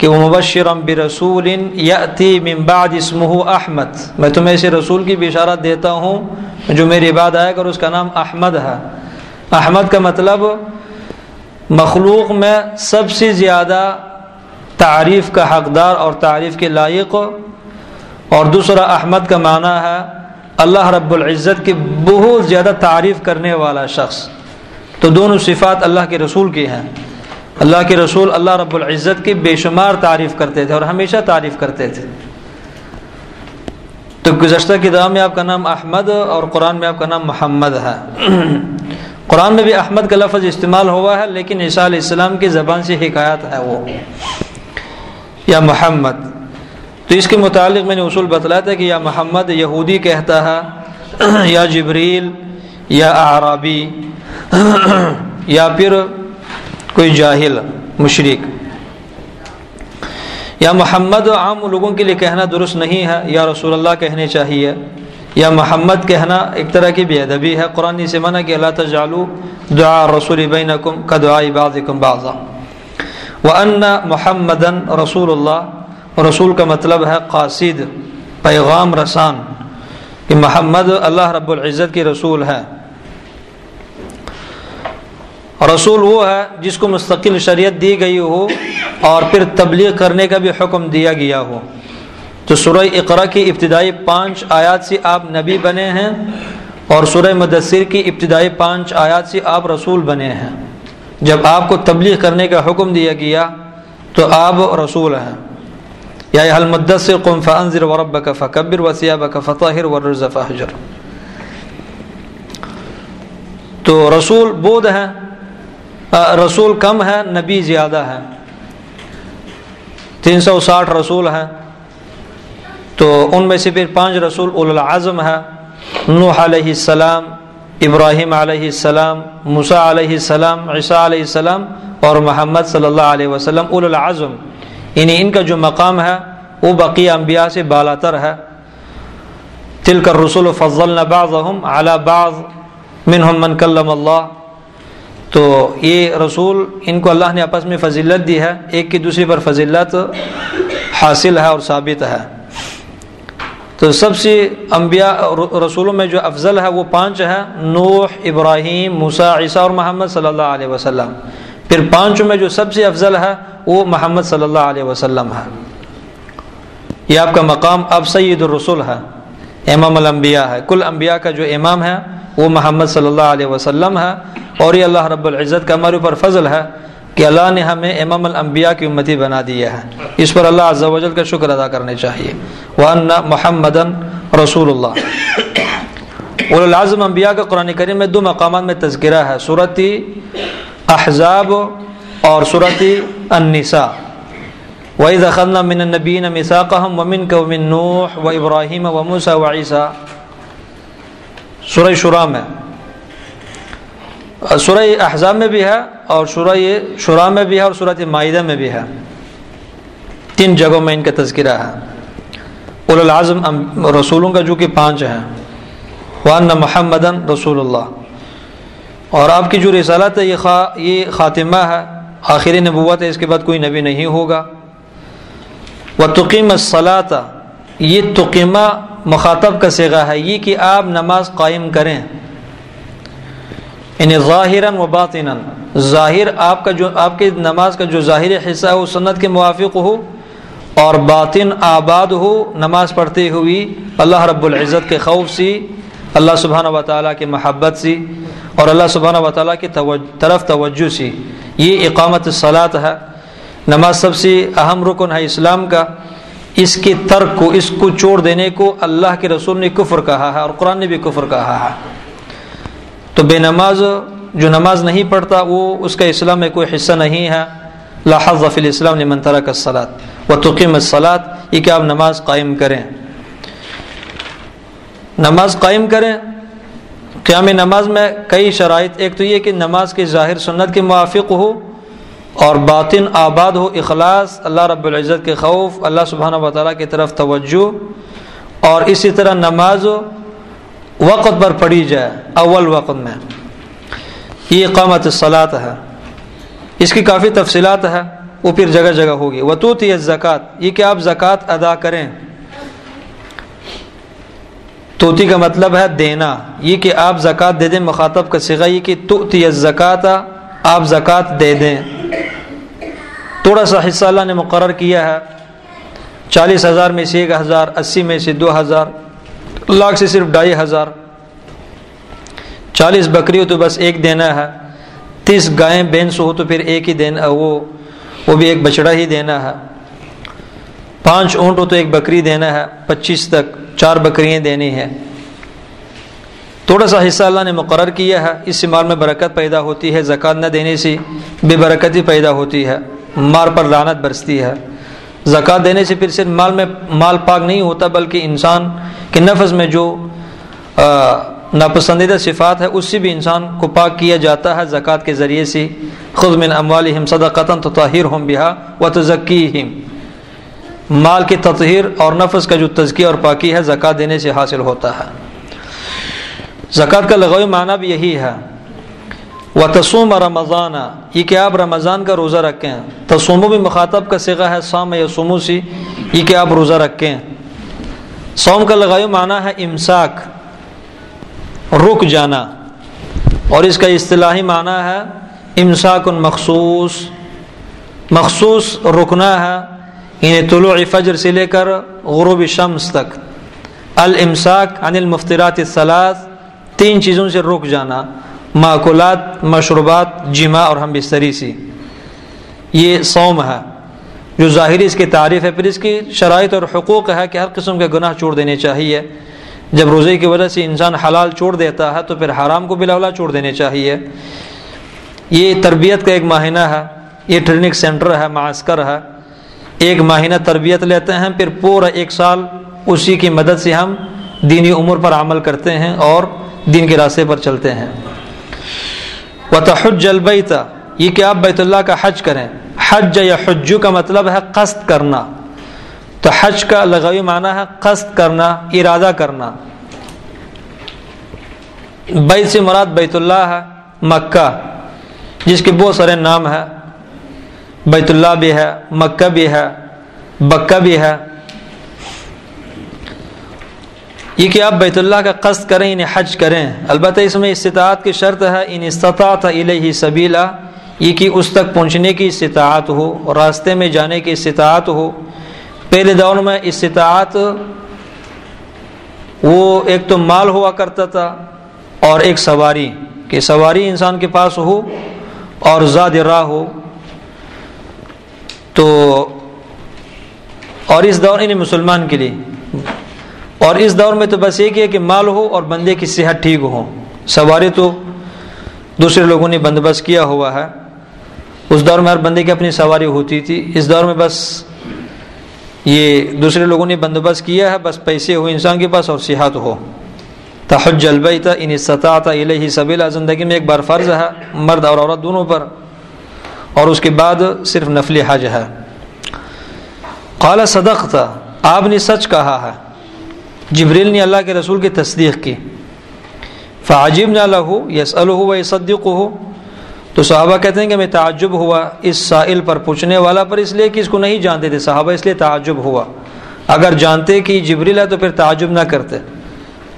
کہ وہ مبشرم برسول یاتی من بعد اسمہ احمد۔ میں تمہیں اسے رسول کی بشارت دیتا ہوں، جو میری بعد آئے گا اور اس کا نام احمد ہے۔ احمد کا مطلب مخلوق میں سب سے زیادہ تعریف کا حقدار اور تعریف کے لائق۔ اور دوسرا احمد کا معنی ہے اللہ رب العزت کی بہت زیادہ تعریف کرنے والا شخص۔ تو دونوں صفات اللہ کے رسول کی ہیں۔ اللہ کے رسول اللہ رب العزت کی بے شمار تعریف کرتے تھے اور ہمیشہ تعریف کرتے تھے۔ تو گزشتہ کتاب میں آپ کا نام احمد اور قرآن میں آپ کا نام محمد ہے۔ قرآن میں بھی احمد کا لفظ استعمال ہوا ہے، لیکن عیسیٰ علیہ السلام کی زبان سے حکایت ہے وہ۔ یا محمد۔ تو اس کے متعلق میں نے اصول بتلایا تھا کہ یا محمد یہودی کہتا ہے، یا جبریل، یا اعرابی۔ یا پھر کوئی جاہل مشرق یا محمد، عام لوگوں کے لیے کہنا درست نہیں ہے، یا رسول اللہ کہنے چاہیے۔ یا محمد کہنا ایک طرح کی بے ادبی ہے۔ قرآن سے منع کہ اللہ تجالو دعا رسول بینکم کا دعا بعضکم بعضا۔ وان محمدن رسول اللہ رسول کا مطلب ہے قاصد، پیغام رسان۔ کہ محمد اللہ رب العزت کی رسول ہے۔ رسول وہ ہے جس کو مستقل شریعت دی گئی ہو اور پھر تبلیغ کرنے کا بھی حکم دیا گیا ہو۔ تو سورہ اقرا کی ابتدائی پانچ آیات سے آپ نبی بنے ہیں اور سورہ مدثر کی ابتدائی پانچ آیات سے آپ رسول بنے ہیں۔ جب آپ کو تبلیغ کرنے کا حکم دیا گیا تو آپ رسول ہیں۔ یا حل مدثر قم فانذر وربک فکبر وثیابک فطہر والرز فہجر تو رسول بود ہیں۔ رسول کم ہے، نبی زیادہ ہے۔ تین سو ساٹھ رسول ہیں۔ تو ان میں سے پھر پانچ رسول اول العظم ہے نوح علیہ السلام، ابراہیم علیہ السلام مسا علیہ السلام، عیسیٰ علیہ السلام اور محمد صلی اللہ علیہ وسلم اول العظم یعنی ان کا جو مقام ہے، وہ بقی انبیاء سے بالا تر ہے۔ تل رسول فضل بعضهم على بعض منهم من کلم اللہ۔ تو یہ رسول ان کو اللہ نے آپس میں فضیلت دی ہے، ایک کی دوسری پر فضیلت حاصل ہے اور ثابت ہے۔ تو سب سے انبیاء رسولوں میں جو افضل ہے وہ پانچ ہے نوح، ابراہیم موسا عیسیٰ اور محمد صلی اللہ علیہ وسلم۔ پھر پانچوں میں جو سب سے افضل ہے وہ محمد صلی اللہ علیہ وسلم ہے۔ یہ آپ کا مقام، اب سید الرسول ہے، امام الانبیاء ہے۔ کل انبیاء کا جو امام ہے وہ محمد صلی اللہ علیہ وسلم ہے اور یہ اللہ رب العزت کا ہمارے اوپر فضل ہے کہ اللہ نے ہمیں امام الانبیاء کی امتی بنا دیا ہے۔ اس پر اللہ عز و جل کا شکر ادا کرنے چاہیے۔ وَأَنَّ محمد رسول اللہ العظم انبیاء کا قرآن کریم میں دو مقامات میں تذکرہ ہے۔ صورت احزاب اور صورت النساء۔ وَإِذَا خَلْنَا مِنَ النَّبِيِّنَ مِثَاقَهُمْ وَمِنْكَ وَمِن نُوحٍ وَإِبْرَاهِيمَ وَمُوسَى وَعِيسَى۔ سورہ شورا میں۔ سورہ احزاب میں بھی ہے اور سورہ شورا میں بھی ہے اور سورت معاہدہ میں بھی ہے۔ تین جگہوں میں ان کا تذکرہ ہے۔ اول العظم رسولوں کا جو کہ پانچ ہیں۔ وان محمد رسول اللہ۔ اور آپ کی جو رسالت ہے، یہ خا، یہ خاتمہ ہے۔ آخری نبوت ہے، اس کے بعد کوئی نبی نہیں ہوگا۔ وہ تقیم صلاح یہ تقیمہ مخاطب کا سگا ہے یہ کہ آپ نماز قائم کریں۔ یعنی ظاہراً و باطناً۔ ظاہر آپ کا جو آپ کی نماز کا جو ظاہر حصہ ہے وہ سنت کے موافق ہو اور باطن آباد ہو نماز پڑھتے ہوئی اللہ رب العزت کے خوف سی، اللہ سبحانہ و تعالیٰ کی محبت سی اور اللہ سبحانہ و تعالیٰ کی طرف توجہ سی۔ یہ اقامت صلاط ہے۔ نماز سب سے اہم رکن ہے اسلام کا۔ اس کے ترک کو، اس کو چھوڑ دینے کو اللہ کے رسول نے کفر کہا ہے اور قرآن نے بھی کفر کہا ہے۔ تو بے نماز، جو نماز نہیں پڑھتا، وہ اس کا اسلام میں کوئی حصہ نہیں ہے۔ لاحظ فی الاسلام نے منترا کا سلاد و تقیم الصلاط یہ کہ آپ نماز قائم کریں۔ نماز قائم کریں۔ قیام نماز میں کئی شرائط، ایک تو یہ کہ نماز کی ظاہر سنت کے موافق ہو اور باطن آباد ہو اخلاص، اللہ رب العزت کے خوف، اللہ سبحانہ و تعالیٰ کی طرف توجہ اور اسی طرح نماز وقت پر پڑھی جائے، اول وقت میں۔ یہ قامت صلاحت ہے۔ اس کی کافی تفصیلات ہے وہ پھر جگہ جگہ ہوگی۔ وطوط یہ زکوٰۃ یہ کہ آپ زکوٰۃ ادا کریں۔ توتی کا مطلب ہے دینا، یہ کہ آپ زکوٰۃ دے دیں، مخاطب کا سگا یہ کہ توتی زکوٰۃ آپ زکوٰۃ دے دیں۔ تھوڑا سا حصہ اللہ نے مقرر کیا ہے۔ چالیس ہزار میں سے ایک ہزار، اسی میں سے دو ہزار، لاکھ سے صرف ڈھائی ہزار۔ چالیس بکری ہو تو بس ایک دینا ہے۔ تیس گائیں، بینس ہو تو پھر ایک ہی دینا وہ وہ بھی ایک بچڑا ہی دینا ہے۔ پانچ اونٹ ہو تو ایک بکری دینا ہے۔ پچیس تک چار بکریاں دینی ہیں۔ تھوڑا سا حصہ اللہ نے مقرر کیا ہے۔ اس سے مال میں برکت پیدا ہوتی ہے زکوٰۃ نہ دینے سے بے برکتی پیدا ہوتی ہے۔ مار پر لانت برستی ہے۔ زکوٰۃ دینے سے پھر صرف مال میں مال پاک نہیں ہوتا، بلکہ انسان کے نفس میں جو ناپسندیدہ صفات ہے، اس سے بھی انسان کو پاک کیا جاتا ہے۔ زکوٰۃ کے ذریعے سے خود من اموالہم صدقتاً تو طاہر ہم بہا و تو مال کی تطہیر اور نفس کا جو تزکی اور پاکی ہے زکوٰۃ دینے سے حاصل ہوتا ہے۔ زکوٰۃ کا لغوی معنی بھی یہی ہے۔ و تسوم رمضان، یہ کہ آپ رمضان کا روزہ رکھیں۔ تسومو بھی مخاطب کا سگا ہے سام یا سمو سی، یہ کہ آپ روزہ رکھیں۔ سوم کا لغائی معنی ہے امساک، رک جانا۔ اور اس کا اصطلاحی معنی ہے امساک مخصوص۔ مخصوص رکنا ہے یعنی طلوع فجر سے لے کر غروب شمس تک۔ المساک عن المفترات الثلاث، تین چیزوں سے رک جانا۔ معقولات، مشروبات، جمع اور ہم بستری سی۔ یہ سوم ہے۔ جو ظاہری اس کی تعریف ہے، پھر اس کی شرائط اور حقوق ہے کہ ہر قسم کے گناہ چھوڑ دینے چاہیے۔ جب روزے کی وجہ سے انسان حلال چھوڑ دیتا ہے، تو پھر حرام کو بلاولا چھوڑ دینے چاہیے۔ یہ تربیت کا ایک ماہینہ ہے۔ یہ ٹریننگ سینٹر ہے، معسکر ہے۔ ایک ماہینہ تربیت لیتے ہیں، پھر پورا ایک سال اسی کی مدد سے ہم دینی عمر پر عمل کرتے ہیں اور دین کے راستے پر چلتے ہیں۔ و تحج البیت یہ کہ آپ بیت اللہ کا حج کریں۔ حج یا حجو کا مطلب ہے قصد کرنا۔ تو حج کا لغوی معنی ہے قصد کرنا، ارادہ کرنا۔ بیت سے مراد بیت اللہ ہے، مکہ۔ جس کے بہت سارے نام ہے بیت اللہ بھی ہے، مکہ بھی ہے، بکہ بھی ہے۔ یہ کہ آپ بیت اللہ کا قصد کریں انہیں حج کریں۔ البتہ اس میں استطاعت کی شرط ہے، ان استطاعت علیہ سبیلا، یہ کہ اس تک پہنچنے کی استطاعت ہو، راستے میں جانے کی استطاعت ہو۔ پہلے دور میں استطاعت، وہ ایک تو مال ہوا کرتا تھا اور ایک سواری، کہ سواری انسان کے پاس ہو اور زاد راہ ہو۔ تو اور اس دور انہیں مسلمان کے لیے۔ اور اس دور میں تو بس ایک ہے کہ مال ہو اور بندے کی صحت ٹھیک ہو۔ سواری تو دوسرے لوگوں نے بندوبست کیا ہوا ہے۔ اس دور میں ہر بندے کی اپنی سواری ہوتی تھی۔ اس دور میں بس یہ دوسرے لوگوں نے بندوبست کیا ہے۔ بس پیسے ہو انسان کے پاس اور صحت ہو۔ تحج البیت ان استطاعت الیہ سبیلا۔ زندگی میں ایک بار فرض ہے۔ مرد اور عورت دونوں پر۔ اور اس کے بعد صرف نفل حج ہے۔ قال صدق تھا آپ نے سچ کہا ہے۔ جبریل نے اللہ کے رسول کی تصدیق کی۔ فعجب نہ لہو یس الہو و صدق ہو تو صحابہ کہتے ہیں کہ میں تعجب ہوا اس سائل پر پوچھنے والا پر، اس لیے کہ اس کو نہیں جانتے تھے صحابہ، اس لیے تعجب ہوا۔ اگر جانتے کہ جبریل ہے تو پھر تعجب نہ کرتے۔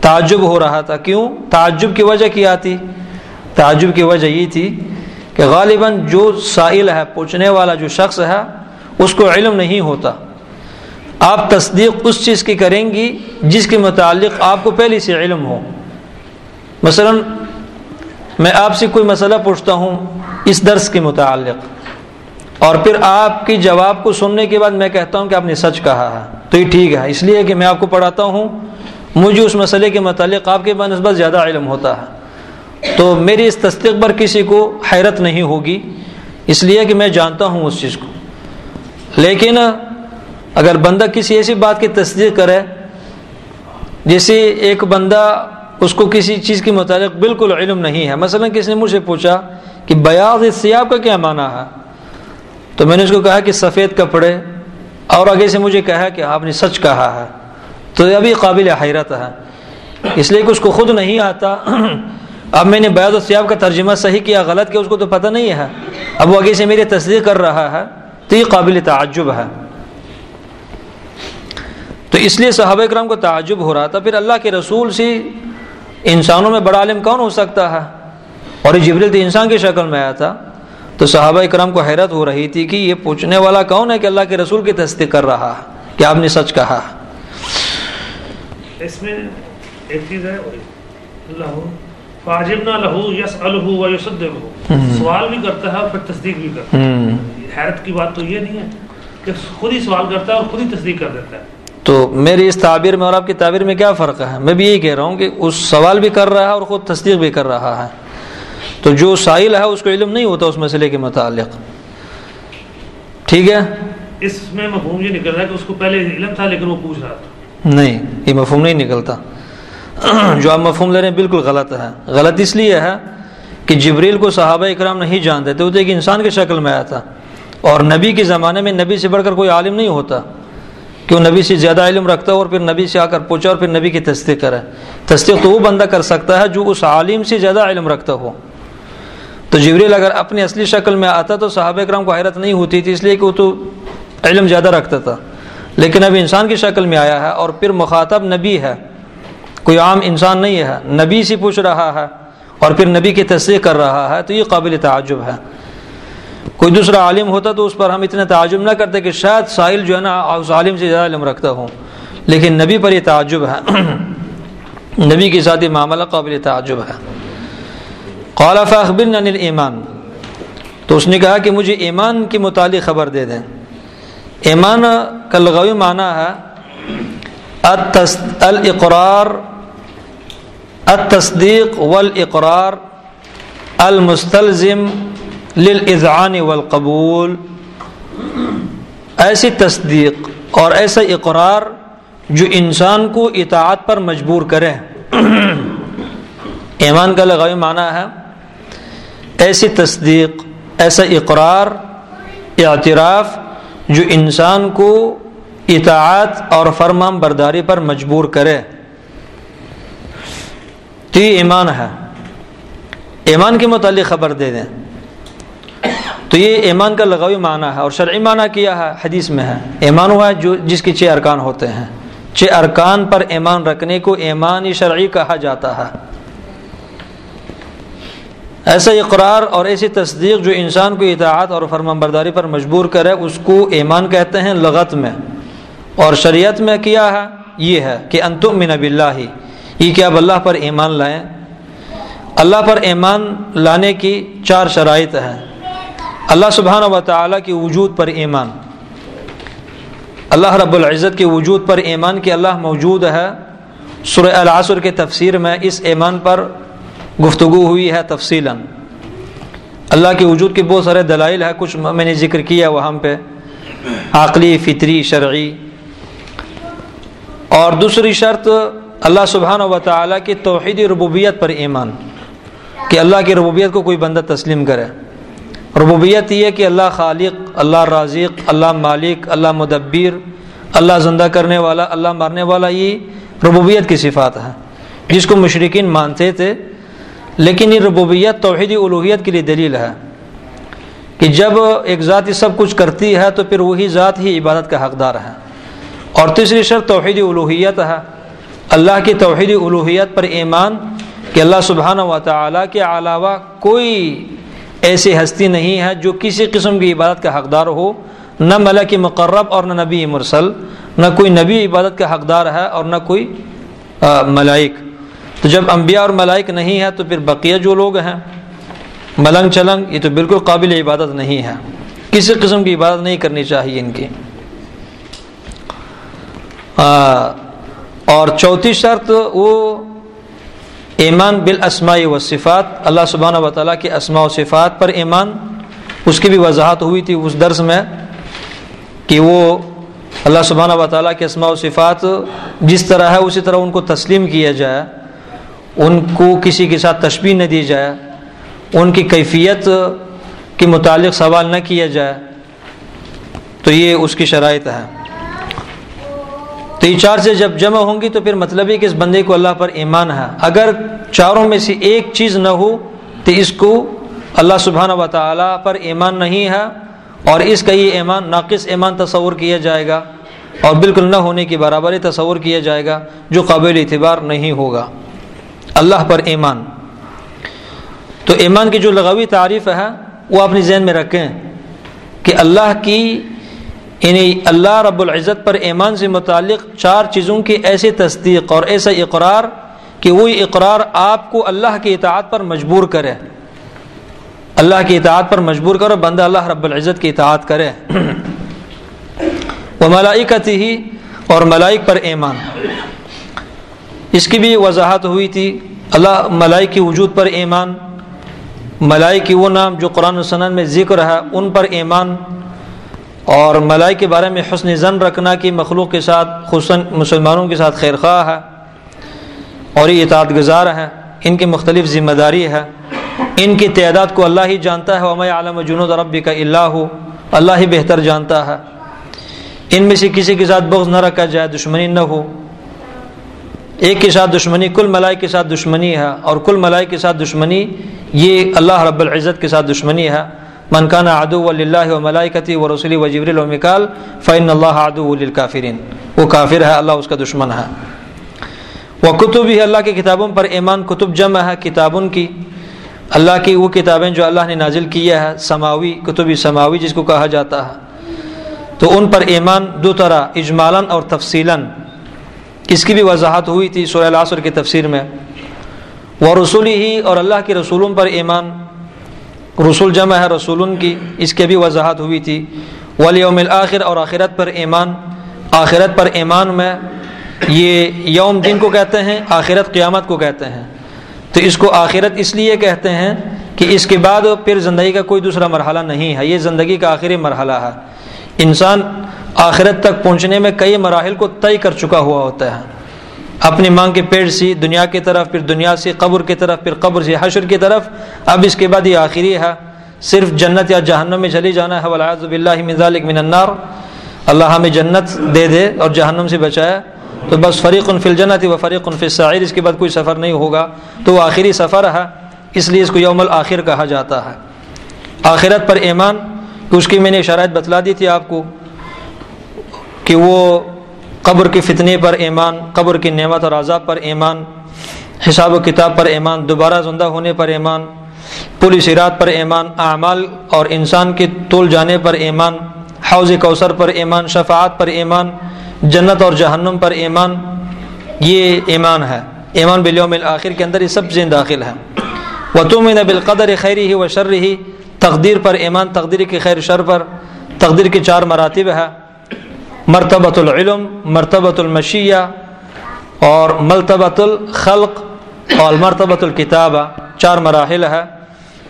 تعجب ہو رہا تھا۔ کیوں؟ تعجب کی وجہ کیا تھی؟ تعجب کی وجہ یہ تھی کہ غالباً جو سائل ہے، پوچھنے والا جو شخص ہے، اس کو علم نہیں ہوتا۔ آپ تصدیق اس چیز کی کریں گی جس کے متعلق آپ کو پہلے سے علم ہو۔ مثلا میں آپ سے کوئی مسئلہ پوچھتا ہوں اس درس کے متعلق اور پھر آپ کی جواب کو سننے کے بعد میں کہتا ہوں کہ آپ نے سچ کہا ہے۔ تو یہ ٹھیک ہے، اس لیے کہ میں آپ کو پڑھاتا ہوں۔ مجھے اس مسئلے کے متعلق آپ کے بنسبت زیادہ علم ہوتا ہے۔ تو میری اس تصدیق پر کسی کو حیرت نہیں ہوگی، اس لیے کہ میں جانتا ہوں اس چیز کو۔ لیکن اگر بندہ کسی ایسی بات کی تصدیق کرے جیسے ایک بندہ اس کو کسی چیز کے متعلق بالکل علم نہیں ہے۔ مثلا کسی نے مجھ سے پوچھا کہ بیاض سیاب کا کیا معنی ہے؟ تو میں نے اس کو کہا کہ سفید کپڑے، اور آگے سے مجھے کہا کہ آپ نے سچ کہا ہے۔ تو یہ ابھی قابل حیرت ہے۔ اس لیے کہ اس کو خود نہیں آتا۔ اب میں نے بیاد و سیاب کا ترجمہ صحیح کیا، غلط کیا، اس کو تو پتہ نہیں ہے۔ اب وہ آگے سے میری تصدیق کر رہا ہے۔ تو یہ قابل تعجب ہے۔ اس لیے صحابہ کرام کو تعجب ہو رہا تھا۔ پھر اللہ کے رسول سے انسانوں میں بڑا عالم کون ہو سکتا ہے؟ اور یہ جبریل تو انسان کی شکل میں آیا تھا۔ تو صحابہ کرام کو حیرت ہو رہی تھی کہ یہ پوچھنے والا کون ہے کہ اللہ کے رسول کی تصدیق کر رہا ہے؟ کہ آپ نے سچ کہا؟ اس میں ایک چیز ہے لہو فاجب نہ لہو یس الہو و یصدق سوال بھی کرتا ہے اور پھر تصدیق بھی کرتا ہے۔ حیرت کی بات تو یہ نہیں ہے کہ خود ہی سوال کرتا ہے اور خود ہی تصدیق کر دیتا ہے۔ تو میری اس تعبیر میں اور آپ کی تعبیر میں کیا فرق ہے؟ میں بھی یہی کہہ رہا ہوں کہ اس سوال بھی کر رہا ہے اور خود تصدیق بھی کر رہا ہے۔ تو جو سائل ہے اس کو علم نہیں ہوتا اس مسئلے کے متعلق۔ ٹھیک ہے؟ اس میں مفہوم یہ نکل رہا ہے کہ اس کو پہلے علم تھا لیکن وہ پوچھ رہا تھا۔ نہیں یہ مفہوم نہیں نکلتا۔ جو آپ مفہوم لے رہے ہیں بالکل غلط ہے۔ غلط اس لیے ہے کہ جبریل کو صحابہ اکرام نہیں جانتے تھے وہ تو ایک انسان کی شکل میں آیا تھا۔ اور نبی کے زمانے میں نبی سے بڑھ کر کوئی عالم نہیں ہوتا۔ کہ وہ نبی سے زیادہ علم رکھتا ہو اور پھر نبی سے آ کر پوچھا اور پھر نبی کی تصدیق کرے۔ تصدیق تو وہ بندہ کر سکتا ہے جو اس عالم سے زیادہ علم رکھتا ہو۔ تو جبریل اگر اپنی اصلی شکل میں آتا تو صحابہ اکرام کو حیرت نہیں ہوتی تھی، اس لیے کہ وہ تو علم زیادہ رکھتا تھا۔ لیکن اب انسان کی شکل میں آیا ہے اور پھر مخاطب نبی ہے۔ کوئی عام انسان نہیں ہے۔ نبی سے پوچھ رہا ہے اور پھر نبی کی تصدیق کر رہا ہے، تو یہ قابل تعجب ہے۔ کوئی دوسرا عالم ہوتا تو اس پر ہم اتنا تعجب نہ کرتے کہ شاید ساحل جو ہے نا اس عالم سے زیادہ علم رکھتا ہوں۔ لیکن نبی پر یہ تعجب ہے۔ نبی کے ساتھ یہ معاملہ قابل تعجب ہے۔ قال فاخبرنا عن ایمان تو اس نے کہا کہ مجھے ایمان کے متعلق خبر دے دیں۔ ایمان کا لغوی معنی ہے الاقرار، التصدیق والاقرار، المستلزم للاذعان والقبول۔ ایسی تصدیق اور ایسا اقرار جو انسان کو اطاعت پر مجبور کرے۔ ایمان کا لغوی معنی ہے۔ ایسی تصدیق، ایسا اقرار، اعتراف جو انسان کو اطاعت اور فرمان برداری پر مجبور کرے۔ تو یہ ایمان ہے۔ ایمان کے متعلق خبر دے دیں۔ تو یہ ایمان کا لغوی معنی ہے اور شرعی معنی کیا ہے حدیث میں ہے۔ ایمان ہوا ہے جو جس کے چھ ارکان ہوتے ہیں۔ چھ ارکان پر ایمان رکھنے کو ایمان شرعی کہا جاتا ہے۔ ایسا اقرار اور ایسی تصدیق جو انسان کو اطاعت اور فرمان برداری پر مجبور کرے، اس کو ایمان کہتے ہیں لغت میں۔ اور شریعت میں کیا ہے؟ یہ ہے کہ انتم من باللہ۔ یہ کہ اب اللہ پر ایمان لائیں۔ اللہ پر ایمان لانے کی چار شرائط ہیں۔ اللہ سبحانہ و تعالیٰ کی وجود پر ایمان۔ اللہ رب العزت کے وجود پر ایمان کہ اللہ موجود ہے۔ سورہ العصر کے تفسیر میں اس ایمان پر گفتگو ہوئی ہے تفصیلا۔ اللہ کے وجود کے بہت سارے دلائل ہے کچھ میں نے ذکر کیا وہاں پہ۔ عقلی، فطری، شرعی۔ اور دوسری شرط، اللہ سبحانہ و تعالیٰ کی توحید ربوبیت پر ایمان۔ کہ اللہ کی ربوبیت کو کوئی بندہ تسلیم کرے۔ ربوبیت یہ کہ اللہ خالق، اللہ رازق، اللہ مالک، اللہ مدبر، اللہ زندہ کرنے والا، اللہ مارنے والا، یہ ربوبیت کی صفات ہے جس کو مشرقین مانتے تھے، لیکن یہ ربوبیت توحیدی الوحیت کے لیے دلیل ہے۔ کہ جب ایک ذات یہ سب کچھ کرتی ہے، تو پھر وہی ذات ہی عبادت کا حقدار ہے۔ اور تیسری شرط توحیدی الوحیت ہے۔ اللہ کی توحیدی الوحیت پر ایمان، کہ اللہ سبحانہ و تعالیٰ کے علاوہ کوئی ایسی ہستی نہیں ہے جو کسی قسم کی عبادت کا حقدار ہو، نہ ملک مقرب اور نہ نبی مرسل۔ نہ کوئی نبی عبادت کا حقدار ہے اور نہ کوئی ملائک۔ تو جب انبیاء اور ملائک نہیں ہے تو پھر بقیہ جو لوگ ہیں، ملنگ چلنگ، یہ تو بالکل قابل عبادت نہیں ہے۔ کسی قسم کی عبادت نہیں کرنی چاہیے ان کی۔ اور چوتھی شرط وہ ایمان بالاسماء و صفات اللہ سبحانہ و تعالیٰ کے اسماء و صفات پر ایمان، اس کی بھی وضاحت ہوئی تھی اس درس میں کہ وہ اللہ سبحانہ و تعالیٰ کے اسماء و صفات جس طرح ہے، اسی طرح ان کو تسلیم کیا جائے، ان کو کسی کے ساتھ تشبیح نہ دی جائے، ان کی کیفیت کے متعلق سوال نہ کیا جائے، تو یہ اس کی شرائط ہے تو یہ چار سے جب جمع ہوں گی تو پھر مطلب ہے کہ اس بندے کو اللہ پر ایمان ہے۔ اگر چاروں میں سے ایک چیز نہ ہو تو اس کو اللہ سبحانہ و تعالیٰ پر ایمان نہیں ہے اور اس کا یہ ایمان، ناقص ایمان تصور کیا جائے گا اور بالکل نہ ہونے کی برابر تصور کیا جائے گا جو قابل اعتبار نہیں ہوگا۔ اللہ پر ایمان۔ تو ایمان کی جو لغوی تعریف ہے، وہ اپنی ذہن میں رکھیں کہ اللہ کی یعنی اللہ رب العزت پر ایمان سے متعلق چار چیزوں کی ایسی تصدیق اور ایسا اقرار کہ وہی اقرار آپ کو اللہ کی اطاعت پر مجبور کرے۔ اللہ کی اطاعت پر مجبور کرو، بندہ اللہ رب العزت کی اطاعت کرے۔ وہ ملائکت ہی اور ملائک پر ایمان۔ اس کی بھی وضاحت ہوئی تھی۔ اللہ ملائک کی وجود پر ایمان، ملائک کی وہ نام جو قرآن و سنن میں ذکر ہے، ان پر ایمان۔ اور ملائی کے بارے میں حسن زن رکھنا کہ مخلوق کے ساتھ خصاً مسلمانوں کے ساتھ خیر خواہ ہے اور یہ اطاعت گزار ہے، ان کی مختلف ذمہ داری ہے۔ ان کی تعداد کو اللہ ہی جانتا ہے وم عالم جنود ربی کا اللہ ہو اللہ ہی بہتر جانتا ہے۔ ان میں سے کسی کے ساتھ بغض نہ رکھا جائے، دشمنی نہ ہو۔ ایک کے ساتھ دشمنی، کل ملائی کے ساتھ دشمنی ہے۔ اور کل ملائی کے ساتھ دشمنی، یہ اللہ رب العزت کے ساتھ دشمنی ہے۔ منکانہ ادو اللہ و ملائکتی و رسولی و جبر المکال فعن اللہ وہ کافر ہے اللہ اس کا دشمن ہے وہ کتب ہی اللہ کی کتابوں پر ایمان کتب جمع ہے کتابوں کی اللہ کی وہ کتابیں جو اللہ نے نازل کیا ہے سماوی کتبی سماوی جس کو کہا جاتا ہے تو ان پر ایمان دو طرح، اجمالاً اور تفصیلاً. اس کی بھی وضاحت ہوئی تھی سورہ العصر کی تفسیر میں. وہ رسولی ہی اور اللہ کے رسولوں پر ایمان. رسول جمع ہے رسول کی، اس کے بھی وضاحت ہوئی تھی۔ ولیوم الآخر اور آخرت پر ایمان۔ آخرت پر ایمان میں یہ یوم دن کو کہتے ہیں، آخرت قیامت کو کہتے ہیں۔ تو اس کو آخرت اس لیے کہتے ہیں کہ اس کے بعد پھر زندگی کا کوئی دوسرا مرحلہ نہیں ہے۔ یہ زندگی کا آخری مرحلہ ہے۔ انسان آخرت تک پہنچنے میں کئی مراحل کو طے کر چکا ہوا ہوتا ہے۔ اپنی مانگ کے پیڑ سی دنیا کی طرف، پھر دنیا سے قبر کی طرف، پھر قبر سے حشر کی طرف، اب اس کے بعد یہ آخری ہے۔ صرف جنت یا جہنم میں چلی جانا ہے۔ ولاز بلّہ مزالک من النار۔ اللہ ہمیں جنت دے دے اور جہنم سے بچایا تو بس فریق فل جنت و فریق الفصاعر اس کے بعد کوئی سفر نہیں ہوگا۔ تو وہ آخری سفر ہے۔ اس لیے اس کو یوم الآخر کہا جاتا ہے۔ آخرت پر ایمان۔ کہ اس کی میں نے شرائط بتلا دی تھی آپ کو کہ وہ قبر کی فتنے پر ایمان قبر کی نعمت اور عذاب پر ایمان حساب و کتاب پر ایمان دوبارہ زندہ ہونے پر ایمان پولیس اراد پر ایمان اعمال اور انسان کے طول جانے پر ایمان حوض کوثر پر ایمان شفاعت پر ایمان جنت اور جہنم پر ایمان یہ ایمان ہے ایمان بلیوم الآخر کے اندر یہ سب چیزیں داخل ہیں و بالقدر خیری ہی و شر ہی تقدیر پر ایمان تقدیر کی خیر شر پر تقدیر کے چار مراتب ہے مرتبۃ العلم، مرتبۃ المشیہ اور مرتبۃ الخلق اور مرتبۃ الکتابہ، چار مراحل ہے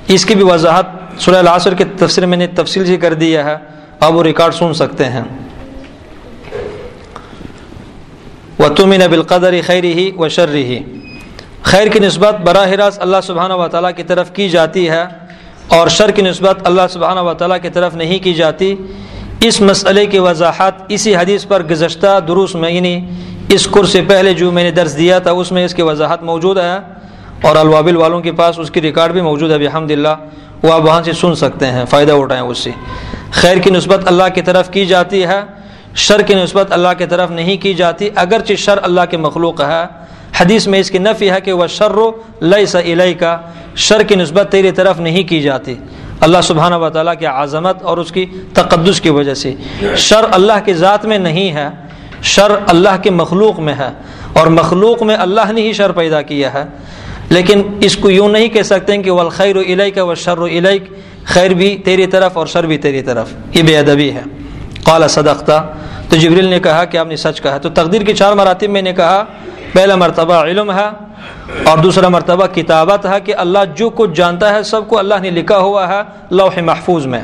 اس کی بھی وضاحت سورہ العصر کے تفسیر میں نے تفصیل سے کر دیا ہے۔ آپ وہ ریکارڈ سن سکتے ہیں۔ و تمن بالقدر خیری ہی و شرری ہی خیر کی نسبت براہ راست اللہ سبحانہ و تعالیٰ کی طرف کی جاتی ہے اور شر کی نسبت اللہ سبحانہ و تعالیٰ کی طرف نہیں کی جاتی۔ اس مسئلے کی وضاحت اسی حدیث پر گزشتہ دروس میں یعنی اس کر سے پہلے جو میں نے درس دیا تھا، اس میں اس کی وضاحت موجود ہے اور الوابل والوں کے پاس اس کی ریکارڈ بھی موجود ہے الحمد للہ وہ آپ وہاں سے سن سکتے ہیں، فائدہ اٹھائیں اس سے۔ خیر کی نسبت اللہ کی طرف کی جاتی ہے، شر کی نسبت اللہ کی طرف نہیں کی جاتی، اگرچہ شر اللہ کے مخلوق ہے۔ حدیث میں اس کی نفی ہے کہ وہ شر و لئی سا کا شر کی نسبت تیری طرف نہیں کی جاتی۔ اللہ سبحانہ و تعالیٰ کی عظمت اور اس کی تقدس کی وجہ سے۔ شر اللہ کی ذات میں نہیں ہے، شر اللہ کے مخلوق میں ہے۔ اور مخلوق میں اللہ نے ہی شر پیدا کیا ہے۔ لیکن اس کو یوں نہیں کہہ سکتے کہ والخیر و و شر و خیر بھی تیری طرف اور شر بھی تیری طرف۔ یہ بے ادبی ہے۔ قال صدقتا تو جبریل نے کہا کہ آپ نے سچ کہا۔ تو تقدیر کی چار مراتب میں نے کہا، پہلا مرتبہ علم ہے اور دوسرا مرتبہ کتابت ہے کہ اللہ جو کچھ جانتا ہے سب کو اللہ نے لکھا ہوا ہے لوح محفوظ میں۔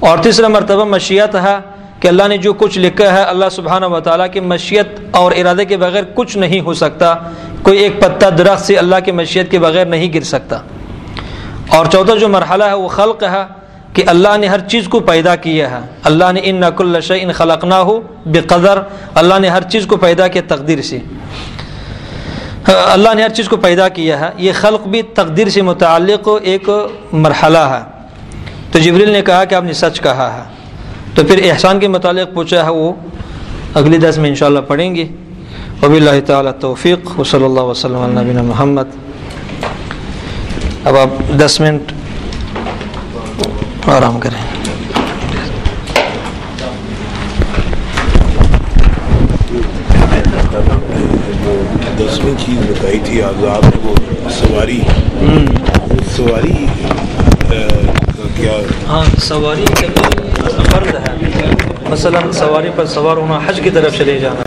اور تیسرا مرتبہ مشیت ہے کہ اللہ نے جو کچھ لکھا ہے اللہ سبحانہ و تعالیٰ کی مشیت اور ارادے کے بغیر کچھ نہیں ہو سکتا۔ کوئی ایک پتہ درخت سے اللہ کی مشیت کے بغیر نہیں گر سکتا۔ اور چوتھا جو مرحلہ ہے وہ خلق ہے کہ اللہ نے ہر چیز کو پیدا کیا ہے۔ اللہ نے ان نقل ان خلقنا ہو بے قدر اللہ نے ہر چیز کو پیدا کیا تقدیر سے۔ اللہ نے ہر چیز کو پیدا کیا ہے۔ یہ خلق بھی تقدیر سے متعلق ایک مرحلہ ہے۔ تو جبریل نے کہا کہ آپ نے سچ کہا ہے۔ تو پھر احسان کے متعلق پوچھا ہے وہ۔ اگلی دس میں انشاءاللہ پڑھیں گے۔ وبی اللہ تعالیٰ توفیق، و صلی اللہ وسلم علیہ محمد۔ اب آپ دس منٹ آرام کریں دسویں چیز بتائی تھی، آزاد نے وہ سواری۔ سواری کیا؟ ہاں سواری فرد ہے۔ مثلا سواری پر سوار ہونا حج کی طرف چلے جانا۔